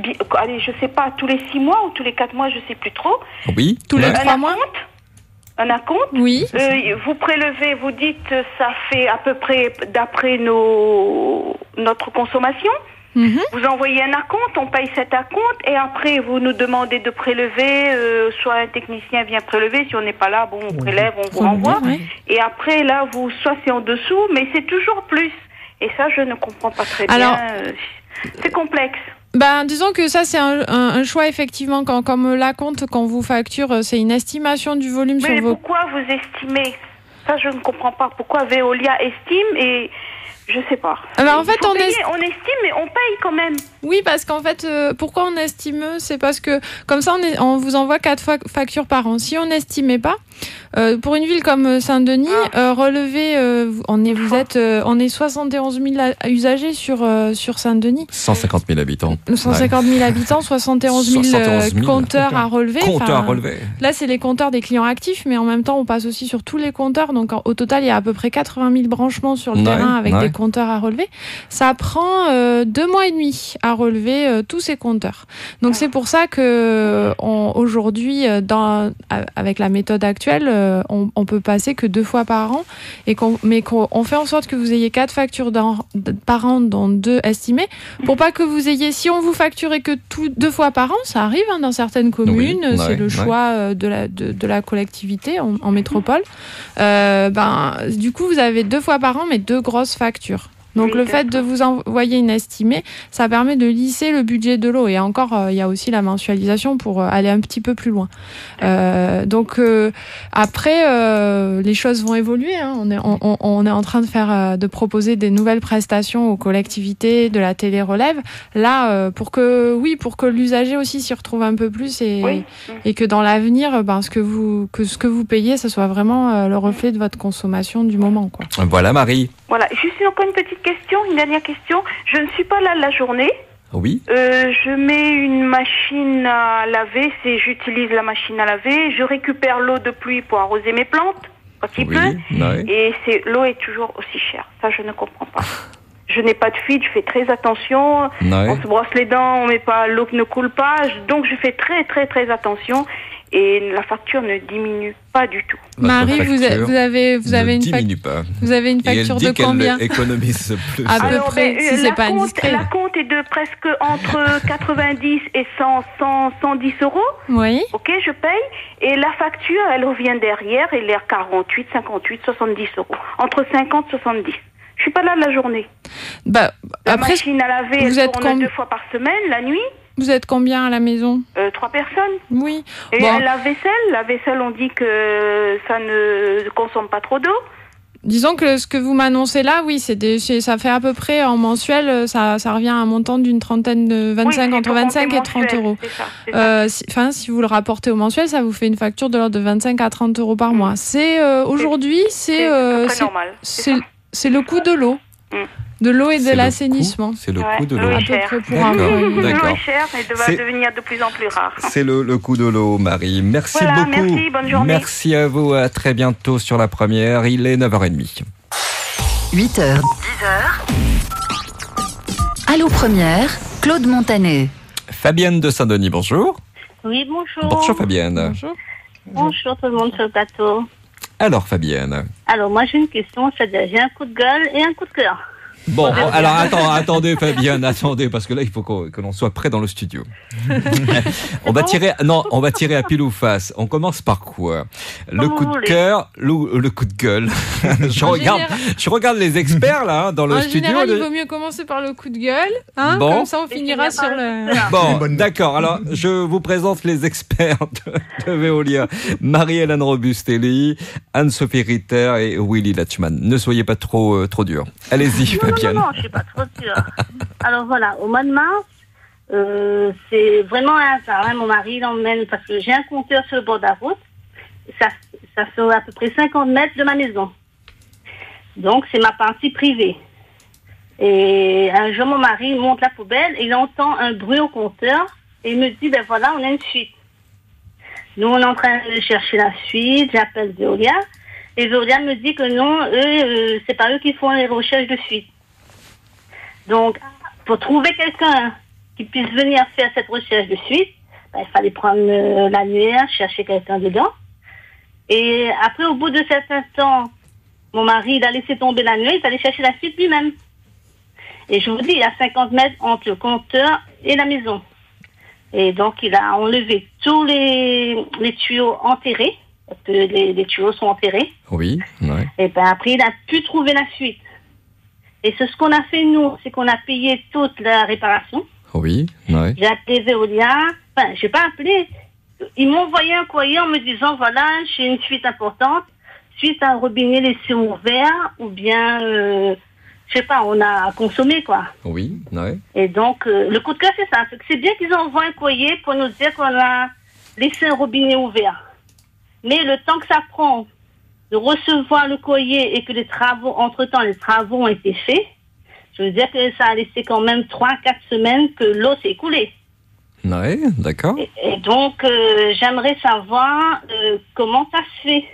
bi- Allez, je sais pas, tous les six mois ou tous les quatre mois, je sais plus trop. Oui. Tous les trois mois Un acompte Oui. Euh, vous prélevez, vous dites, ça fait à peu près d'après nos notre consommation. Mhm. Vous envoyez un acompte, on paye cet acompte et après vous nous demandez de prélever, euh, soit un technicien vient prélever, si on n'est pas là, bon, on prélève, on vous renvoie. Et après là, vous soit c'est en dessous, mais c'est toujours plus. Et ça, je ne comprends pas très Alors- bien. C'est complexe. Ben, disons que ça, c'est un, un- un choix, effectivement, quand, comme la compte, quand vous facture, euh, c'est une estimation du volume Mais sur vos. pourquoi vous estimez? Ça, je ne comprends pas. Pourquoi Veolia estime et je sais pas. Alors, en Il fait, faut on payer, est- on estime, mais on paye quand même. Oui, parce qu'en fait, euh, pourquoi on estime C'est parce que comme ça, on, est, on vous envoie quatre fois factures par an. Si on n'estimait pas, euh, pour une ville comme euh, Saint-Denis, Ah. euh, relevé, euh, on est, vous êtes, euh, on est 71 000 a- usagers sur euh, sur Saint-Denis. 150 000 habitants. 150 000 habitants, 71 000, 71 000 euh, compteurs à relever. Compteurs à relever. Là, c'est les compteurs des clients actifs, mais en même temps, on passe aussi sur tous les compteurs. Donc, en- au total, il y a à peu près 80 000 branchements sur le Ouais, terrain avec ouais. des compteurs à relever. Ça prend euh, deux mois et demi à relever euh, tous ces compteurs. Donc, c'est pour ça que aujourd'hui, euh, dans a- avec la méthode actuelle, on, on peut passer que deux fois par an, et qu'on, mais qu'on on fait en sorte que vous ayez quatre factures dans- par an, dont deux estimées, pour pas que vous ayez, si on vous facturait que tout, deux fois par an, ça arrive hein, dans certaines communes, Oui, c'est ouais, le choix de la, de, de la collectivité en, en métropole. Euh, ben, du coup, vous avez deux fois par an, mais deux grosses factures. Donc le fait de vous envoyer une estimée, ça permet de lisser le budget de l'eau. Et encore, euh, il y a aussi la mensualisation pour euh, aller un petit peu plus loin. Euh, donc euh, après, euh, les choses vont évoluer. hein. On, est, on, on- on est en train de faire, de proposer des nouvelles prestations aux collectivités, de la télé-relève. Là, euh, pour que, oui, pour que l'usager aussi s'y retrouve un peu plus et, Oui. et que dans l'avenir, ben, ce que vous, que ce que vous payez, ça soit vraiment euh, le reflet de votre consommation du moment, quoi. Voilà, Marie. Voilà, juste encore une petite question, une dernière question. Je ne suis pas là la journée. Oui. Euh, je mets une machine à laver, c'est j'utilise la machine à laver, je récupère l'eau de pluie pour arroser mes plantes quand il Oui, ouais. et c'est l'eau est toujours aussi chère. Ça, je ne comprends pas. Je n'ai pas de fuite, je fais très attention. Ouais. On se brosse les dents, on met pas l'eau qui ne coule pas. Donc je fais très très très attention et la facture ne diminue pas du tout. Votre Marie, vous, a- facture vous avez, vous avez une facture. pas. Vous avez une Et elle facture dit de qu'elle combien économise plus. À peu Alors, près, ben, si c'est la pas compte- indiscret. La compte est de presque entre 90 et 100, 100, 110 euros. Oui. Ok, je paye. Et la facture, elle revient derrière, elle est à 48, 58, 70 euros. Entre 50 et 70. Je suis pas là la journée. Bah, La après, machine à laver, vous elle êtes tourne com- deux fois par semaine, la nuit. Vous êtes combien à la maison? Euh, trois personnes. Oui. Et Bon. la vaisselle, la vaisselle, on dit que ça ne consomme pas trop d'eau. Disons que ce que vous m'annoncez là, oui, c'est ça fait à peu près en mensuel, ça, ça revient à un montant d'une trentaine de 25, Oui, entre faut 25 et compter 30 mensuel, euros. ça. Euh, si, enfin, si vous le rapportez au mensuel, ça vous fait une facture de l'ordre de 25 à 30 euros par mois. C'est euh, aujourd'hui, c'est c'est c'est c'est le coût de l'eau, Mm. De l'eau et de l'assainissement. C'est le Ouais, coût de l'eau l'eau. est chère. À peu près pour un D'accord, mois. L'eau est chère et va C'est- devenir de plus en plus rare. C'est le, le coût de l'eau, Marie. Merci Voilà, beaucoup. merci, bonne journée. Merci à vous. À très bientôt sur la première. Il est 9h30. 8h. 10h. Allô Première, Claude Montanet. Fabienne de Saint-Denis, bonjour. Oui, bonjour. Bonjour Fabienne. Bonjour tout le monde sur le plateau. Alors Fabienne. Alors, moi, j'ai une question, c'est-à-dire, j'ai un coup de gueule et un coup de cœur. Bon, alors attends, attendez Fabienne, attendez, parce que là il faut qu'on- que l'on soit prêt dans le studio. on va tirer, non, on va tirer à pile ou face. On commence par quoi? Le coup de cœur, le, le coup de gueule. je regarde, général- je regarde les experts là hein, dans le en studio. général, il vaut mieux commencer par le coup de gueule, hein, Bon. comme ça on finira sur le... Bon, d'accord. Alors, je vous présente les experts de, de Veolia. Marie-Hélène Robustelli, Anne-Sophie Ritter et Willy Latchman. Ne soyez pas trop, euh, trop dur. Allez-y, non, non, je suis pas trop sûre. Alors voilà, au mois de mars, euh, c'est vraiment un hasard. hein, Mon mari l'emmène parce que j'ai un compteur sur le bord de la route. Ça, ça fait à peu près 50 mètres de ma maison. Donc c'est ma partie privée. Et un jour, mon mari monte la poubelle et il entend un bruit au compteur et il me dit, ben voilà, on a une fuite. Nous, on est en train de chercher la fuite, j'appelle Veolia. Et Veolia me dit que non, eux, euh, c'est pas eux qui font les recherches de fuite. Donc, pour trouver quelqu'un qui puisse venir faire cette recherche de suite, ben, il fallait prendre euh, l'annuaire, chercher quelqu'un dedans. Et après, au bout de certain temps, mon mari, il a laissé tomber l'annuaire, il allait chercher la suite lui-même. Et je vous dis, il y a 50 mètres entre le compteur et la maison. Et donc, il a enlevé tous les, les tuyaux enterrés, parce que les, les tuyaux sont enterrés. Oui, ouais. Et ben après, il a pu trouver la fuite. Et c'est ce qu'on a fait, nous, c'est qu'on a payé toute la réparation. Oui, ouais. J'ai appelé Veolia. Enfin, j'ai pas appelé. Ils m'ont envoyé un courrier en me disant, voilà, j'ai une fuite importante, suite à un robinet laissé ouvert, ou bien, euh, je sais pas, on a consommé, quoi. Oui, ouais. Et donc, euh, le coup de cœur, c'est ça. C'est bien qu'ils envoient un courrier pour nous dire qu'on a laissé un robinet ouvert. Mais le temps que ça prend de recevoir le courrier et que les travaux, entre-temps, les travaux ont été faits, je veux dire que ça a laissé quand même 3-4 semaines que l'eau s'est écoulée. Ouais, d'accord. Et donc, euh, j'aimerais savoir euh, comment ça se fait.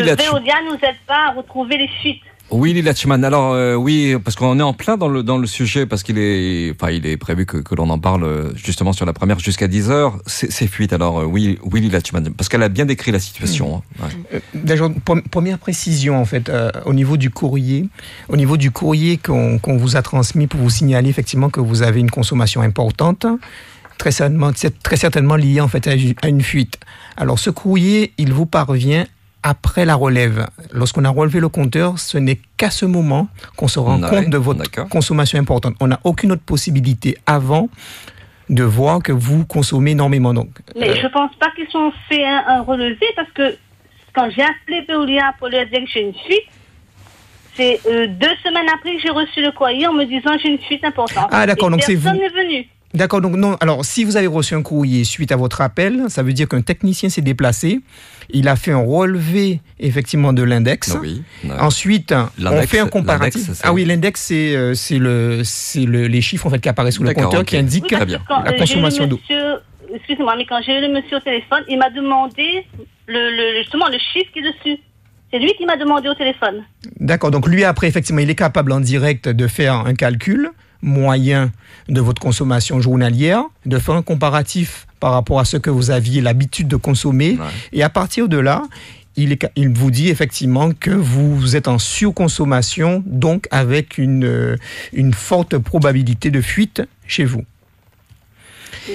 Que Latchman. Veolia nous aide pas à retrouver les fuites. Willy Latchman. Alors euh, oui, parce qu'on est en plein dans le dans le sujet, parce qu'il est, enfin, il est prévu que, que l'on en parle euh, justement sur la première jusqu'à 10 heures. C'est fuite. Alors euh, oui, Willy Latchman, parce qu'elle a bien décrit la situation. hein. Ouais. Euh, Déjà, pre- première précision en fait, au niveau du courrier, au niveau du courrier qu'on qu'on vous a transmis pour vous signaler effectivement que vous avez une consommation importante, très certainement, très certainement lié en fait à une- à une fuite. Alors ce courrier, il vous parvient après la relève. Lorsqu'on a relevé le compteur, ce n'est qu'à ce moment qu'on se rend Ouais, compte de votre consommation importante. On n'a aucune autre possibilité avant de voir que vous consommez énormément. Donc, Mais euh, je pense pas qu'ils ont fait un, un relevé parce que quand j'ai appelé Veolia pour leur dire que j'ai une fuite, c'est euh, deux semaines après que j'ai reçu le courrier en me disant j'ai une fuite importante. Ah, d'accord, donc c'est Personne vous. n'est venu. D'accord, donc non. Alors, si vous avez reçu un courrier suite à votre appel, ça veut dire qu'un technicien s'est déplacé. Il a fait un relevé effectivement de l'index. Oui, ouais. Ensuite, on fait un comparatif. Ah oui, l'index c'est euh, c'est le c'est le, les chiffres en fait qui apparaissent sous le compteur qui indiquent. Quand, la consommation d'eau. excusez-moi, mais quand j'ai eu le monsieur au téléphone, il m'a demandé le, le- justement le chiffre qui est dessus. C'est lui qui m'a demandé au téléphone. D'accord, donc lui après, effectivement, il est capable en direct de faire un calcul moyen de votre consommation journalière, de faire un comparatif par rapport à ce que vous aviez l'habitude de consommer, et à partir de là, il, est ca- il vous dit effectivement que vous êtes en surconsommation, donc avec une, euh, une forte probabilité de fuite chez vous.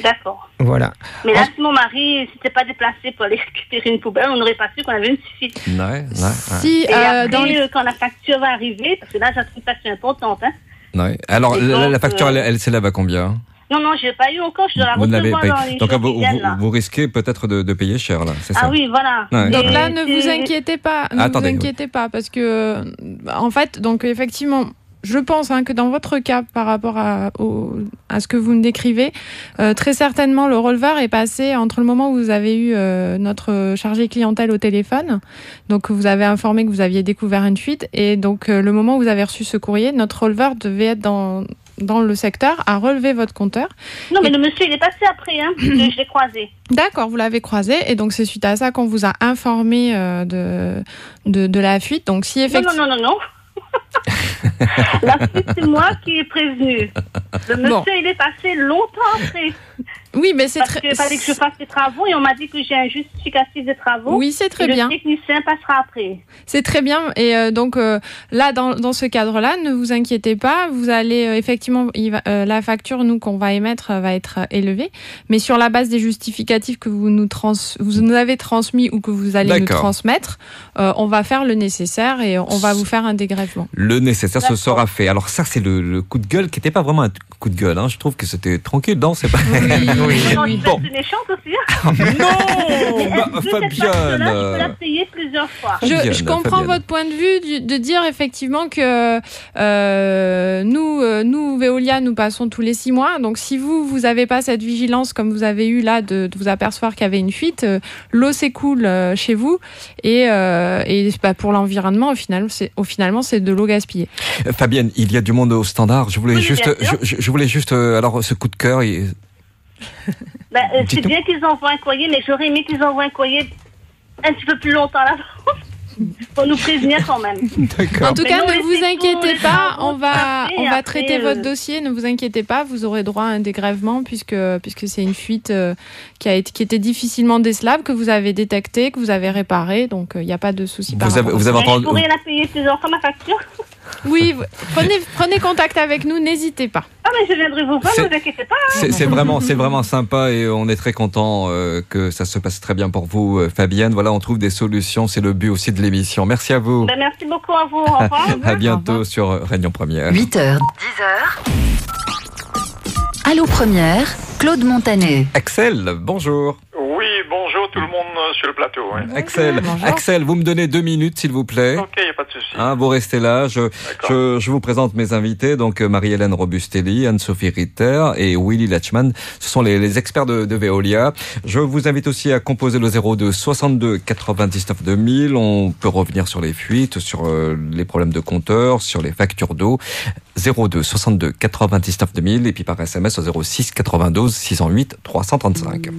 D'accord. Voilà. Mais là, si mon mari s'était pas déplacé pour aller récupérer une poubelle, on n'aurait pas su qu'on avait une fuite. Ouais, ouais, ouais. Si, Et euh, après, dans les- euh, quand la facture va arriver, parce que là, j'ai une facture importante, hein. Ouais. Alors, la, facture, euh, elle, elle s'élève à combien Non, non, je l'ai pas eu encore, je dois la Vous ne l'avez recevoir pas dans eu. les Donc, jours vous, viennent, vous, là. vous risquez peut-être de, de payer cher, là, c'est ça Ah oui, voilà. Ouais. Donc là, ne vous inquiétez pas, ne Attendez, vous inquiétez pas, parce que, euh, en fait, donc effectivement, je pense hein, que dans votre cas, par rapport à, au- à ce que vous me décrivez, euh, très certainement le releveur est passé entre le moment où vous avez eu euh, notre chargé clientèle au téléphone, donc vous avez informé que vous aviez découvert une fuite, et donc euh, le moment où vous avez reçu ce courrier, notre releveur devait être dans dans le secteur à relever votre compteur. Non, mais le monsieur, il est passé après, hein, je l'ai croisé. D'accord, vous l'avez croisé et donc c'est suite à ça qu'on vous a informé de, de, de la fuite. Donc si Non, effectivement... non, non, non, non. La c'est moi qui ai prévenu. Le monsieur, Bon. il est passé longtemps après. Oui, mais c'est Parce très- qu'il fallait que je fasse des travaux et on m'a dit que j'ai un justificatif de travaux. Oui, c'est très et bien. Le technicien passera après. C'est très bien. Et euh, donc euh, là, dans, dans ce cadre-là, ne vous inquiétez pas. Vous allez euh, effectivement, il va- euh, la facture, nous, qu'on va émettre, euh, va être euh, élevée. Mais sur la base des justificatifs que vous nous, trans, vous nous avez transmis ou que vous allez nous transmettre, euh, on va faire le nécessaire et on va vous faire un dégrèvement. Le nécessaire se sera fait. Alors ça, c'est le, le coup de gueule qui n'était pas vraiment un coup de gueule. Hein. Je trouve que c'était tranquille. Non, c'est pas. Non, je Bon. suis méchante aussi. hein. Non, bah, Cette Fabienne, je peux la payer plusieurs fois. Je, Fabienne, je comprends Fabienne. votre point de vue du- de dire effectivement que euh, nous, euh, nous, Veolia, nous passons tous les six mois. Donc, si vous, vous n'avez pas cette vigilance comme vous avez eu là de, de vous apercevoir qu'il y avait une fuite, euh, l'eau s'écoule chez vous et, euh, et bah, pour l'environnement, au final, c'est au finalement, c'est de l'eau Fabienne, il y a du monde au standard. Je voulais Oui, juste, je, voulais juste, euh, alors ce coup de cœur. il- Ben, euh, c'est bien qu'ils envoient un courrier, mais j'aurais aimé qu'ils envoient un courrier un petit peu plus longtemps à l'avance. Pour nous prévenir quand même. En tout Mais cas, ne vous inquiétez pas, on va, on va après, traiter euh, votre dossier. Ne vous inquiétez pas, vous aurez droit à un dégrèvement puisque puisque c'est une fuite euh, qui a été qui était difficilement décelable que vous avez détectée, que vous avez réparée, donc euh, il n'y a pas de souci. Vous avez- vous avez entendu- je pourrais la payer plusieurs fois ma facture. Oui, prenez prenez contact avec nous, n'hésitez pas. Ah, mais je viendrai vous voir, C'est- ne vous inquiétez pas. hein. C'est vraiment, c'est vraiment sympa et on est très content euh, que ça se passe très bien pour vous, euh, Fabienne. Voilà, on trouve des solutions. C'est le but aussi de l'émission. Merci à vous. Ben, merci beaucoup à vous. Au revoir. À bientôt sur Réunion Première. 8h, 10h. Allô Première, Claude Montanet. Axel, bonjour. Oui, tout le monde euh, sur le plateau. ouais. Axel, Axel, vous me donnez deux minutes, s'il vous plaît. Ok, il n'y a pas de souci. Hein, vous restez là. Je, je, je vous présente mes invités. Donc euh, Marie-Hélène Robustelli, Anne-Sophie Ritter et Willy Lachman. Ce sont les, les experts de, de Veolia. Je vous invite aussi à composer le 02 62 99 2000. On peut revenir sur les fuites, sur euh, les problèmes de compteur, sur les factures d'eau. 02 62 99 2000 et puis par SMS au 06 92 608 335.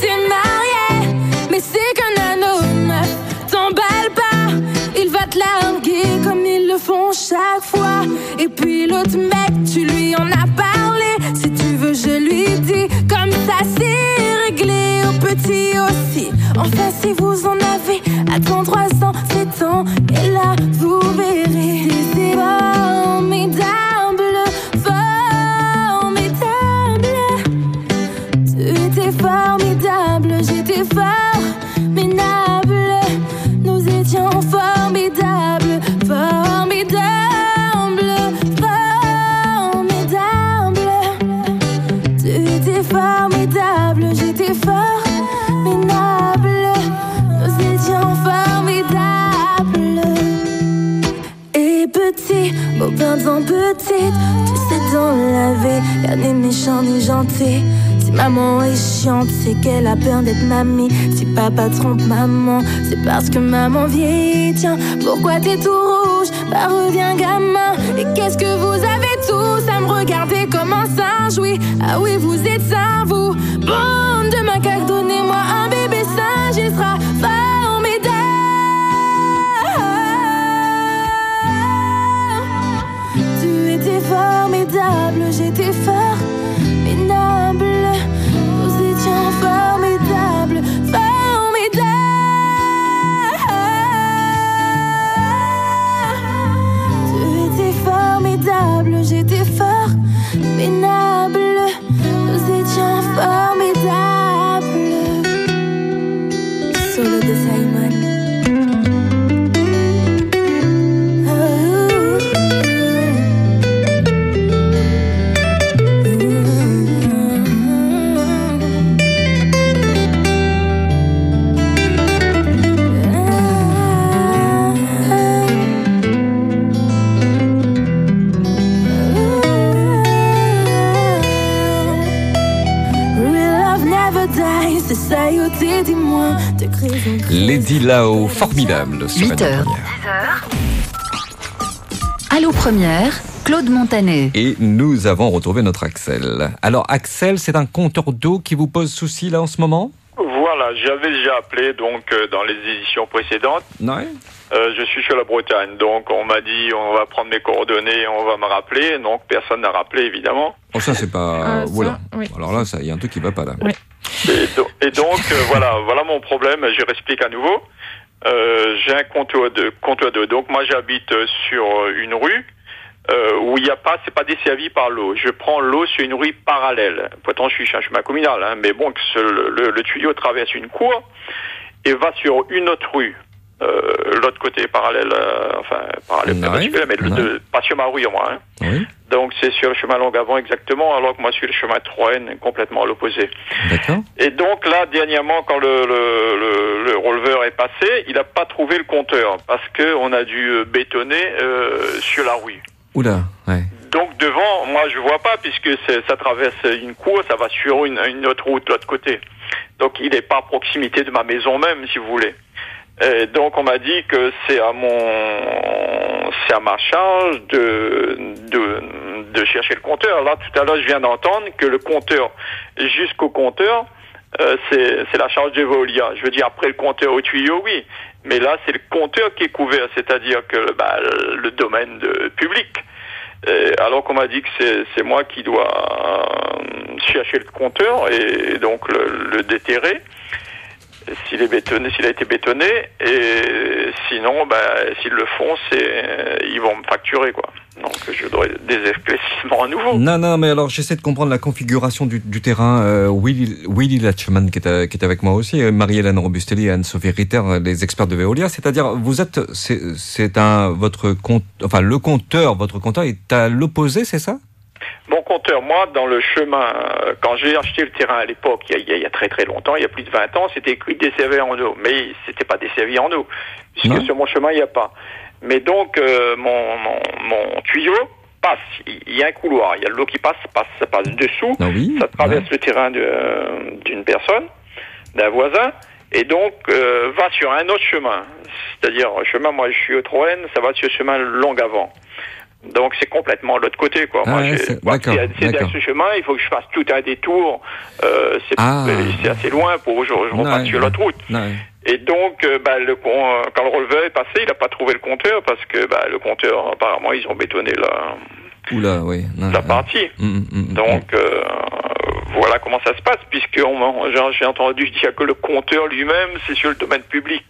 T'es mariée. Mais c'est qu'un anneau, meuf, t'emballe pas. Il va te larguer comme ils le font chaque fois. Et puis l'autre mec, tu lui en as parlé. Si tu veux, je lui dis. Comme ça, c'est réglé. Au petit aussi. Enfin, si vous en avez, attends trois ans, c'est temps. Et là, vous verrez. Tu sais dans la vie, y'a ni méchant ni. Si maman est chiante, c'est qu'elle a peur d'être mamie. Si papa trompe maman, c'est parce que maman vieillit. Tiens, pourquoi t'es tout rouge? Bah reviens gamin. Et qu'est-ce que vous avez tous à me regarder? Comme un singe Oui, ah oui, vous êtes Lady Lao, formidable. sur 8 Radio heures. Première. Allô Première, Claude Montanet. Et nous avons retrouvé notre Axel. Alors Axel, c'est un compteur d'eau qui vous pose souci là en ce moment? Voilà, j'avais déjà appelé donc euh, dans les éditions précédentes. Ouais. Euh, je suis sur la Bretagne, donc on m'a dit on va prendre mes coordonnées, on va me rappeler. Donc personne n'a rappelé évidemment. Oh ça c'est pas... Ah, ça, voilà. oui. Alors là, il y a un truc qui va pas là. Et, et donc euh, voilà, voilà mon problème. Je réexplique à nouveau. Euh, j'ai un comptoir de comptoir d'eau. Donc moi j'habite euh, sur euh, une rue euh, où il n'y a pas, c'est pas desservi par l'eau. Je prends l'eau sur une rue parallèle. Pourtant je suis sur un chemin communal, hein, mais bon, le tuyau traverse une cour et va sur une autre rue. Euh, l'autre côté parallèle, euh, enfin parallèle perpendiculaire, mais le- de- pas sur ma rue moi. Hein. Oui. Donc c'est sur le chemin long avant exactement, alors que moi je suis le chemin 3N complètement à l'opposé. D'accord. Et donc là, dernièrement, quand le, le, le, le releveur est passé, il n'a pas trouvé le compteur parce qu'on a dû euh, bétonner euh, sur la rue. Oula, ouais. Donc devant, moi je vois pas puisque ça traverse une cour, ça va sur une, une autre route de l'autre côté. Donc il n'est pas à proximité de ma maison même, si vous voulez. Et donc on m'a dit que c'est à mon, c'est à ma charge de, de de chercher le compteur. Là tout à l'heure je viens d'entendre que le compteur jusqu'au compteur euh, c'est la charge de Veolia. Je veux dire après le compteur au tuyau oui, mais là c'est le compteur qui est couvert, c'est-à-dire que bah, le domaine de public. Euh, alors qu'on m'a dit que c'est c'est moi qui dois euh, chercher le compteur et donc le, le déterrer s'il est bétonné, s'il a été bétonné, et sinon, bah, s'ils le font, c'est euh, ils vont me facturer quoi. Donc je dois des éclaircissements à nouveau. Non, non, mais alors j'essaie de comprendre la configuration du, du terrain. Euh, Willy, Willy Latchman, qui est, euh, qui est avec moi aussi, euh, Marie-Hélène Robustelli et Anne-Sophie Ritter, les experts de Veolia. C'est-à-dire, vous êtes, c'est un, votre compte, enfin, le compteur, votre compteur est à l'opposé, c'est ça? Mon compteur, moi, dans le chemin, euh, quand j'ai acheté le terrain à l'époque, il y, a- il y a- très très longtemps, il y a plus de 20 ans, c'était écrit desservi en eau. Mais c'était pas desservi en eau, puisque sur mon chemin, il n'y a pas. Mais donc, euh, mon, mon, mon tuyau passe, il y a un couloir, il y a de l'eau qui passe, passe, ça passe dessous, Ah oui, ça traverse le terrain d'une personne, d'un voisin, et donc euh, va sur un autre chemin. C'est-à-dire, un chemin, moi je suis au Troène, ça va sur le chemin long avant. Donc c'est complètement de l'autre côté quoi. Ah Moi, ouais, c'est- ce chemin, il faut que je fasse tout un détour. Euh, c'est Ah. assez loin pour que je, je repasse Ouais, sur l'autre route. Ouais. Et donc, euh, bah, le, euh, quand le relevé est passé, il n'a pas trouvé le compteur parce que bah, le compteur, apparemment, ils ont bétonné la, Oula, oui. Ouais, la partie. Mm, mm, mm. Donc, euh, voilà comment ça se passe, puisque j'ai entendu dire que le compteur lui-même, c'est sur le domaine public.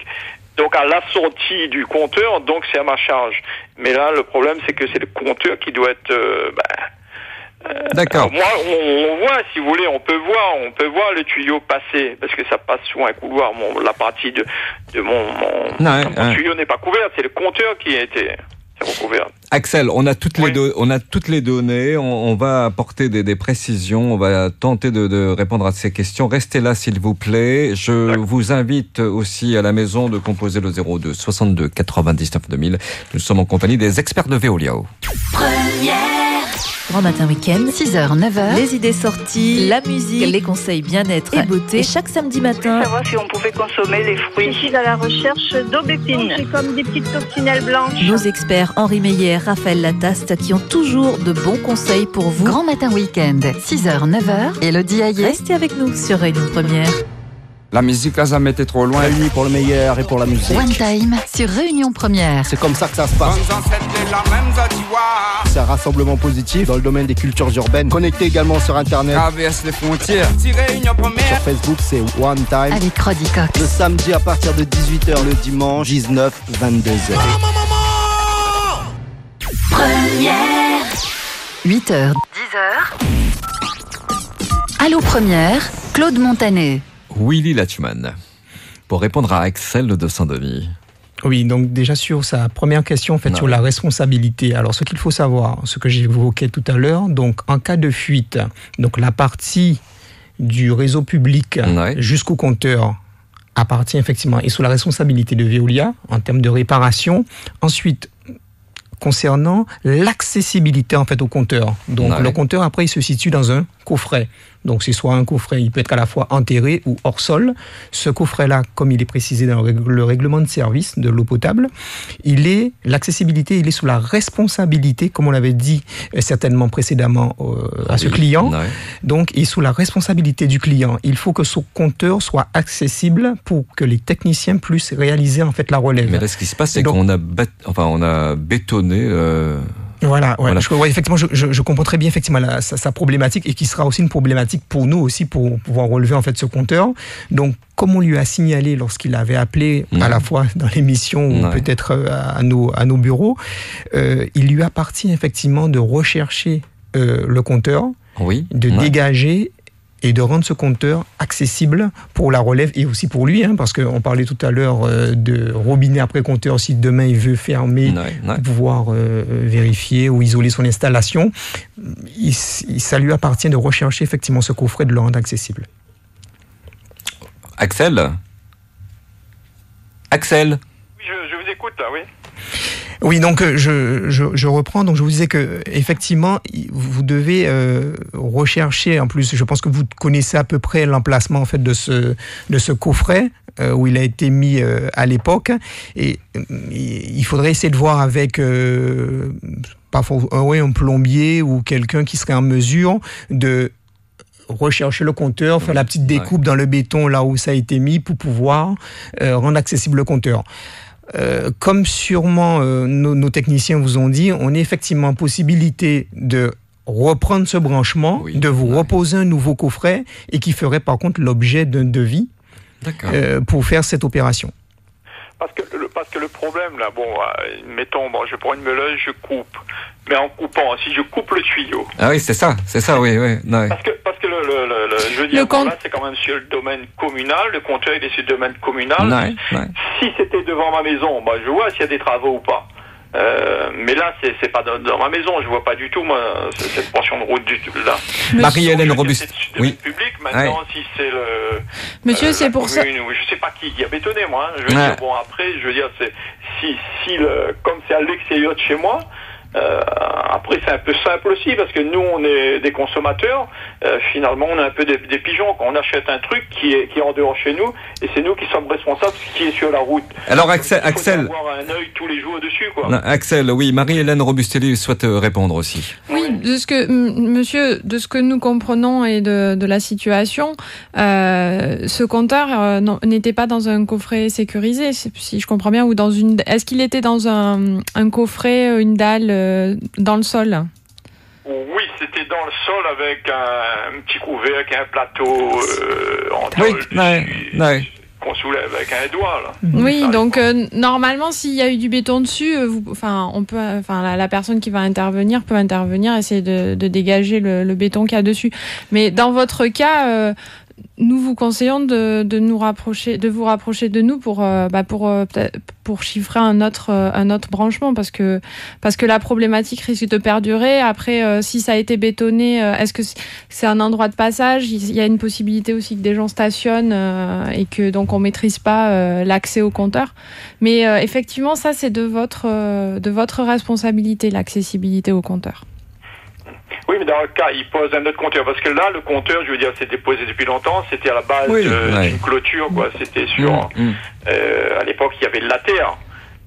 Donc, à la sortie du compteur, donc c'est à ma charge. Mais là, le problème, c'est que c'est le compteur qui doit être... euh, bah, D'accord. moi, on, on voit, si vous voulez, on peut voir, on peut voir le tuyau passer parce que ça passe sous un couloir. Mon, la partie de, de mon, mon, tuyau n'est pas couverte, c'est le compteur qui a été. Axel, on a toutes les do- on a toutes les données. On, on va apporter des, des précisions. On va tenter de, de répondre à ces questions. Restez là, s'il vous plaît. Je vous invite aussi à la maison de composer le 02 62 99 2000. Nous sommes en compagnie des experts de Veolia. Grand matin week-end, 6h, 9h. Les idées sorties, la musique, les conseils bien-être et beauté. Et chaque samedi matin, savoir si on pouvait consommer les fruits. Je suis à la recherche d'aubépines. C'est comme des petites coccinelles blanches. nos experts Henri Meyer, Raphaël Lataste qui ont toujours de bons conseils pour vous. Grand matin week-end, 6h, 9h. Elodie Ayer. Restez avec nous sur Réunion Première. La musique a jamais été trop loin. Réunis pour le meilleur et pour la musique. One Time sur Réunion Première. C'est comme ça que ça se passe. C'est un rassemblement positif dans le domaine des cultures urbaines. Connecté également sur Internet. AVS les frontières. Sur Facebook, c'est One Time. Avec Roddy Cox. Le samedi à partir de 18h, le dimanche 19, 22h. 8h, 10h. Allô Première, Claude Montanet. Willy Latchman. Pour répondre à Axel de Saint-Denis. Oui, donc déjà sur sa première question, en fait, Ouais. sur la responsabilité. Alors, ce qu'il faut savoir, ce que j'évoquais tout à l'heure, donc en cas de fuite, donc la partie du réseau public jusqu'au compteur appartient effectivement et sous la responsabilité de Veolia en termes de réparation. Ensuite, concernant l'accessibilité en fait au compteur. Donc Ouais. le compteur après il se situe dans un coffret. Donc c'est soit un coffret, il peut être à la fois enterré ou hors sol. Ce coffret-là, comme il est précisé dans le règle- le règlement de service de l'eau potable, il est l'accessibilité, il est sous la responsabilité, comme on l'avait dit euh, certainement précédemment euh, à ce Oui, client. Donc il est sous la responsabilité du client. Il faut que son compteur soit accessible pour que les techniciens puissent réaliser en fait la relève. Mais là, ce qui se passe, c'est qu'on a, enfin, on a bétonné. euh, Voilà, ouais, Voilà. Je, ouais, effectivement, je, je- je comprends très bien effectivement la- sa, sa problématique et qui sera aussi une problématique pour nous aussi pour pouvoir relever en fait ce compteur. Donc, comme on lui a signalé lorsqu'il avait appelé à la fois dans l'émission ou Ouais. peut-être euh, à nos, à nos bureaux, euh, il lui appartient effectivement de rechercher euh, le compteur, oui. de dégager et de rendre ce compteur accessible pour la relève et aussi pour lui, hein, parce qu'on parlait tout à l'heure euh, de robinet après compteur, si demain il veut fermer, Ouais, ouais. pour pouvoir euh, vérifier ou isoler son installation, il, il- ça lui appartient de rechercher effectivement ce coffret et de le rendre accessible. Axel? Axel? Je, je vous écoute là, oui. Oui, donc euh, je, je, je reprends. Donc je vous disais que effectivement, vous devez euh, rechercher. En plus, je pense que vous connaissez à peu près l'emplacement en fait de ce de ce coffret euh, où il a été mis euh, à l'époque. Et euh, il faudrait essayer de voir avec euh, euh, ouais, un plombier ou quelqu'un qui serait en mesure de rechercher le compteur, faire la petite découpe dans le béton là où ça a été mis pour pouvoir euh, rendre accessible le compteur. Euh, comme sûrement euh, nos, nos techniciens vous ont dit, on est effectivement en possibilité de reprendre ce branchement, de vous reposer un nouveau coffret et qui ferait par contre l'objet d'un devis euh, pour faire cette opération. Parce que, le, parce que le problème, là, bon, euh, mettons, bon, je prends une meuleuse, je coupe. Mais en coupant, si je coupe le tuyau, Ah oui, c'est ça, c'est ça, oui, oui. Parce que, parce que le, le, le, le- je veux dire, bon, là, c'est quand même sur le domaine communal, le compteur il est sur le domaine communal. Si c'était devant ma maison, bah, je vois s'il y a des travaux ou pas. Euh, mais là, c'est c'est pas dans, dans ma maison, je vois pas du tout moi, cette portion de route du tout là. Marie-Hélène Robuste. Oui. public maintenant, si c'est le. Monsieur, euh, c'est pour ça- commune ou je sais pas qui, qui a bétonné moi. hein. Je veux Ouais. dire, bon après, je veux dire, c'est si si le comme c'est à l'extérieur de chez moi. Euh, après, c'est un peu simple aussi parce que nous, on est des consommateurs. Euh, finalement, on est un peu des, des pigeons. Quand on achète un truc qui est, qui est en dehors chez nous, et c'est nous qui sommes responsables de ce qui est sur la route. Alors, Axel, Il faut Axel, avoir un œil tous les jours dessus, quoi. non, Axel, oui, Marie-Hélène Robustelli souhaite euh, répondre aussi. Oui, de ce que monsieur, de ce que nous comprenons et de, de la situation, euh, ce compteur euh, n'était pas dans un coffret sécurisé, si si je comprends bien, ou dans une. Est-ce qu'il était dans un, un coffret, une dalle euh, dans le sol Oui, c'était dans le sol avec un, un petit couvercle, un plateau euh, en Oui, tôle ouais, ouais. qu'on soulève avec un doigt. Là. Oui, donc euh, normalement, s'il y a eu du béton dessus, euh, vous, enfin, on peut, euh, enfin, la, la personne qui va intervenir peut intervenir, essayer de, de dégager le, le béton qu'il y a dessus. Mais dans votre cas, euh, nous vous conseillons de, vous rapprocher de nous pour, euh, bah, euh, chiffrer un autre, euh, branchement, parce que, la problématique risque de perdurer. Après, si ça a été bétonné, est-ce que c'est- un endroit de passage? Il y a une possibilité aussi que des gens stationnent et que donc on maîtrise pas l'accès au compteur. Mais effectivement, ça c'est de votre, de votre responsabilité, l'accessibilité au compteur. Oui, mais dans le cas, il pose un autre compteur. Parce que là, le compteur, je veux dire, c'était posé depuis longtemps. C'était à la base Oui, ouais. d'une clôture, quoi. C'était sur. Mm, mm. euh, à l'époque, il y avait de la terre.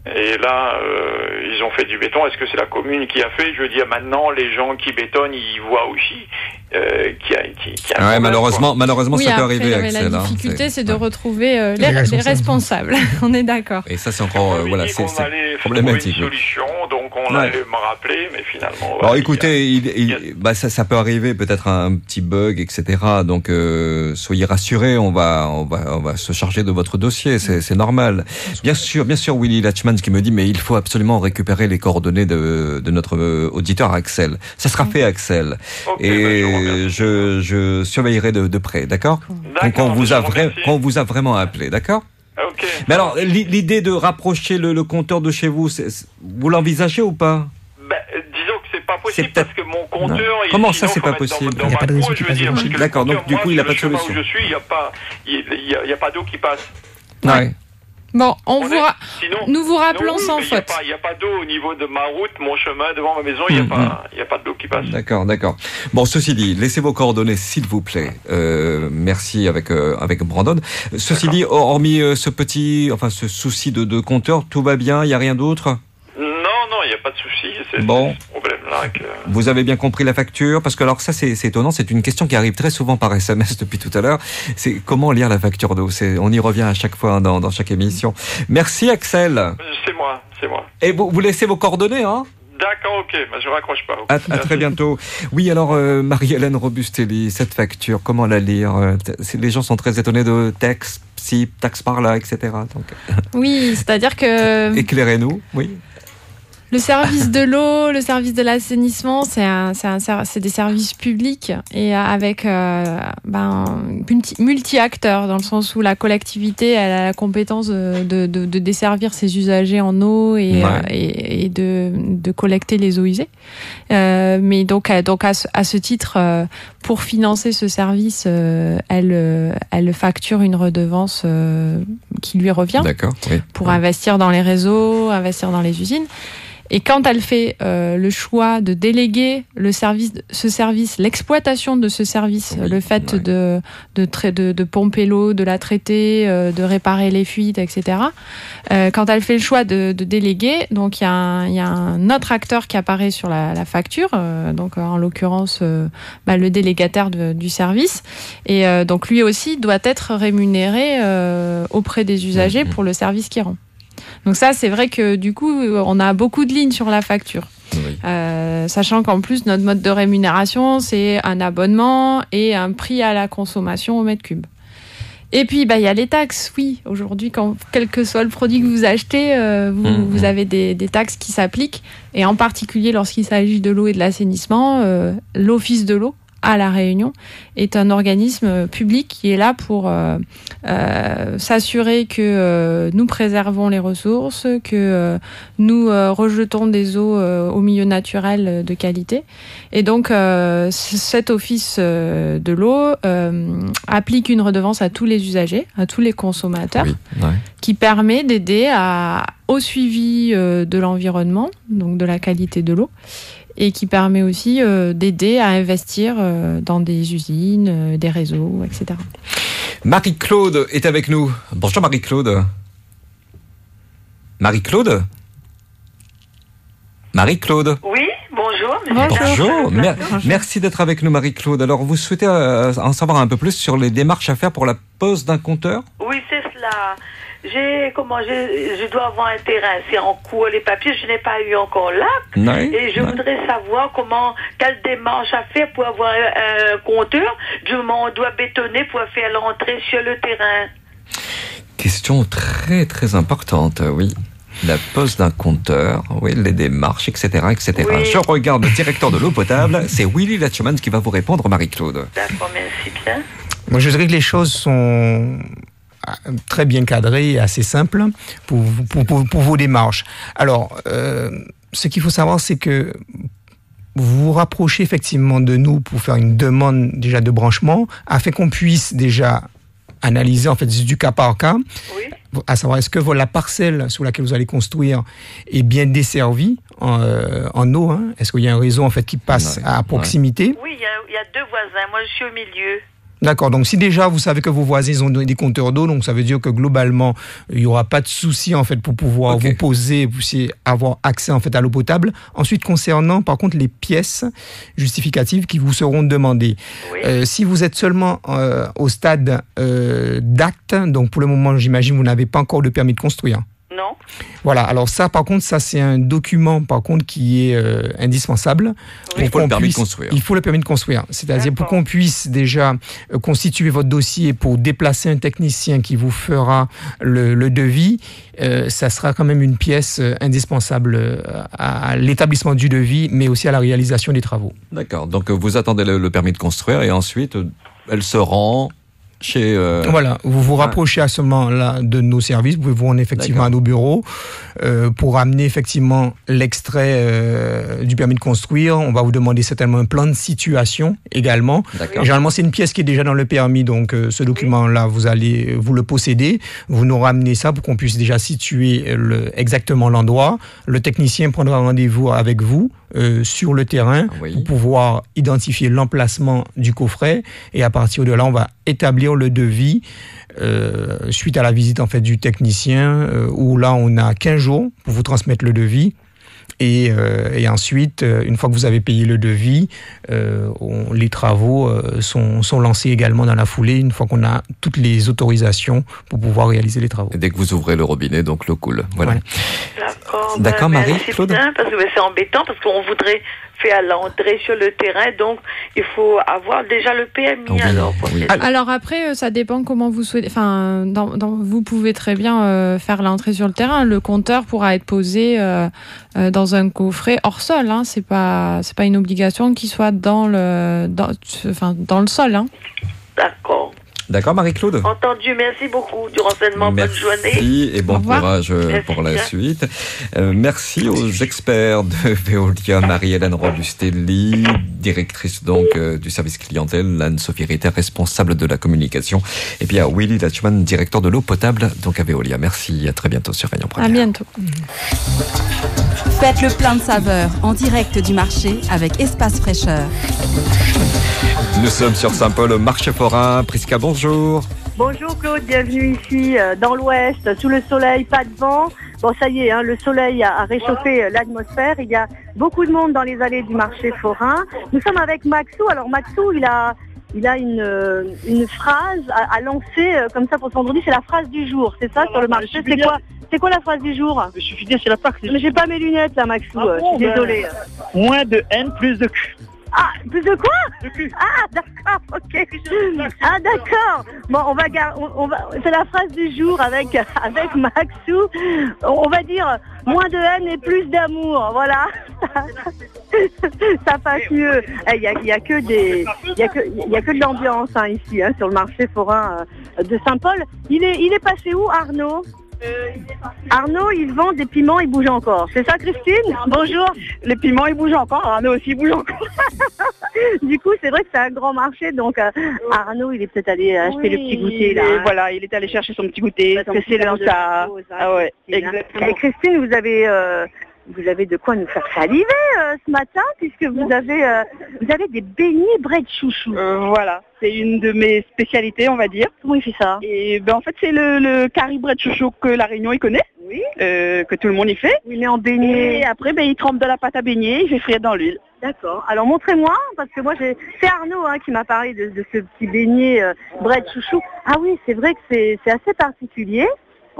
Et là, euh, ils ont fait du béton. Est-ce que c'est la commune qui a fait? Je veux dire, maintenant, les gens qui bétonnent, ils voient aussi euh, qu'il y a, qu'il y a Ouais, problème, malheureusement, quoi. malheureusement, oui, ça peut arriver, il avait Axel. la hein, difficulté, c'est- c'est de retrouver euh, les, Les les responsables. responsables. on est d'accord. Et ça, c'est encore, euh, voilà, dit c'est problématique. une solution, donc on Ouais. allait me rappeler, mais finalement. Bon, voilà, écoutez, il, il- bah, ça, ça peut arriver, peut-être un petit bug, etc. Donc, euh, soyez rassurés, on va, on va, on va se charger de votre dossier, c'est c'est normal. Bien sûr, bien sûr, Willy Latchman qui me dit, mais il faut absolument récupérer les coordonnées de, de notre euh, auditeur Axel. Ça sera fait, Axel. Et je, je surveillerai de, de près, d'accord Donc, on vous a vra- quand on vous a vraiment appelé, d'accord Ok. Mais alors, l'i- l'idée de rapprocher le, le compteur de chez vous, c'est- c'est- vous l'envisagez ou pas euh, disons que c'est pas possible parce que mon compteur. Il- Comment ça, sinon, c'est faut pas dans- possible dans Il y a pas de réseau D'accord, donc, du coup, il a sur pas de chemin solution. Où je suis, il n'y a pas, il y a, il y a pas d'eau qui passe. Ouais. Bon, on vous ra- Sinon, nous vous rappelons sinon, sans mais il y a faute. pas- Il n'y a pas d'eau au niveau de ma route, mon chemin devant ma maison, il n'y a, pas- il y a pas d'eau qui passe. D'accord, d'accord. Bon, ceci dit, laissez vos coordonnées, s'il vous plaît. Euh, merci avec euh, avec Brandon. Ceci dit, hormis euh, ce petit, enfin ce souci de, de compteur, tout va bien. Il y a rien d'autre? Non, non, il n'y a pas de souci. C'est Bon. c'est que- Vous avez bien compris la facture Parce que alors ça, c'est étonnant. C'est une question qui arrive très souvent par SMS depuis tout à l'heure. C'est comment lire la facture d'eau? On y revient à chaque fois hein, dans dans chaque émission. Merci Axel. C'est moi, c'est moi. Et vous, vous laissez vos coordonnées, hein? D'accord, ok, mais je raccroche pas. À, à très bientôt. Oui, alors euh, Marie-Hélène Robustelli, cette facture, comment la lire? Euh, Les gens sont très étonnés de taxe, si, taxe par là, etc. Donc, Oui, c'est-à-dire que éclairez-nous. Oui. Le service de l'eau, le service de l'assainissement, c'est un, c'est des services publics et euh, avec euh, ben, multi- multi-acteurs dans le sens où la collectivité elle a la compétence de, de, de- de desservir ses usagers en eau et, Ouais. euh, et, et de, de collecter les eaux usées. Euh, mais donc, donc à, ce, à ce titre, pour financer ce service, elle, elle facture une redevance qui lui revient D'accord. Oui. pour investir dans les réseaux, investir dans les usines. Et quand elle fait euh, le choix de déléguer le service, ce service, l'exploitation de ce service, le fait de de, de de pomper l'eau, de la traiter, euh, de réparer les fuites, etc. euh, quand elle fait le choix de, de déléguer, donc il y, a un- y a un autre acteur qui apparaît sur la, la facture, euh, donc euh, en l'occurrence euh, bah, le délégataire de- du service, et euh, donc lui aussi doit être rémunéré euh, auprès des usagers pour le service qu'il rend. Donc ça, c'est vrai que du coup, on a beaucoup de lignes sur la facture. Euh, sachant qu'en plus, notre mode de rémunération, c'est un abonnement et un prix à la consommation au mètre cube. Et puis, bah, il y a les taxes. Oui, aujourd'hui, quel que soit le produit que vous achetez, euh, vous, Mhm. vous avez des, des taxes qui s'appliquent. Et en particulier, lorsqu'il s'agit de l'eau et de l'assainissement, euh, l'Office de l'eau à La Réunion est un organisme public qui est là pour s'assurer que nous préservons les ressources, que nous rejetons des eaux au milieu naturel de qualité. Et donc, cet office de l'eau applique une redevance à tous les usagers, à tous les consommateurs, qui permet d'aider au suivi de l'environnement, donc de la qualité de l'eau et qui permet aussi euh, d'aider à investir euh, dans des usines, euh, des réseaux, etc. Marie-Claude est avec nous. Bonjour Marie-Claude. Marie-Claude? Marie-Claude? Oui, bonjour. Bonjour, merci d'être avec nous Marie-Claude. Alors vous souhaitez en savoir un peu plus sur les démarches à faire pour la pose d'un compteur? Oui, c'est cela j'ai comment je, dois avoir un terrain, c'est en cours les papiers, je n'ai pas eu encore là. et je voudrais savoir comment quelle démarche à faire pour avoir un, compteur. Du moment on doit bétonner pour faire l'entrée sur le terrain. Question très très importante, oui. La pose d'un compteur, oui, les démarches, etc., etc. Je regarde le directeur de l'eau potable, c'est Willy Latchman qui va vous répondre, Marie-Claude. D'accord, merci bien. Moi, je dirais que les choses sont très bien cadré et assez simple pour, pour, pour, vos démarches. Alors, euh, ce qu'il faut savoir, c'est que vous vous rapprochez effectivement de nous pour faire une demande déjà de branchement, afin qu'on puisse déjà analyser en fait du cas par cas, oui. À savoir est-ce que la parcelle sur laquelle vous allez construire est bien desservie en, euh, en eau, hein? est-ce qu'il y a un réseau en fait qui passe à proximité? Oui, il y, y, a deux voisins. Moi, je suis au milieu. D'accord. Donc si déjà vous savez que vos voisins ont des compteurs d'eau, donc ça veut dire que globalement il y aura pas de souci en fait pour pouvoir vous poser, vous avoir accès en fait à l'eau potable. Ensuite concernant par contre les pièces justificatives qui vous seront demandées. Euh, si vous êtes seulement euh, au stade euh, d'acte, donc pour le moment j'imagine vous n'avez pas encore de permis de construire. Voilà, alors ça par contre, ça c'est un document par contre qui est euh, indispensable. Il faut le permis de construire. Il faut le permis de construire. C'est-à-dire pour qu'on puisse déjà euh, constituer votre dossier pour déplacer un technicien qui vous fera le, devis, euh, ça sera quand même une pièce indispensable à, l'établissement du devis, mais aussi à la réalisation des travaux. D'accord, donc vous attendez le permis de construire et ensuite elle se rend euh, voilà, vous vous rapprochez à ce moment-là de nos services, vous pouvez vous rendre effectivement à nos bureaux euh, pour amener effectivement l'extrait euh, du permis de construire. On va vous demander certainement un plan de situation également. Généralement, c'est une pièce qui est déjà dans le permis, donc ce document-là, vous allez vous le posséder. Vous nous ramenez ça pour qu'on puisse déjà situer le, exactement l'endroit. Le technicien prendra rendez-vous avec vous sur le terrain pour pouvoir identifier l'emplacement du coffret et à partir de là on va établir le devis euh, suite à la visite en fait du technicien euh, où là on a 15 jours pour vous transmettre le devis et, euh, et, ensuite, une fois que vous avez payé le devis, euh, on, les travaux sont, sont, lancés également dans la foulée, une fois qu'on a toutes les autorisations pour pouvoir réaliser les travaux. Et dès que vous ouvrez le robinet, donc l'eau coule. Voilà. D'accord. D'accord, Marie, Claude. parce que c'est embêtant parce qu'on voudrait fait à l'entrée sur le terrain. Donc, il faut avoir déjà le PMI. alors, alors après, euh, ça dépend comment vous souhaitez. Enfin, dans, vous pouvez très bien euh, faire l'entrée sur le terrain. Le compteur pourra être posé euh, dans un coffret hors sol. Hein. C'est pas, c'est pas une obligation qu'il soit dans le, dans, enfin, dans le sol. Hein. D'accord. D'accord, Marie-Claude Entendu, merci beaucoup du renseignement. Merci Bonne journée. et bon courage euh, pour la suite. Euh, merci aux experts de Veolia, Marie-Hélène Robustelli, directrice donc euh, du service clientèle, Anne-Sophie Ritter, responsable de la communication, et puis à Willy Latchman, directeur de l'eau potable, donc à Veolia. Merci, à très bientôt sur Réunion Première. À bientôt. Faites le plein de saveurs en direct du marché avec Espace Fraîcheur. Nous sommes sur Saint-Paul, marché forain. Prisca, bonjour. Bonjour Claude, bienvenue ici euh, dans l'ouest, sous le soleil, pas de vent. Bon, ça y est, hein, le soleil a, réchauffé euh, l'atmosphère. Il y a beaucoup de monde dans les allées du marché forain. Nous sommes avec Maxou. Alors Maxou, il a, il a une, euh, une phrase à, lancer comme ça pour son vendredi. C'est la phrase du jour, c'est ça sur le marché? C'est quoi c'est quoi la phrase du jour? Je suis fidèle, c'est la part. Mais j'ai pas mes lunettes là, Maxou. Ah je suis ben, désolée. moins de haine, plus de cul. Ah, plus de quoi Ah, d'accord, ok. Ah, d'accord. Bon, on va, on, va c'est la phrase du jour avec, avec Maxou. On va dire moins de haine et plus d'amour. Voilà, ça passe mieux. Eh, Il n'y a, il y a que des, il y a que, il y a que de l'ambiance hein, ici, hein, sur le marché forain euh, de Saint-Paul. Il est, il est passé où, Arnaud? Arnaud, il vend des piments, il bouge encore. C'est ça, Christine Bonjour. Les piments, ils bougent encore. Arnaud aussi, il bouge encore. du coup, c'est vrai que c'est un grand marché, donc euh, Arnaud, il est peut-être allé acheter le petit goûter là. hein. Voilà, il est allé chercher son petit goûter. Que c'est de ça. Ah ouais, hein. exactement. Et Christine, vous avez, euh, vous avez de quoi nous faire saliver euh, ce matin, puisque vous avez, euh, vous avez des beignets de chouchou. Euh, voilà, c'est une de mes spécialités, on va dire. Comment il fait ça? Et ben en fait, c'est le, le curry bread chouchou que la Réunion il connaît. Oui. Que tout le monde y fait. Il est en beignet. Et après, ben, il trempe de la pâte à beignet, il fait frire dans l'huile. D'accord. Alors montrez-moi, parce que moi j'ai. C'est Arnaud hein, qui m'a parlé de, de ce petit beignet bread chouchou. Ah oui, c'est vrai que c'est c'est assez particulier.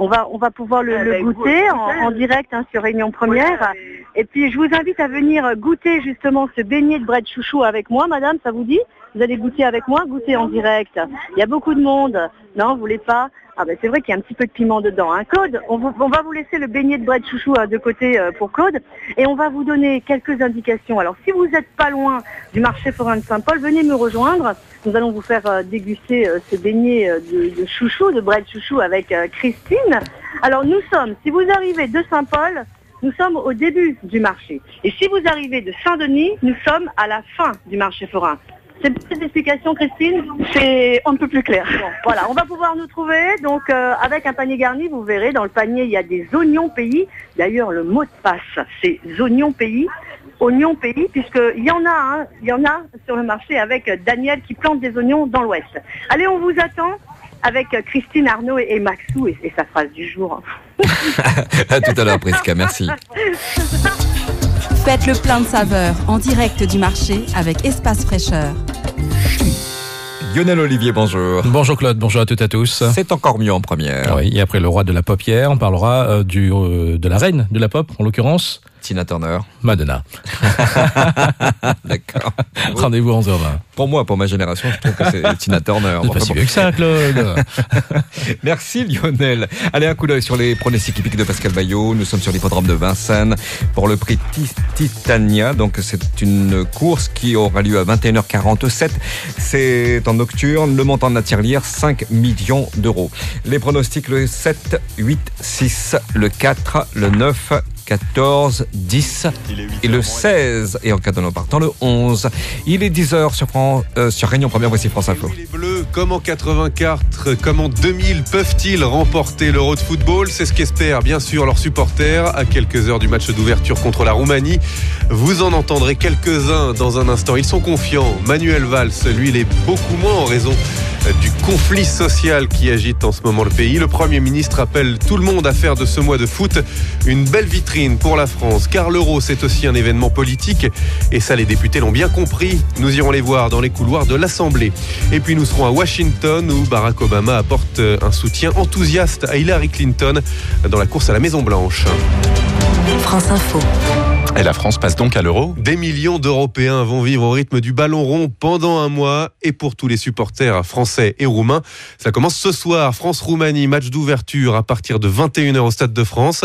On va, on va pouvoir le, le goûter en, en direct hein, sur Réunion Première. Et puis je vous invite à venir goûter justement ce beignet de bread chouchou avec moi, madame, ça vous dit? Vous allez goûter avec moi, goûter en direct. Il y a beaucoup de monde. Non, vous voulez pas? Ah ben c'est vrai qu'il y a un petit peu de piment dedans. Hein. Claude, on, va vous laisser le beignet de bread chouchou euh, de côté euh, pour Claude. Et on va vous donner quelques indications. Alors si vous n'êtes pas loin du marché forain de Saint-Paul, venez me rejoindre. Nous allons vous faire euh, déguster euh, ce beignet de, de chouchou, de bread chouchou avec Christine. Alors nous sommes, si vous arrivez de Saint-Paul, nous sommes au début du marché. Et si vous arrivez de Saint-Denis, nous sommes à la fin du marché forain. C'est une petite explication, Christine C'est un peu plus clair. Bon, voilà, on va pouvoir nous trouver. Donc, euh, avec un panier garni, vous verrez, dans le panier, il y a des oignons pays. D'ailleurs, le mot de passe, c'est oignons pays. Oignons pays, puisqu'il y en a, hein, il y en a sur le marché avec Daniel qui plante des oignons dans l'Ouest. Allez, on vous attend avec Christine Arnaud et, et Maxou et, et sa phrase du jour. À tout à l'heure, Prisca. Merci. Faites le plein de saveurs en direct du marché avec Espace Fraîcheur. Lionel Olivier, bonjour. Bonjour Claude, bonjour à toutes et à tous. C'est encore mieux en première. Oui, et après le roi de la pop hier, on parlera euh, du, euh, de la reine de la pop, en l'occurrence. Tina Turner. Madonna. D'accord. Rendez-vous 11h20. Pour moi, pour ma génération, je trouve que c'est Tina Turner. C'est pas si vieux que ça, Claude. Merci Lionel. Allez, un coup d'œil sur les pronostics hippiques de Pascal Bayot. Nous sommes sur l'hippodrome de Vincennes pour le prix Ti- Titania. Donc, c'est une course qui aura lieu à 21h47. C'est en nocturne. Le montant de la tirelire, 5 millions d'euros. Les pronostics, le 7, 8, 6, le 4, le 9, 14, 10 et le 16. Et en cas de non partant, le 11. Il est 10h sur, euh, sur Réunion Première. Voici France Info. Les Bleus, comme en 84, comme en 2000, peuvent-ils remporter l'Euro de football? C'est ce qu'espèrent bien sûr leurs supporters à quelques heures du match d'ouverture contre la Roumanie. Vous en entendrez quelques-uns dans un instant. Ils sont confiants. Manuel Valls, lui, il est beaucoup moins en raison du conflit social qui agite en ce moment le pays. Le Premier ministre appelle tout le monde à faire de ce mois de foot une belle vitrine pour la France, car l'euro c'est aussi un événement politique et ça les députés l'ont bien compris. Nous irons les voir dans les couloirs de l'Assemblée. Et puis nous serons à Washington où Barack Obama apporte euh, un soutien enthousiaste à Hillary Clinton dans la course à la Maison Blanche. France Info. Et la France passe donc à l'euro Des millions d'Européens vont vivre au rythme du ballon rond pendant un mois. Et pour tous les supporters français et roumains, ça commence ce soir. France-Roumanie, match d'ouverture à partir de 21h au Stade de France.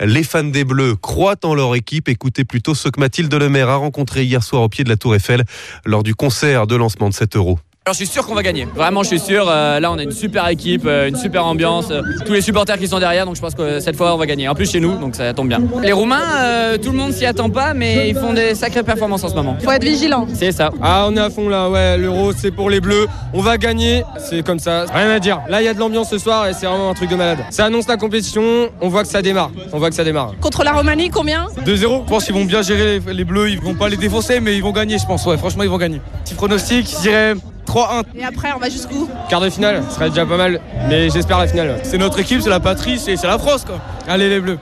Les fans des Bleus croient en leur équipe. Écoutez plutôt ce que Mathilde Lemaire a rencontré hier soir au pied de la Tour Eiffel lors du concert de lancement de cet euro. Alors je suis sûr qu'on va gagner. Vraiment, je suis sûr. Euh, là, on a une super équipe, euh, une super ambiance. euh, tous les supporters qui sont derrière, donc je pense que cette fois, on va gagner. En plus, chez nous, donc ça tombe bien. Les Roumains, euh, tout le monde s'y attend pas, mais ils font des sacrées performances en ce moment. Faut être vigilant. C'est ça. Ah, on est à fond là, ouais, l'euro c'est pour les bleus, on va gagner, c'est comme ça, rien à dire. Là, il y a de l'ambiance ce soir et c'est vraiment un truc de malade. Ça annonce la compétition, on voit que ça démarre, on voit que ça démarre. Contre la Roumanie, combien? 2-0, je pense qu'ils vont bien gérer les, les bleus, ils vont pas les défoncer, mais ils vont gagner, je pense, ouais, franchement, ils vont gagner. Petit pronostic, je dirais 3-1. Et après, on va jusqu'où Quart de finale, ce serait déjà pas mal, mais j'espère la finale. C'est notre équipe, c'est la patrie, c'est c'est la France quoi. Allez les bleus.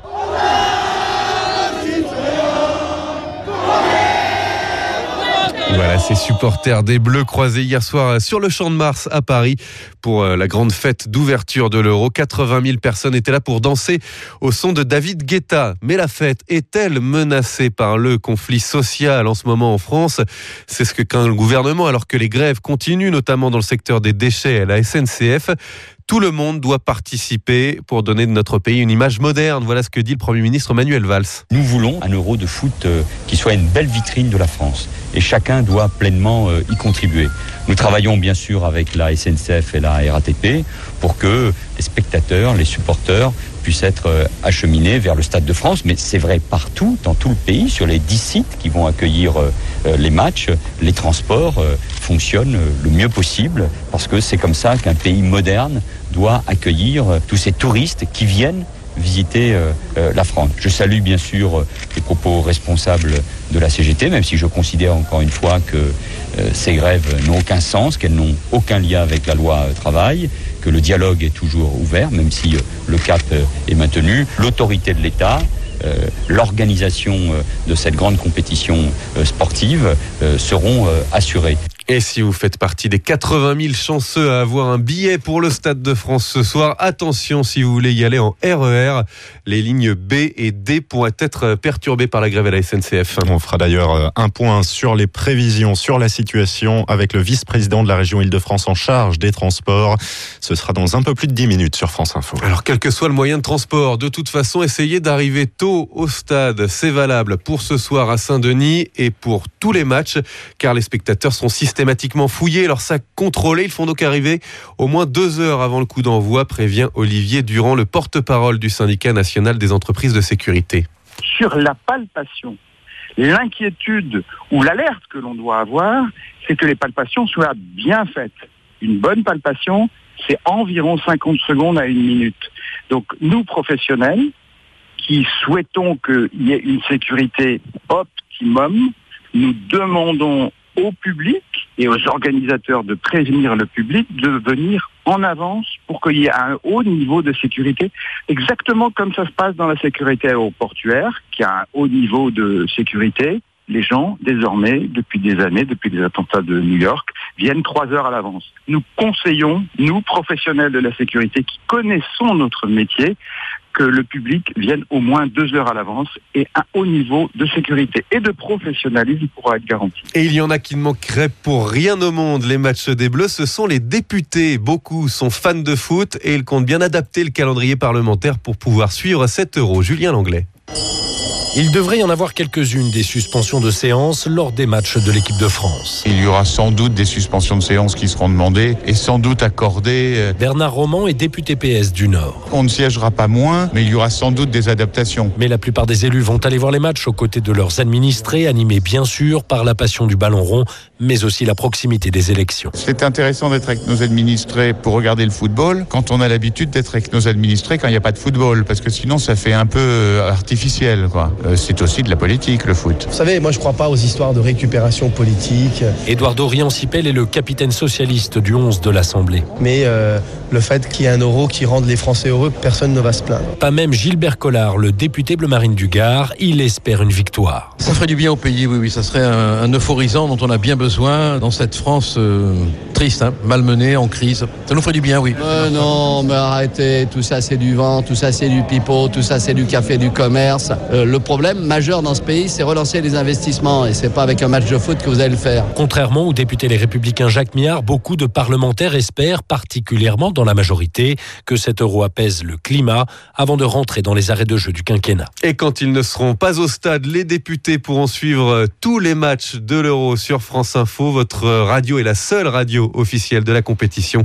Voilà, ces supporters des Bleus croisés hier soir sur le Champ de Mars à Paris pour euh, la grande fête d'ouverture de l'Euro. 80 000 personnes étaient là pour danser au son de David Guetta. Mais la fête est-elle menacée par le conflit social en ce moment en France? C'est ce que craint le gouvernement alors que les grèves continuent, notamment dans le secteur des déchets à la SNCF. Tout le monde doit participer pour donner de notre pays une image moderne. Voilà ce que dit le Premier ministre Manuel Valls. Nous voulons un euro de foot euh, qui soit une belle vitrine de la France et chacun doit pleinement euh, y contribuer. Nous travaillons bien sûr avec la SNCF et la RATP pour que les spectateurs, les supporters puissent être euh, acheminés vers le Stade de France, mais c'est vrai partout, dans tout le pays, sur les 10 sites qui vont accueillir les matchs, les transports fonctionnent le mieux possible, parce que c'est comme ça qu'un pays moderne doit accueillir tous ces touristes qui viennent visiter euh, euh, la France. Je salue bien sûr euh, les propos responsables de la CGT, même si je considère encore une fois que ces grèves n'ont aucun sens, qu'elles n'ont aucun lien avec la loi travail, que le dialogue est toujours ouvert, même si le cap est maintenu. L'autorité de l'État, l'organisation de cette grande compétition sportive seront assurées. Et si vous faites partie des 80 000 chanceux à avoir un billet pour le Stade de France ce soir, attention si vous voulez y aller en RER, e les lignes B et D pourraient être perturbées par la grève à la SNCF. On fera d'ailleurs euh, un point sur les prévisions, sur la situation avec le vice-président de la région Île-de-France en charge des transports. Ce sera dans un peu plus de 10 minutes sur France Info. Alors quel que soit le moyen de transport, de toute façon, essayez d'arriver tôt au stade. C'est valable pour ce soir à Saint-Denis et pour tous les matchs, car les spectateurs sont systématiquement systématiquement fouillés, leur sac contrôlé. Ils font donc arriver au moins deux heures avant le coup d'envoi, prévient Olivier Durand, le porte-parole du syndicat national des entreprises de sécurité. Sur la palpation, l'inquiétude ou l'alerte que l'on doit avoir, c'est que les palpations soient bien faites. Une bonne palpation, c'est environ 50 secondes à une minute. Donc nous, professionnels, qui souhaitons qu'il y ait une sécurité optimum, nous demandons au public et aux organisateurs de prévenir le public de venir en avance pour qu'il y ait un haut niveau de sécurité, exactement comme ça se passe dans la sécurité aéroportuaire, qui a un haut niveau de sécurité. Les gens, désormais, depuis des années, depuis les attentats de New York, viennent trois heures à l'avance. Nous conseillons, nous, professionnels de la sécurité, qui connaissons notre métier, que le public vienne au moins deux heures à l'avance et un haut niveau de sécurité et de professionnalisme pourra être garanti. Et il y en a qui ne manqueraient pour rien au monde les matchs des Bleus, ce sont les députés. Beaucoup sont fans de foot et ils comptent bien adapter le calendrier parlementaire pour pouvoir suivre 7 euros. Julien Langlais. Il devrait y en avoir quelques-unes des suspensions de séance lors des matchs de l'équipe de France. Il y aura sans doute des suspensions de séance qui seront demandées et sans doute accordées. Euh, Bernard Roman est député PS du Nord. On ne siégera pas moins, mais il y aura sans doute des adaptations. Mais la plupart des élus vont aller voir les matchs aux côtés de leurs administrés, animés bien sûr par la passion du ballon rond, mais aussi la proximité des élections. C'est intéressant d'être avec nos administrés pour regarder le football quand on a l'habitude d'être avec nos administrés quand il n'y a pas de football, parce que sinon ça fait un peu euh, artificiel. Quoi. Euh, c'est aussi de la politique, le foot. Vous savez, moi je ne crois pas aux histoires de récupération politique. Édouard Riancipel est le capitaine socialiste du 11 de l'Assemblée. Mais euh, le fait qu'il y ait un euro qui rende les Français heureux, personne ne va se plaindre. Pas même Gilbert Collard, le député bleu marine du Gard, il espère une victoire. Ça ferait du bien au pays, oui, oui. Ça serait un, euphorisant dont on a bien besoin dans cette France euh, triste, hein, malmenée, en crise. Ça nous ferait du bien, oui. non, mais arrêtez, tout ça c'est du vent, tout ça c'est du pipeau, tout ça c'est du café, du commerce. le problème majeur dans ce pays, c'est relancer les investissements et c'est pas avec un match de foot que vous allez le faire. Contrairement au député Les Républicains Jacques Miard, beaucoup de parlementaires espèrent, particulièrement dans la majorité, que cet euro apaise le climat avant de rentrer dans les arrêts de jeu du quinquennat. Et quand ils ne seront pas au stade, les députés pourront suivre tous les matchs de l'euro sur France Info. Votre radio est la seule radio officielle de la compétition.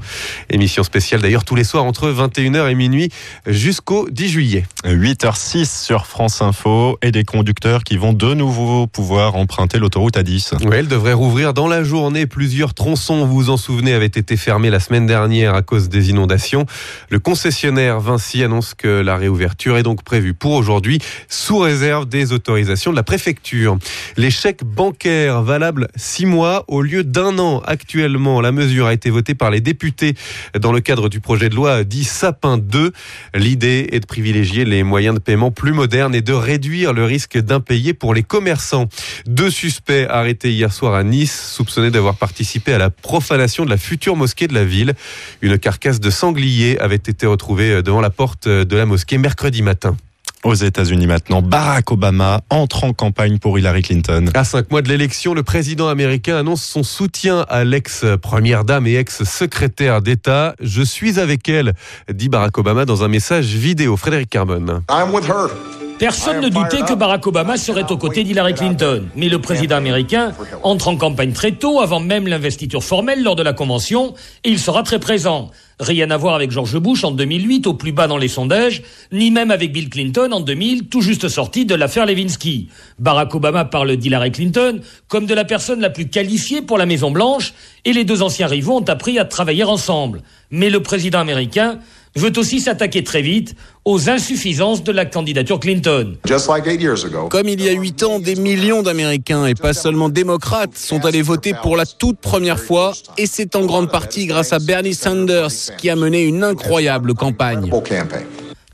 Émission spéciale d'ailleurs tous les soirs entre 21h et minuit jusqu'au 10 juillet. 8h06 sur France Info et des conducteurs qui vont de nouveau pouvoir emprunter l'autoroute A10. Oui, elle devrait rouvrir dans la journée. Plusieurs tronçons, vous vous en souvenez, avaient été fermés la semaine dernière à cause des inondations. Le concessionnaire Vinci annonce que la réouverture est donc prévue pour aujourd'hui, sous réserve des autorisations de la préfecture. Les chèques bancaires valables six mois au lieu d'un an actuellement. La mesure a été votée par les députés dans le cadre du projet de loi dit Sapin 2. L'idée est de privilégier les moyens de paiement plus modernes et de réduire le risque d'impayé pour les commerçants. Deux suspects arrêtés hier soir à Nice, soupçonnés d'avoir participé à la profanation de la future mosquée de la ville. Une carcasse de sanglier avait été retrouvée devant la porte de la mosquée mercredi matin. Aux États-Unis maintenant, Barack Obama entre en campagne pour Hillary Clinton. À cinq mois de l'élection, le président américain annonce son soutien à l'ex-première dame et ex-secrétaire d'État. Je suis avec elle, dit Barack Obama dans un message vidéo. Frédéric Carbone. Personne ne doutait que Barack Obama serait aux côtés d'Hillary Clinton. Mais le président américain entre en campagne très tôt, avant même l'investiture formelle lors de la convention, et il sera très présent. Rien à voir avec George Bush en 2008, au plus bas dans les sondages, ni même avec Bill Clinton en 2000, tout juste sorti de l'affaire Levinsky. Barack Obama parle d'Hillary Clinton comme de la personne la plus qualifiée pour la Maison Blanche, et les deux anciens rivaux ont appris à travailler ensemble. Mais le président américain veut aussi s'attaquer très vite aux insuffisances de la candidature Clinton. Comme il y a huit ans, des millions d'Américains, et pas seulement démocrates, sont allés voter pour la toute première fois, et c'est en grande partie grâce à Bernie Sanders qui a mené une incroyable campagne.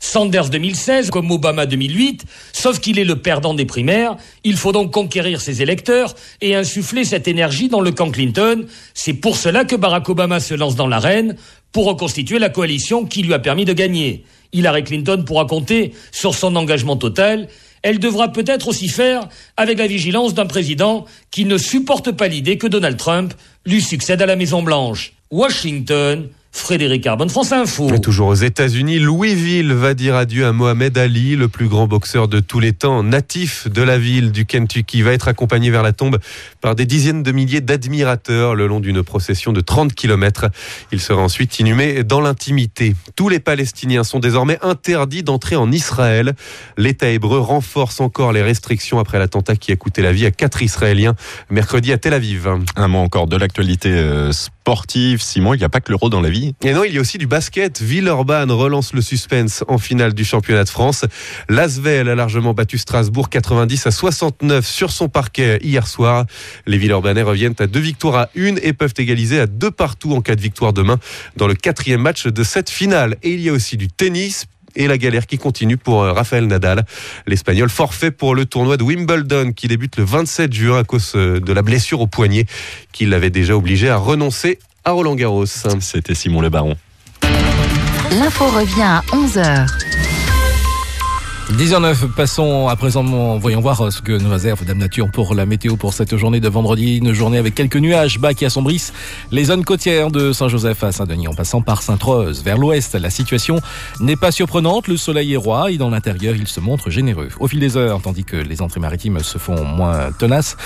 Sanders 2016 comme Obama 2008, sauf qu'il est le perdant des primaires, il faut donc conquérir ses électeurs et insuffler cette énergie dans le camp Clinton. C'est pour cela que Barack Obama se lance dans l'arène pour reconstituer la coalition qui lui a permis de gagner. Hillary Clinton pourra compter sur son engagement total. Elle devra peut-être aussi faire avec la vigilance d'un président qui ne supporte pas l'idée que Donald Trump lui succède à la Maison Blanche. Washington, Frédéric Arbonne, France Info. Et toujours aux États-Unis, Louisville va dire adieu à Mohamed Ali, le plus grand boxeur de tous les temps, natif de la ville du Kentucky, va être accompagné vers la tombe par des dizaines de milliers d'admirateurs le long d'une procession de 30 km. Il sera ensuite inhumé dans l'intimité. Tous les Palestiniens sont désormais interdits d'entrer en Israël. L'État hébreu renforce encore les restrictions après l'attentat qui a coûté la vie à quatre Israéliens mercredi à Tel Aviv. Un mot encore de l'actualité euh, sportive. Simon, il n'y a pas que l'euro dans la vie. Et non, il y a aussi du basket. Villeurbanne relance le suspense en finale du championnat de France. L'Asvel a largement battu Strasbourg 90 à 69 sur son parquet hier soir. Les Villeurbanais reviennent à deux victoires à une et peuvent égaliser à deux partout en cas de victoire demain dans le quatrième match de cette finale. Et il y a aussi du tennis et la galère qui continue pour euh, Rafael Nadal. L'Espagnol forfait pour le tournoi de Wimbledon qui débute le 27 juin à cause euh, de la blessure au poignet qui l'avait déjà obligé à renoncer à Roland Garros. C'était Simon Le Baron. L'info revient à 11h. 10h09, passons à présent, voyons voir ce que nous réserve Dame Nature pour la météo pour cette journée de vendredi. Une journée avec quelques nuages bas qui assombrissent les zones côtières de Saint-Joseph à Saint-Denis en passant par Sainte-Rose. Vers l'ouest, la situation n'est pas surprenante. Le soleil est roi et dans l'intérieur, il se montre généreux. Au fil des heures, tandis que les entrées maritimes se font moins tenaces,